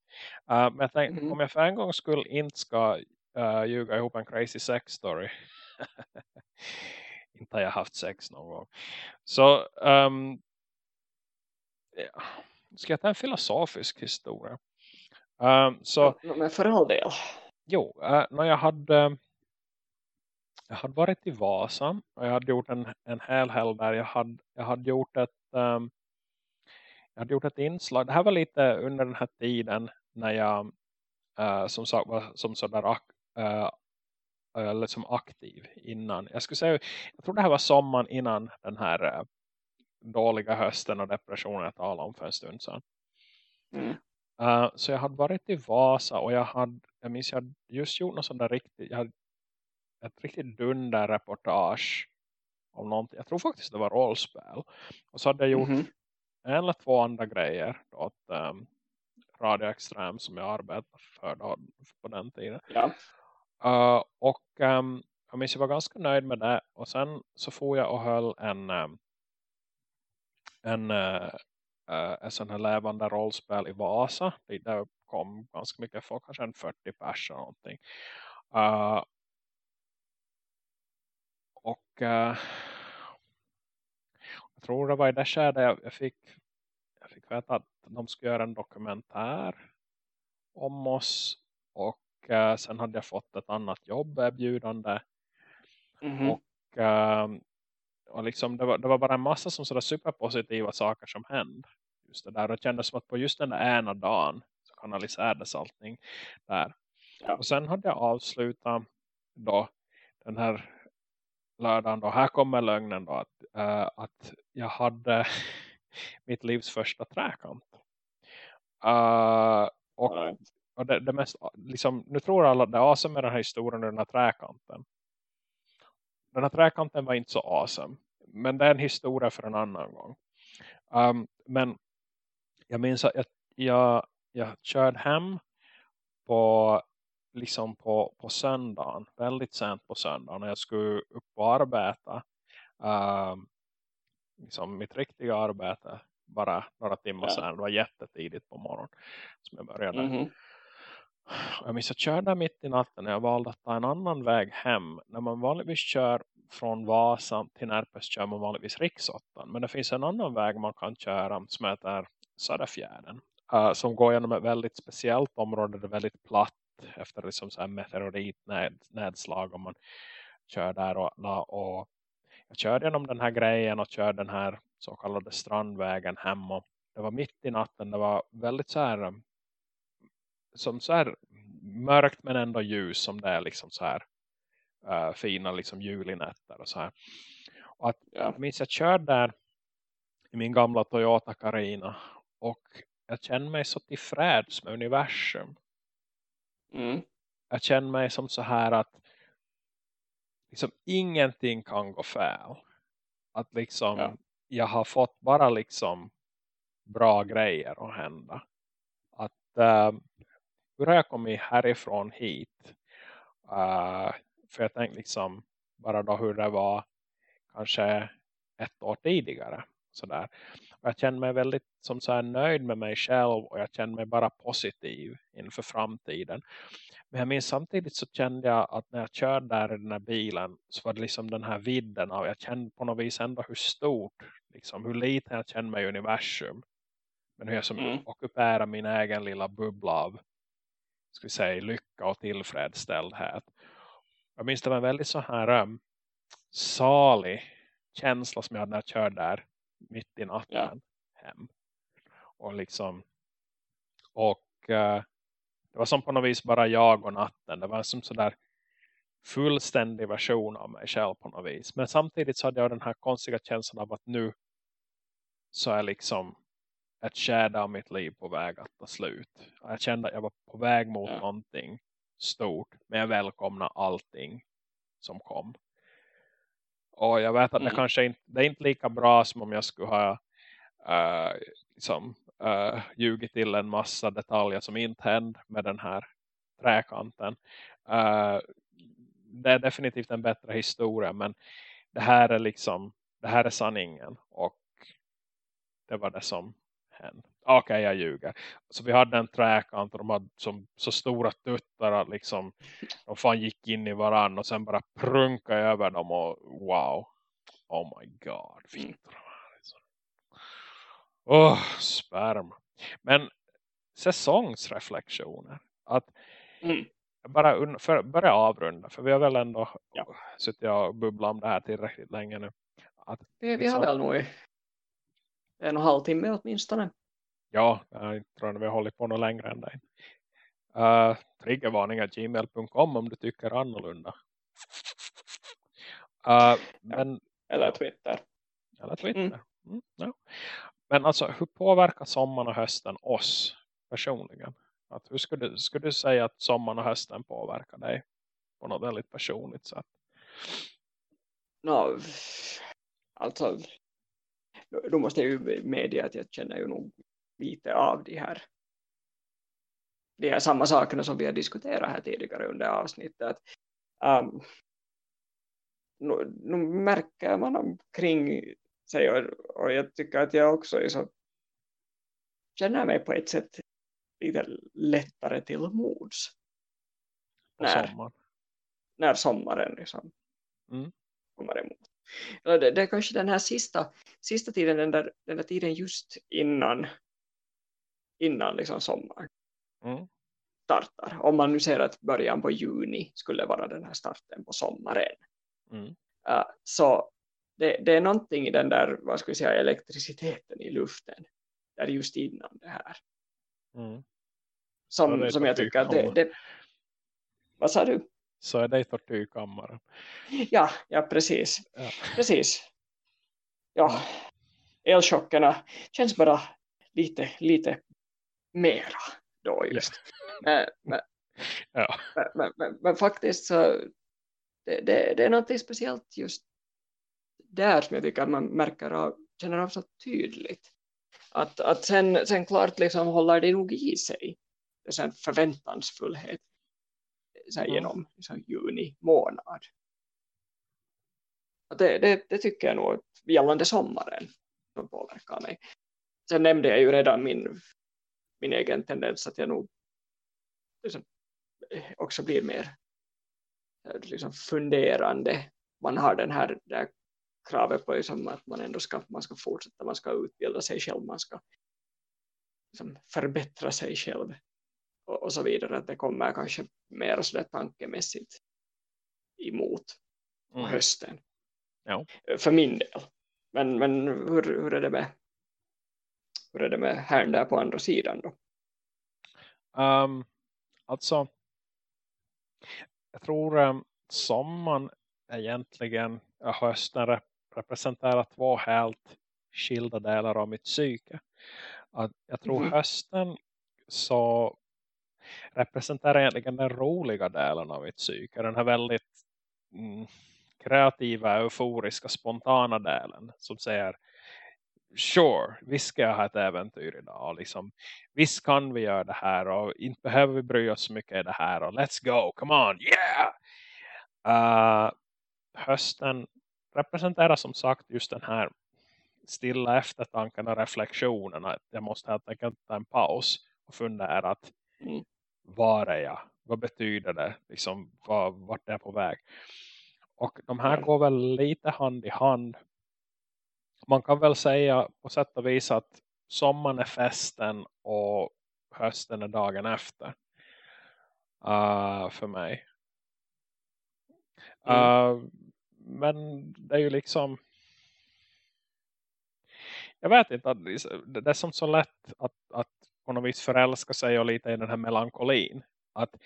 Uh, men jag tänkte, mm. om jag för en gång skulle inte ska uh, ljuga ihop en crazy sex story. <laughs> inte har jag haft sex någon gång. Så um, ja. ska jag ta en filosofisk historia? Um, så, men för all del. Jo, uh, när jag hade jag hade varit i Vasa och jag hade gjort en, en hel helg där. Jag hade, jag hade gjort ett um, jag hade gjort ett inslag. Det här var lite under den här tiden när jag uh, som sagt var som sådär uh, uh, liksom aktiv innan. Jag skulle säga, jag tror det här var sommaren innan den här uh, dåliga hösten och depressionen jag talade om för en stund sedan. Mm. Uh, så jag hade varit i Vasa och jag hade, jag minns jag hade just gjort något sånt där riktigt, jag hade ett riktigt dunder reportage om någonting. Jag tror faktiskt det var rollspel. Och så hade jag gjort mm -hmm en eller två andra grejer åt um, Radio Extrem som jag arbetade för då, på den tiden. Ja. Uh, och um, jag minns jag var ganska nöjd med det. Och sen så får jag och höll en um, en, uh, uh, en sån här levande rollspel i Vasa. Där kom ganska mycket folk, kanske en 40 pers eller någonting. Uh, och uh, jag tror det var i det skedet jag, jag fick fick veta att de skulle göra en dokumentär om oss. Och uh, sen hade jag fått ett annat jobb erbjudande. Mm -hmm. och, uh, och liksom det var, det var bara en massa som sådär superpositiva saker som hände. Just det där. Och det kändes som att på just den där ena dagen så kanaliserades allting där. Ja. och sen hade jag avslutat då den här lördagen då, här kommer lögnen då att, uh, att jag hade mitt livs första träkamp. Uh, och, och det, det, mest, liksom, nu tror alla att det är awesome med den här historien och den här träkanten. Den här träkanten var inte så awesome. Men det är en historia för en annan gång. Um, men jag minns att jag, jag, jag körde hem på liksom på, på söndagen, väldigt sent på söndagen när jag skulle upp och arbeta uh, liksom mitt riktiga arbete bara några timmar ja. sedan, det var jättetidigt på morgonen som jag började mm -hmm. jag minns att jag körde mitt i natten när jag valde att ta en annan väg hem när man vanligtvis kör från Vasa till Närpes kör man vanligtvis riksåttan men det finns en annan väg man kan köra som heter Söderfjärden uh, som går genom ett väldigt speciellt område det är väldigt platt efter liksom så här meteoritnedslag om man kör där och, och jag körde genom den här grejen och körde den här så kallade strandvägen hem och det var mitt i natten, det var väldigt så här um, som så här mörkt men ändå ljus som det är liksom så här uh, fina liksom julinätter och så här och att ja. minns jag körde där i min gamla Toyota Carina och jag kände mig så tillfreds med universum Mm. Jag känner mig som så här att liksom ingenting kan gå fel. Att liksom ja. jag har fått bara liksom bra grejer att hända. Att uh, hur har jag kommit härifrån hit? Uh, för jag tänkte liksom bara då hur det var kanske ett år tidigare. Sådär. Och jag känner mig väldigt som så nöjd med mig själv och jag känner mig bara positiv inför framtiden. Men jag minns samtidigt så kände jag att när jag körde där i den här bilen så var det liksom den här vidden av, jag kände på något vis ändå hur stort, liksom hur liten jag kände mig i universum. Men hur jag som mm. ockuperar min egen lilla bubbla av ska vi säga, lycka och tillfredsställdhet. Jag minns det var en väldigt så här um, salig känsla som jag hade när jag körde där mitt i natten ja. hem. Och liksom och uh, det var som på något vis bara jag och natten. Det var som sådär fullständig version av mig själv på något vis. Men samtidigt så hade jag den här konstiga känslan av att nu så är liksom ett skärde av mitt liv på väg att ta slut. Jag kände att jag var på väg mot ja. någonting stort. Men jag välkomnar allting som kom. Och jag vet att mm. det kanske inte, det är inte lika bra som om jag skulle ha uh, liksom, uh, ljugit till en massa detaljer som inte hände med den här träkanten. Uh, det är definitivt en bättre historia men det här är liksom det här är sanningen och det var det som hände. Okej, okay, jag ljuger. Så vi hade en träkant och de hade som, så stora tuttar att liksom de fan gick in i varann och sen bara prunka över dem och wow. Oh my god, fint Åh, oh, sperma. Men säsongsreflektioner. Att mm. bara för, börja avrunda. För vi har väl ändå ja. suttit och bubblat om det här tillräckligt länge nu. Att, vi, vi har väl nog en och en halv timme åtminstone. Ja, jag tror att vi har hållit på något längre än det. Uh, triggervarningar gmail.com om du tycker annorlunda. Uh, men, eller Twitter. Eller Twitter. Mm. Mm, no. Men alltså, hur påverkar sommaren och hösten oss personligen? Att hur skulle, du, skulle du säga att sommaren och hösten påverkar dig på något väldigt personligt sätt? No, alltså, då måste jag ju medge att jag känner ju nog lite av de här de här samma sakerna som vi har diskuterat här tidigare under avsnittet. Ehm, um, nu, nu märker man omkring sig och, och jag tycker att jag också är så känner mig på ett sätt lite lättare till mods. När, sommar. när sommaren liksom mm. kommer emot. Det, det är kanske den här sista, sista tiden, den där, den där tiden just innan innan liksom sommaren mm. startar. Om man nu ser att början på juni skulle vara den här starten på sommaren. Mm. Uh, så det, det, är någonting i den där, vad ska vi säga, elektriciteten i luften. Där just innan det här. Mm. Som, det som jag tycker att det, det, Vad sa du? Så är det i tortyrkammaren. Ja, ja precis. Ja. Precis. Ja, elchockerna känns bara lite, lite mera då just. Men, men, ja. men, men, men, faktiskt så det, det, det är något speciellt just där som jag tycker att man märker av, känner av så tydligt. Att, att sen, sen klart liksom håller det nog i sig. Det är en förväntansfullhet här, mm. genom liksom, juni månad. Det, det, det, tycker jag nog gällande sommaren som påverkar mig. Sen nämnde jag ju redan min min egen tendens att jag nog liksom, också blir mer liksom, funderande. Man har den här där kravet på liksom, att man ändå ska, man ska fortsätta, man ska utbilda sig själv, man ska liksom, förbättra sig själv och, och, så vidare. Att det kommer kanske mer sådär tankemässigt emot mm. hösten. Ja. För min del. Men, men hur, hur är det med hur är det med här där på andra sidan då? Um, alltså, jag tror um, sommaren egentligen, hösten representerar två helt skilda delar av mitt psyke. Att jag tror mm. hösten så representerar egentligen den roliga delen av mitt psyke. Den här väldigt mm, kreativa, euforiska, spontana delen som säger sure, visst ska jag ha ett äventyr idag. Liksom, visst kan vi göra det här och inte behöver vi bry oss så mycket i det här. Och let's go, come on, yeah! Uh, hösten representerar som sagt just den här stilla eftertanken och reflektionen att jag måste helt enkelt ta en paus och fundera att mm. var är jag? Vad betyder det? Liksom, var, vart är jag på väg? Och de här går väl lite hand i hand. Man kan väl säga på sätt och vis att sommaren är festen och hösten är dagen efter. Uh, för mig. Uh, mm. Men det är ju liksom jag vet inte, det är som så lätt att, att på något vis förälska sig och lite i den här melankolin. Att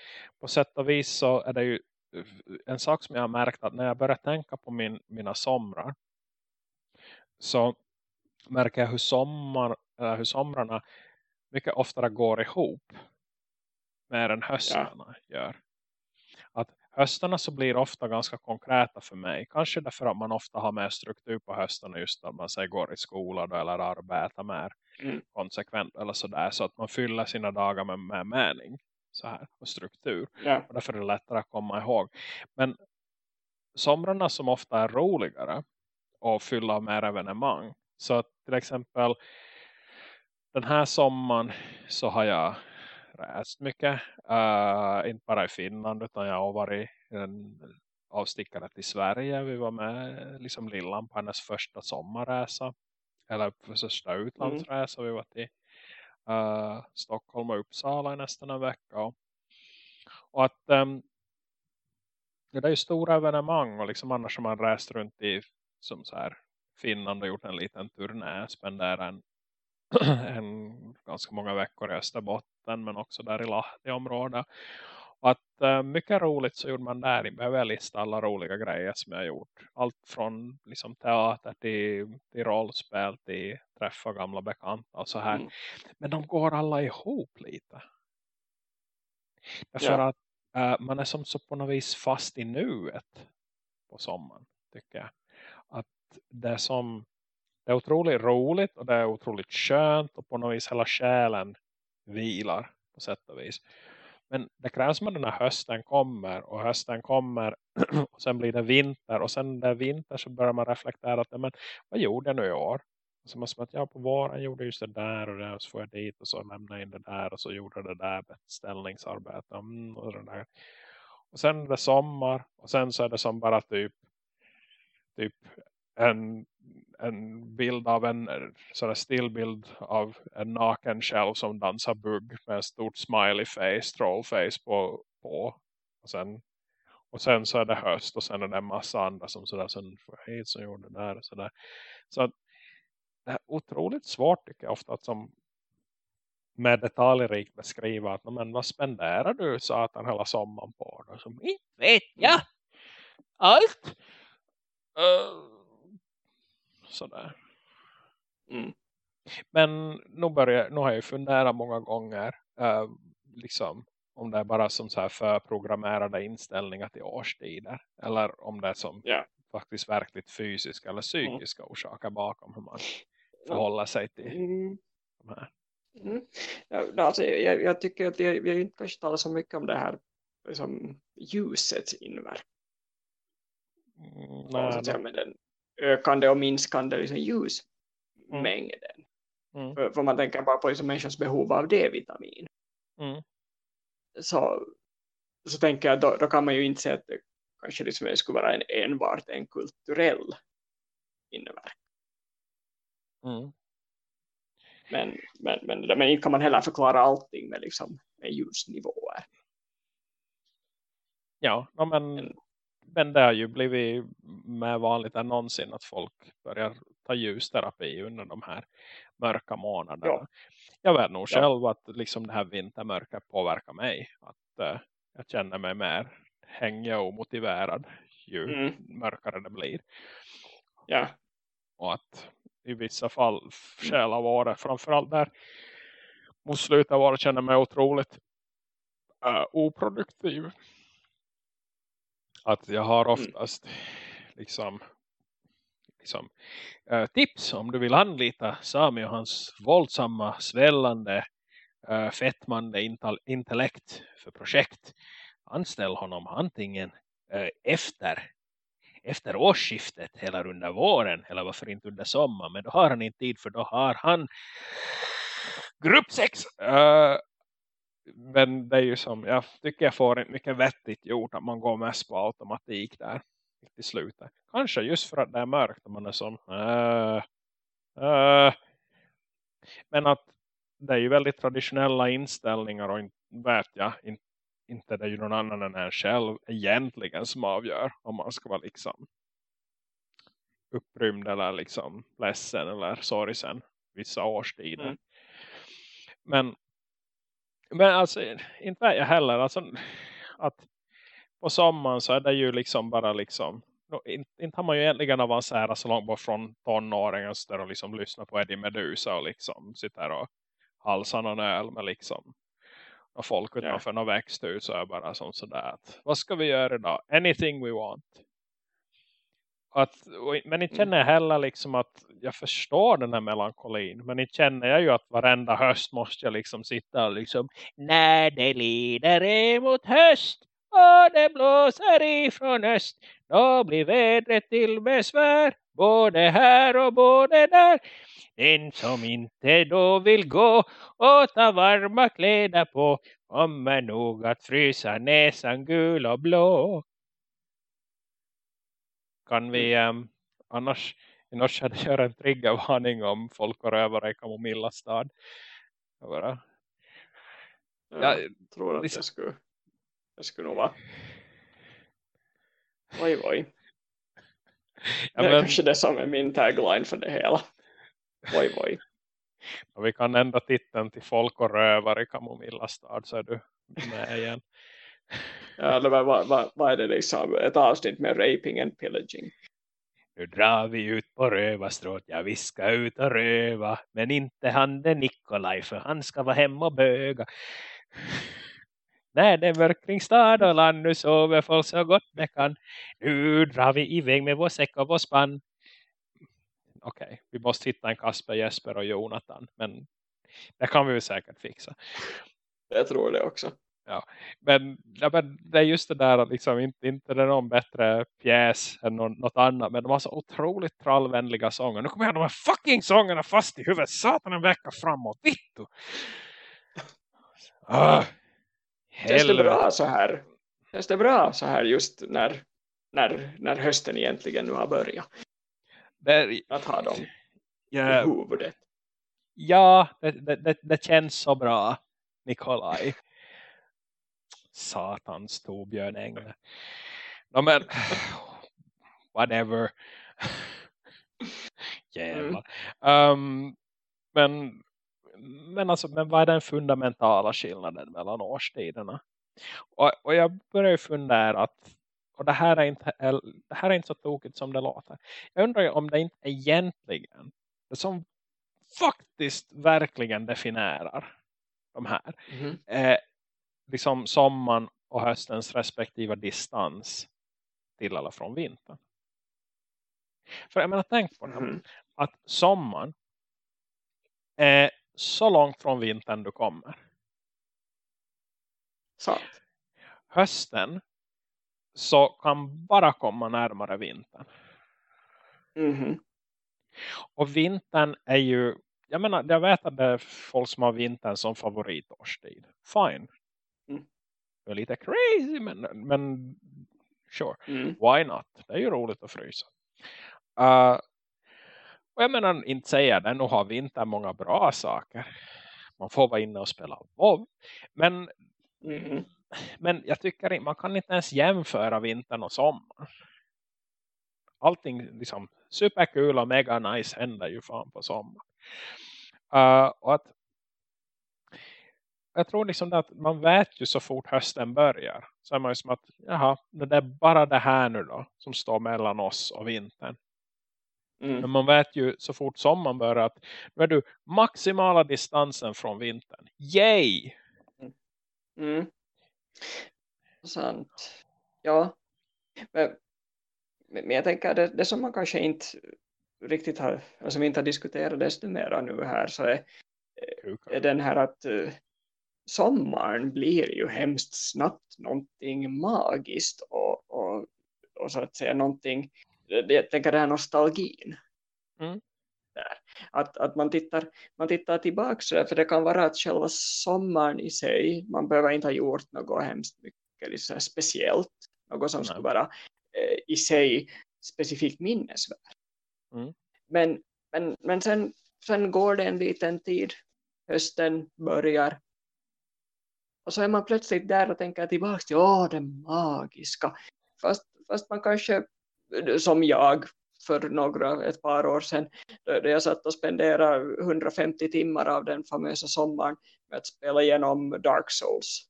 på sätt och vis så är det ju en sak som jag har märkt att när jag börjar tänka på min, mina somrar så märker jag hur, sommar, hur somrarna mycket oftare går ihop mer än höstarna ja. gör. Höstarna så blir ofta ganska konkreta för mig. Kanske därför att man ofta har mer struktur på höstarna just att man säger går i skolan eller arbetar mer mm. konsekvent eller sådär. Så att man fyller sina dagar med, med mening så här, och struktur. Ja. Och därför är det lättare att komma ihåg. Men somrarna som ofta är roligare och fylla av mer evenemang. Så att till exempel den här sommaren så har jag rest mycket. Uh, inte bara i Finland utan jag har varit en avstickare till Sverige. Vi var med liksom Lillan på hennes första sommarresa. Eller första utlandsresa. Mm. Vi var till uh, Stockholm och Uppsala i nästan en vecka. Och, och att um, det är ju stora evenemang och liksom annars har man rest runt i som så här Finland och gjort en liten turné. Spenderat en, <clears throat> en ganska många veckor i Österbotten men också där i Lahti-området. Och att uh, mycket roligt så gjorde man där. Jag behöver lista alla roliga grejer som jag gjort. Allt från liksom teater till, till rollspel till träffa gamla bekanta och så här. Mm. Men de går alla ihop lite. Därför ja. att uh, man är som så på något vis fast i nuet på sommaren tycker jag. Att det är som det är otroligt roligt och det är otroligt skönt och på något vis hela själen vilar på sätt och vis. Men det krävs man den hösten kommer och hösten kommer <clears throat> och sen blir det vinter och sen när det är vinter så börjar man reflektera att men, vad gjorde jag nu i år? Och så måste man att ja på våren gjorde just det där och, det, och så får jag dit och så lämnade in det där och så gjorde det där beställningsarbete mm, och, det där. och sen är det sommar och sen så är det som bara typ typ en, en bild av en sån stillbild av en naken själv som dansar bugg med en stort smiley face, troll face på, på. Och sen och sen så är det höst och sen är det en massa andra som sådär sen hit som gjorde det där och sådär. Så att det är otroligt svårt tycker jag ofta att som med detaljrikt beskriva att men vad spenderar du satan hela sommaren på? Och så, inte vet jag. Allt. Uh, sådär. Mm. Men nu, börjar, nu har jag funderat många gånger uh, liksom om det är bara som så här förprogrammerade inställningar till årstider. Eller om det är som yeah. faktiskt verkligt fysiska eller psykiska mm. orsaker bakom hur man förhåller sig till mm. de här. Mm. Ja, alltså, jag, jag, tycker att vi, vi har inte kanske talat så mycket om det här liksom, ljusets inverkan. Mm, nej, med den ökande och minskande liksom, ljusmängden. Mm. För, för, man tänker bara på liksom, människans behov av D-vitamin. Mm. Så, så tänker jag, då, då, kan man ju inte säga att det kanske liksom skulle vara en, enbart en kulturell inverkan. Mm. Men, men, men, men inte kan man heller förklara allting med, liksom, med ljusnivåer. Ja, men men det har ju blivit mer vanligt än någonsin att folk börjar ta ljusterapi under de här mörka månaderna. Ja. Jag vet nog ja. själv att liksom det här vintermörkret påverkar mig. Att uh, jag känner mig mer hängig och motiverad ju mm. mörkare det blir. Ja. Och att i vissa fall skäl av året, framförallt där mot slutet av året känner mig otroligt uh, oproduktiv att jag har mm. oftast mm. liksom, liksom äh, tips om du vill anlita Sami och hans våldsamma, svällande, äh, fettmande intellekt för projekt. Anställ honom antingen äh, efter efter årsskiftet eller under våren eller varför inte under sommaren men då har han inte tid för då har han gruppsex uh, men det är ju som jag tycker jag får inte mycket vettigt gjort att man går mest på automatik där till slutet. Kanske just för att det är mörkt och man är som uh, uh. men att det är ju väldigt traditionella inställningar och inte vet jag inte, inte det är ju någon annan än en själv egentligen som avgör om man ska vara liksom upprymd eller liksom ledsen eller sorgsen vissa årstider. Mm. Men men alltså inte vet jag heller alltså att på sommaren så är det ju liksom bara liksom inte, inte har man ju egentligen avancerat så långt bort från tonåringen där och liksom lyssnar på Eddie Medusa och liksom sitter och halsar någon öl med liksom och folk utanför yeah. någon växthus så är bara som sådär att vad ska vi göra idag? Anything we want. Att, men inte känner jag heller liksom att jag förstår den här melankolin. Men inte känner jag ju att varenda höst måste jag liksom sitta och liksom när det lider emot höst och det blåser ifrån öst då blir vädret till besvär både här och både där. Den som inte då vill gå och ta varma kläder på kommer nog att frysa näsan gul och blå. Kan vi um, annars i norska göra en triggervarning om folk och rövare i Kamomilla stad? Bara. Jag, jag tror att liksom... jag skulle, jag skulle nog vara oj oj. Ja, det är men... kanske det som är min tagline för det hela. Oj, oj. Och vi kan ändra titeln till Folk och rövar i Kamomilla stad så är du med igen. ja, vad, vad, vad är det liksom? Ett avsnitt med raping and pillaging. Nu drar vi ut på rövarstråt. Ja, vi ska ut och röva. Men inte han det Nikolaj. För han ska vara hemma och böga. När det är mörkt kring stad och land. Nu sover folk så gott det kan. Nu drar vi iväg med vår säck och vår spann okej, okay, vi måste hitta en Kasper, Jesper och Jonathan. Men det kan vi väl säkert fixa. Jag tror det också. Ja, men, ja, men det är just det där att liksom, inte, inte det är någon bättre pjäs än någon, något annat. Men de har så otroligt trallvänliga sånger. Nu kommer jag de här fucking sångerna fast i huvudet. Satan en vecka framåt. Vittu! Ah, Känns det bra så här? Känns det bra så här just när, när, när hösten egentligen nu har börjat? Det, att ha dem ja, i huvudet. Ja, det, det, det, känns så bra, Nikolaj. Satans Torbjörn Engle. No, men, whatever. <laughs> Jävlar. Mm. Um, men, men, alltså, men vad är den fundamentala skillnaden mellan årstiderna? Och, och jag börjar fundera att och det här, är inte, det här är inte så tokigt som det låter. Jag undrar om det inte egentligen det som faktiskt verkligen definierar de här. Mm. Liksom sommaren och höstens respektive distans till eller från vintern. För jag menar, tänk på det. Mm. Att sommaren är så långt från vintern du kommer. Sant. Hösten så kan bara komma närmare vintern. Mm. Och vintern är ju, jag menar, jag vet att det är folk som har vintern som favoritårstid. Fine. Det är lite crazy, men, men sure. Mm. Why not? Det är ju roligt att frysa. Uh, och jag menar, inte säga det, nu har vintern många bra saker. Man får vara inne och spela WoW. Men mm men jag tycker inte, man kan inte ens jämföra vintern och sommar. Allting liksom superkul och mega nice händer ju fan på sommar. Uh, och att jag tror liksom att man vet ju så fort hösten börjar. Så är man ju som att, jaha, det är bara det här nu då. Som står mellan oss och vintern. Mm. Men man vet ju så fort sommaren börjar att nu är du maximala distansen från vintern. Yay! Mm. Sant. Ja. Men, men jag tänker det, det som man kanske inte riktigt har, alltså inte har diskuterat desto mer nu här så är, är den här att uh, sommaren blir ju hemskt snabbt någonting magiskt och, och, och så att säga någonting, jag tänker det här nostalgin. Mm. Där. Att, att man, tittar, man tittar tillbaka för det kan vara att själva sommaren i sig, man behöver inte ha gjort något hemskt mycket liksom speciellt, något som Nej. skulle vara eh, i sig specifikt minnesvärd. Mm. Men, men, men sen, sen går det en liten tid, hösten börjar och så är man plötsligt där och tänker tillbaka till åh, det magiska. Fast, fast man kanske, som jag för några, ett par år sedan, då jag satt och spenderade 150 timmar av den famösa sommaren med att spela igenom Dark Souls.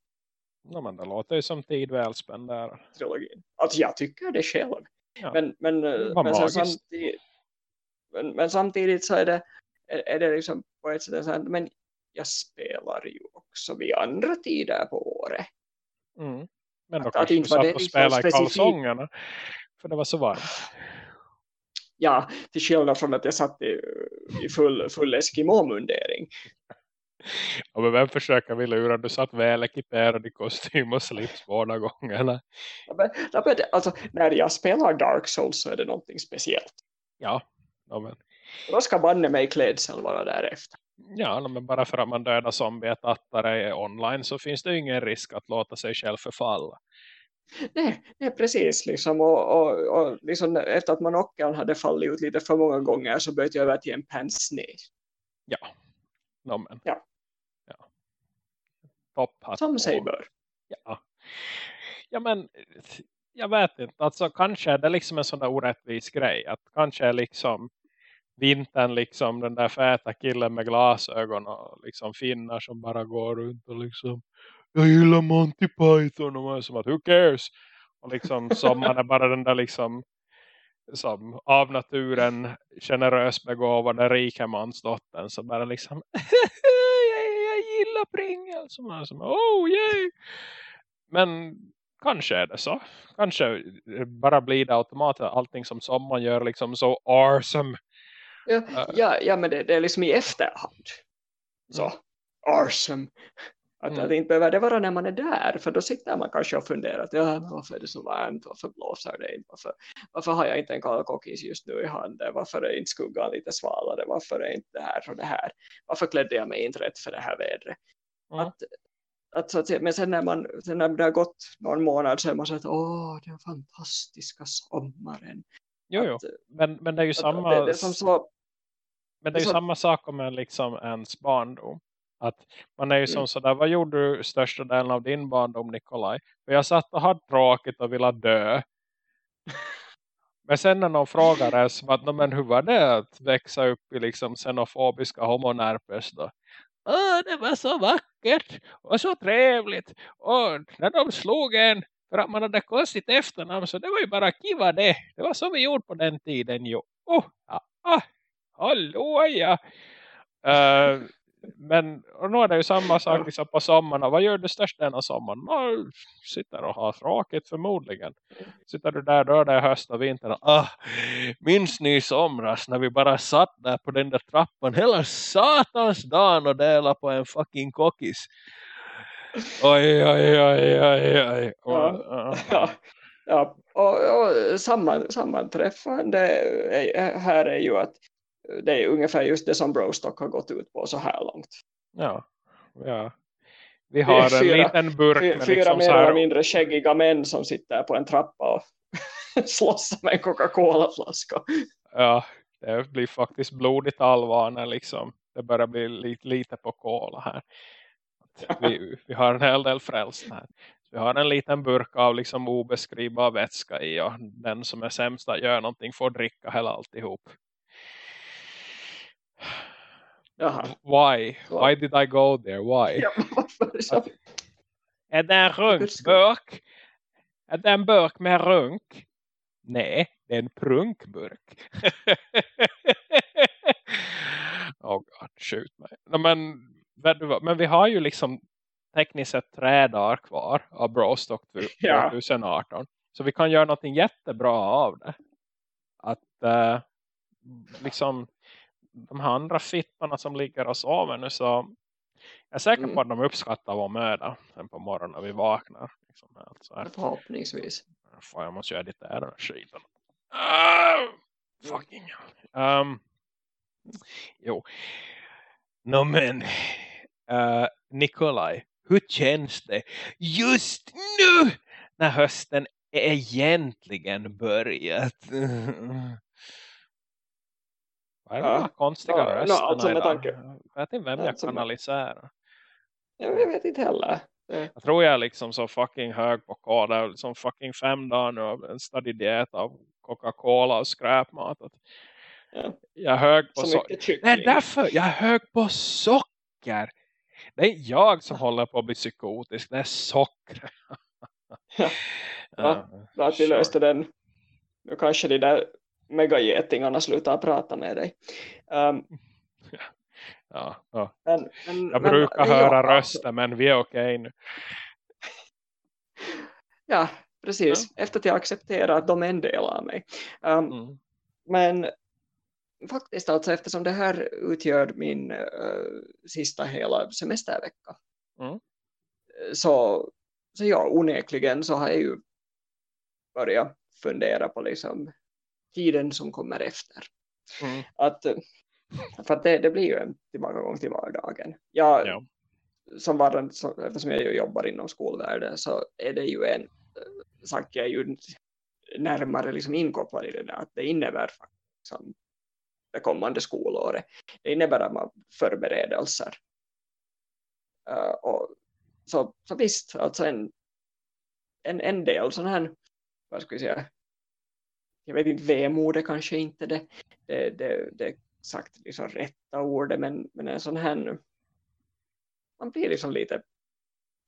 Ja, men det låter ju som tid väl spenderad. Trilogin. Alltså jag tycker det själv. Ja. Men, men, men, samtidigt, men, men, samtidigt så är det, är, det liksom på ett sätt så men jag spelar ju också vid andra tider på året. Mm. Men då att, kanske att du satt och liksom spelade i kalsongerna. För det var så varmt. Ja, till skillnad från att jag satt i, i full, full Eskimo-mundering. Ja, men vem försöker vi lura? Du satt väl ekiperad i kostym och slips båda gångerna. Ja, men, alltså, när jag spelar Dark Souls så är det någonting speciellt. Ja, ja men. Då ska banne mig klädseln vara därefter. Ja, men bara för att man dödar zombieattattare online så finns det ingen risk att låta sig själv förfalla. Nej, nej precis. Liksom, och, och, och liksom, efter att monokeln hade fallit ut lite för många gånger så började jag över till en pensne. Ja, no, men. ja. ja. Topphatt. Som sig bör. Ja. ja, men jag vet inte. Alltså kanske är det liksom en sån där orättvis grej. Att kanske liksom vintern liksom den där fäta killen med glasögon och liksom finnar som bara går runt och liksom jag gillar Monty Python. Och man är som att who cares? Och liksom sommaren är bara den där liksom som av naturen generös begåvade rika mansdottern som bara liksom <laughs> jag, jag gillar Pringles som är som oh yay. Men kanske är det så. Kanske bara blir det automatiskt allting som sommaren gör liksom så awesome. Ja, ja, ja men det, det, är liksom i efterhand. Så, mm. awesome. Att, mm. att inte behöver det vara när man är där. För då sitter man kanske och funderar. Att, ja, varför är det så varmt? Varför blåser det inte? Varför, varför har jag inte en kall kokis just nu i handen? Varför är inte skuggan lite svalare? Varför är inte det här och det här? Varför klädde jag mig inte rätt för det här vädret? Mm. Att, att, så att, men sen när, man, sen när det har gått någon månad så är man så att åh, den fantastiska sommaren. Jo, jo. Men, men det är ju samma... Det, det som så, men det är ju så... samma sak med liksom ens barndom. Att man är ju som mm. sådär, vad gjorde du största delen av din barndom Nikolaj? För jag satt och hade tråkigt och ville dö. Men sen när någon frågar är som att, men hur var det att växa upp i liksom xenofobiska homonärpes då? Åh, det var så vackert och så trevligt. Och när de slog en för att man hade konstigt efternamn så det var ju bara kiva det. Det var så vi gjorde på den tiden ju. Oh, ah, ah, hallå ja. Uh, men och nu är det ju samma <laughs> sak liksom på sommaren. Vad gör du största delen av sommaren? Man sitter och har tråkigt förmodligen. Sitter du där då det höst och vinter. ah, minns ni somras när vi bara satt där på den där trappan hela satans dagen och delade på en fucking kokis. Oj, oj, oj, oj, oj. Ja, <laughs> ja, ja. Och, och samman, sammanträffande här är ju att det är ungefär just det som Brostock har gått ut på så här långt. Ja, ja. Vi har fyra, en liten burk fyra liksom mer eller mindre skäggiga män som sitter på en trappa och <laughs> slåss med en Coca-Cola-flaska. Ja, det blir faktiskt blodigt allvar när liksom det börjar bli lite, lite på kola här. Vi, vi har en hel del frälst här. Vi har en liten burk av liksom obeskrivbar vätska i och den som är sämst att göra någonting får dricka hela alltihop. Jaha. Why? Why did I go there? Why? Ja, är det en runkburk? Är det en burk med runk? Nej, det är en prunkburk. <laughs> oh god, shoot mig. No, men, men vi har ju liksom tekniskt sett tre dagar kvar av Brostock 2018. <laughs> Ja. Så vi kan göra någonting jättebra av det. Att uh, liksom de här andra fittarna som ligger och sover nu så jag är säker mm. på att de uppskattar vår möda sen på morgonen när vi vaknar. Liksom, alltså, Förhoppningsvis. Fan, jag måste ju editera den här skiten. Uh, fucking. Um, jo. No men. Uh, Nikolaj. Hur känns det just nu när hösten egentligen börjat? <laughs> Vad är det ja. konstiga ja, rösterna alltså med tanke... Jag vet inte vem jag alltså, kanaliserar. Jag vet inte heller. Jag tror jag är liksom så fucking hög på kod. Som fucking fem dagar nu av en stadig diet av Coca-Cola och skräpmat. Ja. Jag är hög på socker. Därför jag är hög på socker. Det är jag som håller på att bli psykotisk. Det är socker. ja. <laughs> ja, bra att vi löste den. Nu kanske de där megagetingarna slutar prata med dig. Um, ja, ja. Men, men, jag brukar men, höra ja, röster men vi är okej nu. <laughs> Ja, precis. Ja. Efter att jag accepterar att de är en del av mig. Um, mm. Men faktiskt alltså eftersom det här utgör min uh, sista hela semestervecka. Mm. Så, så ja, onekligen så har jag ju börjat fundera på liksom tiden som kommer efter. Mm. Att, för att det, det blir ju en tillbakagång till vardagen. Jag, ja. som var, som, eftersom jag jobbar inom skolvärlden så är det ju en sak jag är ju närmare liksom inkopplad i det där. Att det innebär liksom, det kommande skolåret. Det innebär att man förberedelser. Uh, och, så, så visst, alltså en, en, en del sån här, vad ska vi säga, jag vet inte, vemod är kanske inte det, det, det, det sagt liksom rätta ordet, men, men en sån här, man blir liksom lite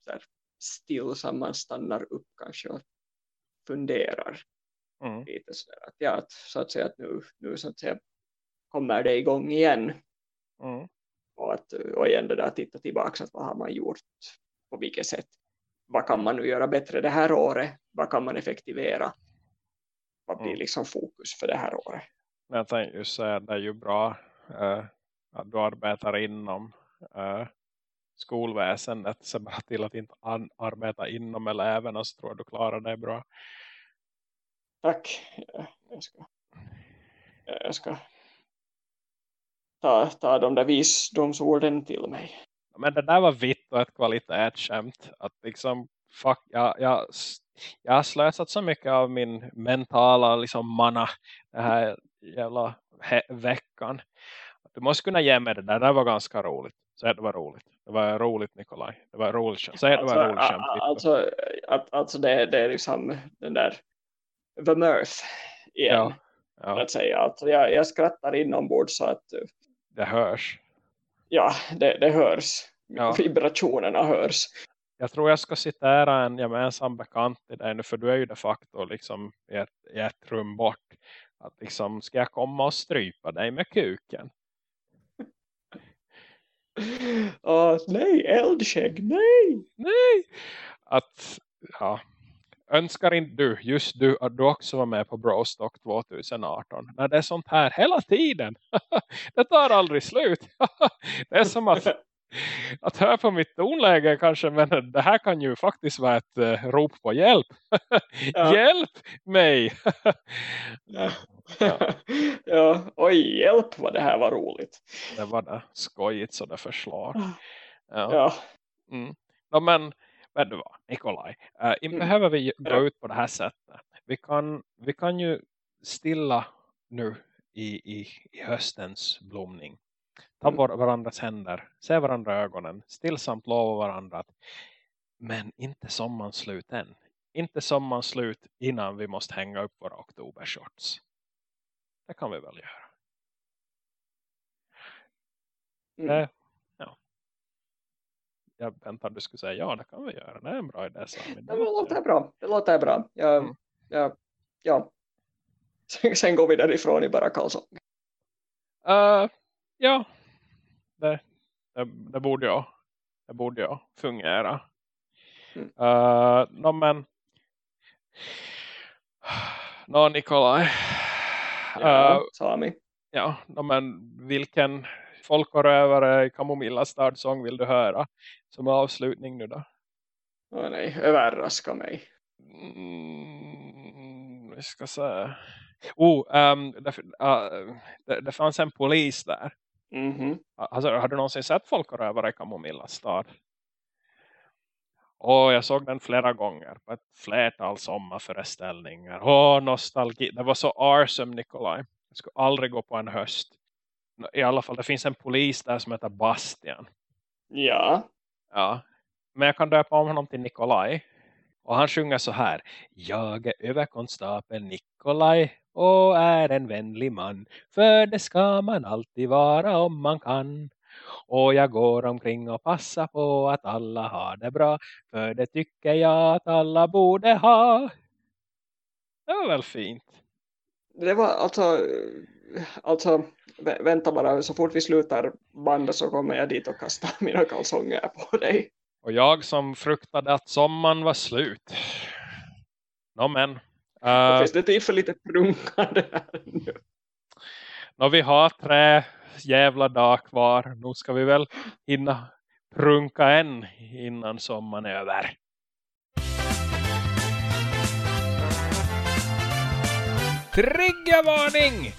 så här stillsam, man stannar upp kanske och funderar mm. lite så att, ja, att, så att säga att nu, nu så att säga kommer det igång igen. Mm. och, att, och igen det där titta tillbaka att vad har man gjort? På vilket sätt? Vad kan man nu göra bättre det här året? Vad kan man effektivera vad blir mm. liksom fokus för det här året. Jag tänkte just säga det är ju bra uh, att du arbetar inom uh, skolväsendet så bara till att inte arbeta inom eleverna så tror jag du klarar det bra. Tack. Jag ska, jag ska ta, ta de där visdomsorden till mig. Men det där var vitt och ett kvalitetsskämt. Att liksom, fuck, jag, jag jag har slösat så mycket av min mentala liksom manna den här jävla veckan. Du måste kunna ge mig det där. Det var ganska roligt. Säg att det var roligt. Det var roligt Nikolaj. Det var roligt. Säg att det var roligt skämt. Alltså, alltså det, det är liksom den där the mirth igen. Ja, ja. Att säga. Alltså jag, jag skrattar inombords så att det hörs. Ja, det, det hörs. Ja. Vibrationerna hörs jag tror jag ska citera en gemensam bekant till dig nu för du är ju de facto liksom i ett, i ett rum bort. Att liksom, ska jag komma och strypa dig med kuken? Oh, <laughs> nej, eldskägg, nej! Nej! Att, ja. Önskar inte du, just du, att du också var med på Brostock 2018? När det är sånt här hela tiden. <laughs> det tar aldrig slut. <laughs> det är som att <laughs> att höra på mitt tonläge kanske, men det här kan ju faktiskt vara ett uh, rop på hjälp. <laughs> hjälp mig! <laughs> ja. ja. oj, hjälp vad det här var roligt. Det var det, skojigt så det förslag. Ja. ja. Mm. No, men, vet du vad, Nikolaj, uh, inte mm. behöver vi gå ut på det här sättet. Vi kan, vi kan ju stilla nu i, i, i höstens blomning ta mm. varandras händer, se varandra i ögonen, stillsamt lova varandra att men inte sommaren slut än. Inte sommaren slut innan vi måste hänga upp våra oktobershorts. Det kan vi väl göra. Mm. Eh, ja. Jag väntar du skulle säga ja, det kan vi göra. Det är en bra idé. Sami. Det, det låter bra. Det låter bra. Jag, mm. jag, ja. <laughs> Sen, sen går vi därifrån i bara kalsonger. Uh, ja, det, det, det, borde jag det borde jag fungera mm. uh, no, men no, Nikolaj ja, uh, Sami ja, no, men vilken folkrövare i Kamomilla startsång vill du höra som avslutning nu då? Åh nej, överraska mig. Mm, vi ska se. Oh, um, det, uh, det, det fanns en polis där. Mm -hmm. alltså, har du någonsin sett folk röva i Kamomilla stad? Och jag såg den flera gånger på ett flertal sommarföreställningar. Åh, nostalgi. Det var så awesome, Nikolaj. Jag skulle aldrig gå på en höst. I alla fall, det finns en polis där som heter Bastian. Ja. Ja. Men jag kan döpa om honom till Nikolaj. Och han sjunger så här. Jag är överkonstapel Nikolaj och är en vänlig man. För det ska man alltid vara om man kan. Och jag går omkring och passar på att alla har det bra. För det tycker jag att alla borde ha. Det var väl fint. Det var alltså, alltså vänta bara, så fort vi slutar bandet så kommer jag dit och kastar <laughs> mina kalsonger på dig. Och jag som fruktade att sommaren var slut. Nå men. Uh, finns det tid för lite prunkande här nu? Vi har tre jävla dag kvar. Nu ska vi väl hinna prunka en innan sommaren är över. Triggervarning!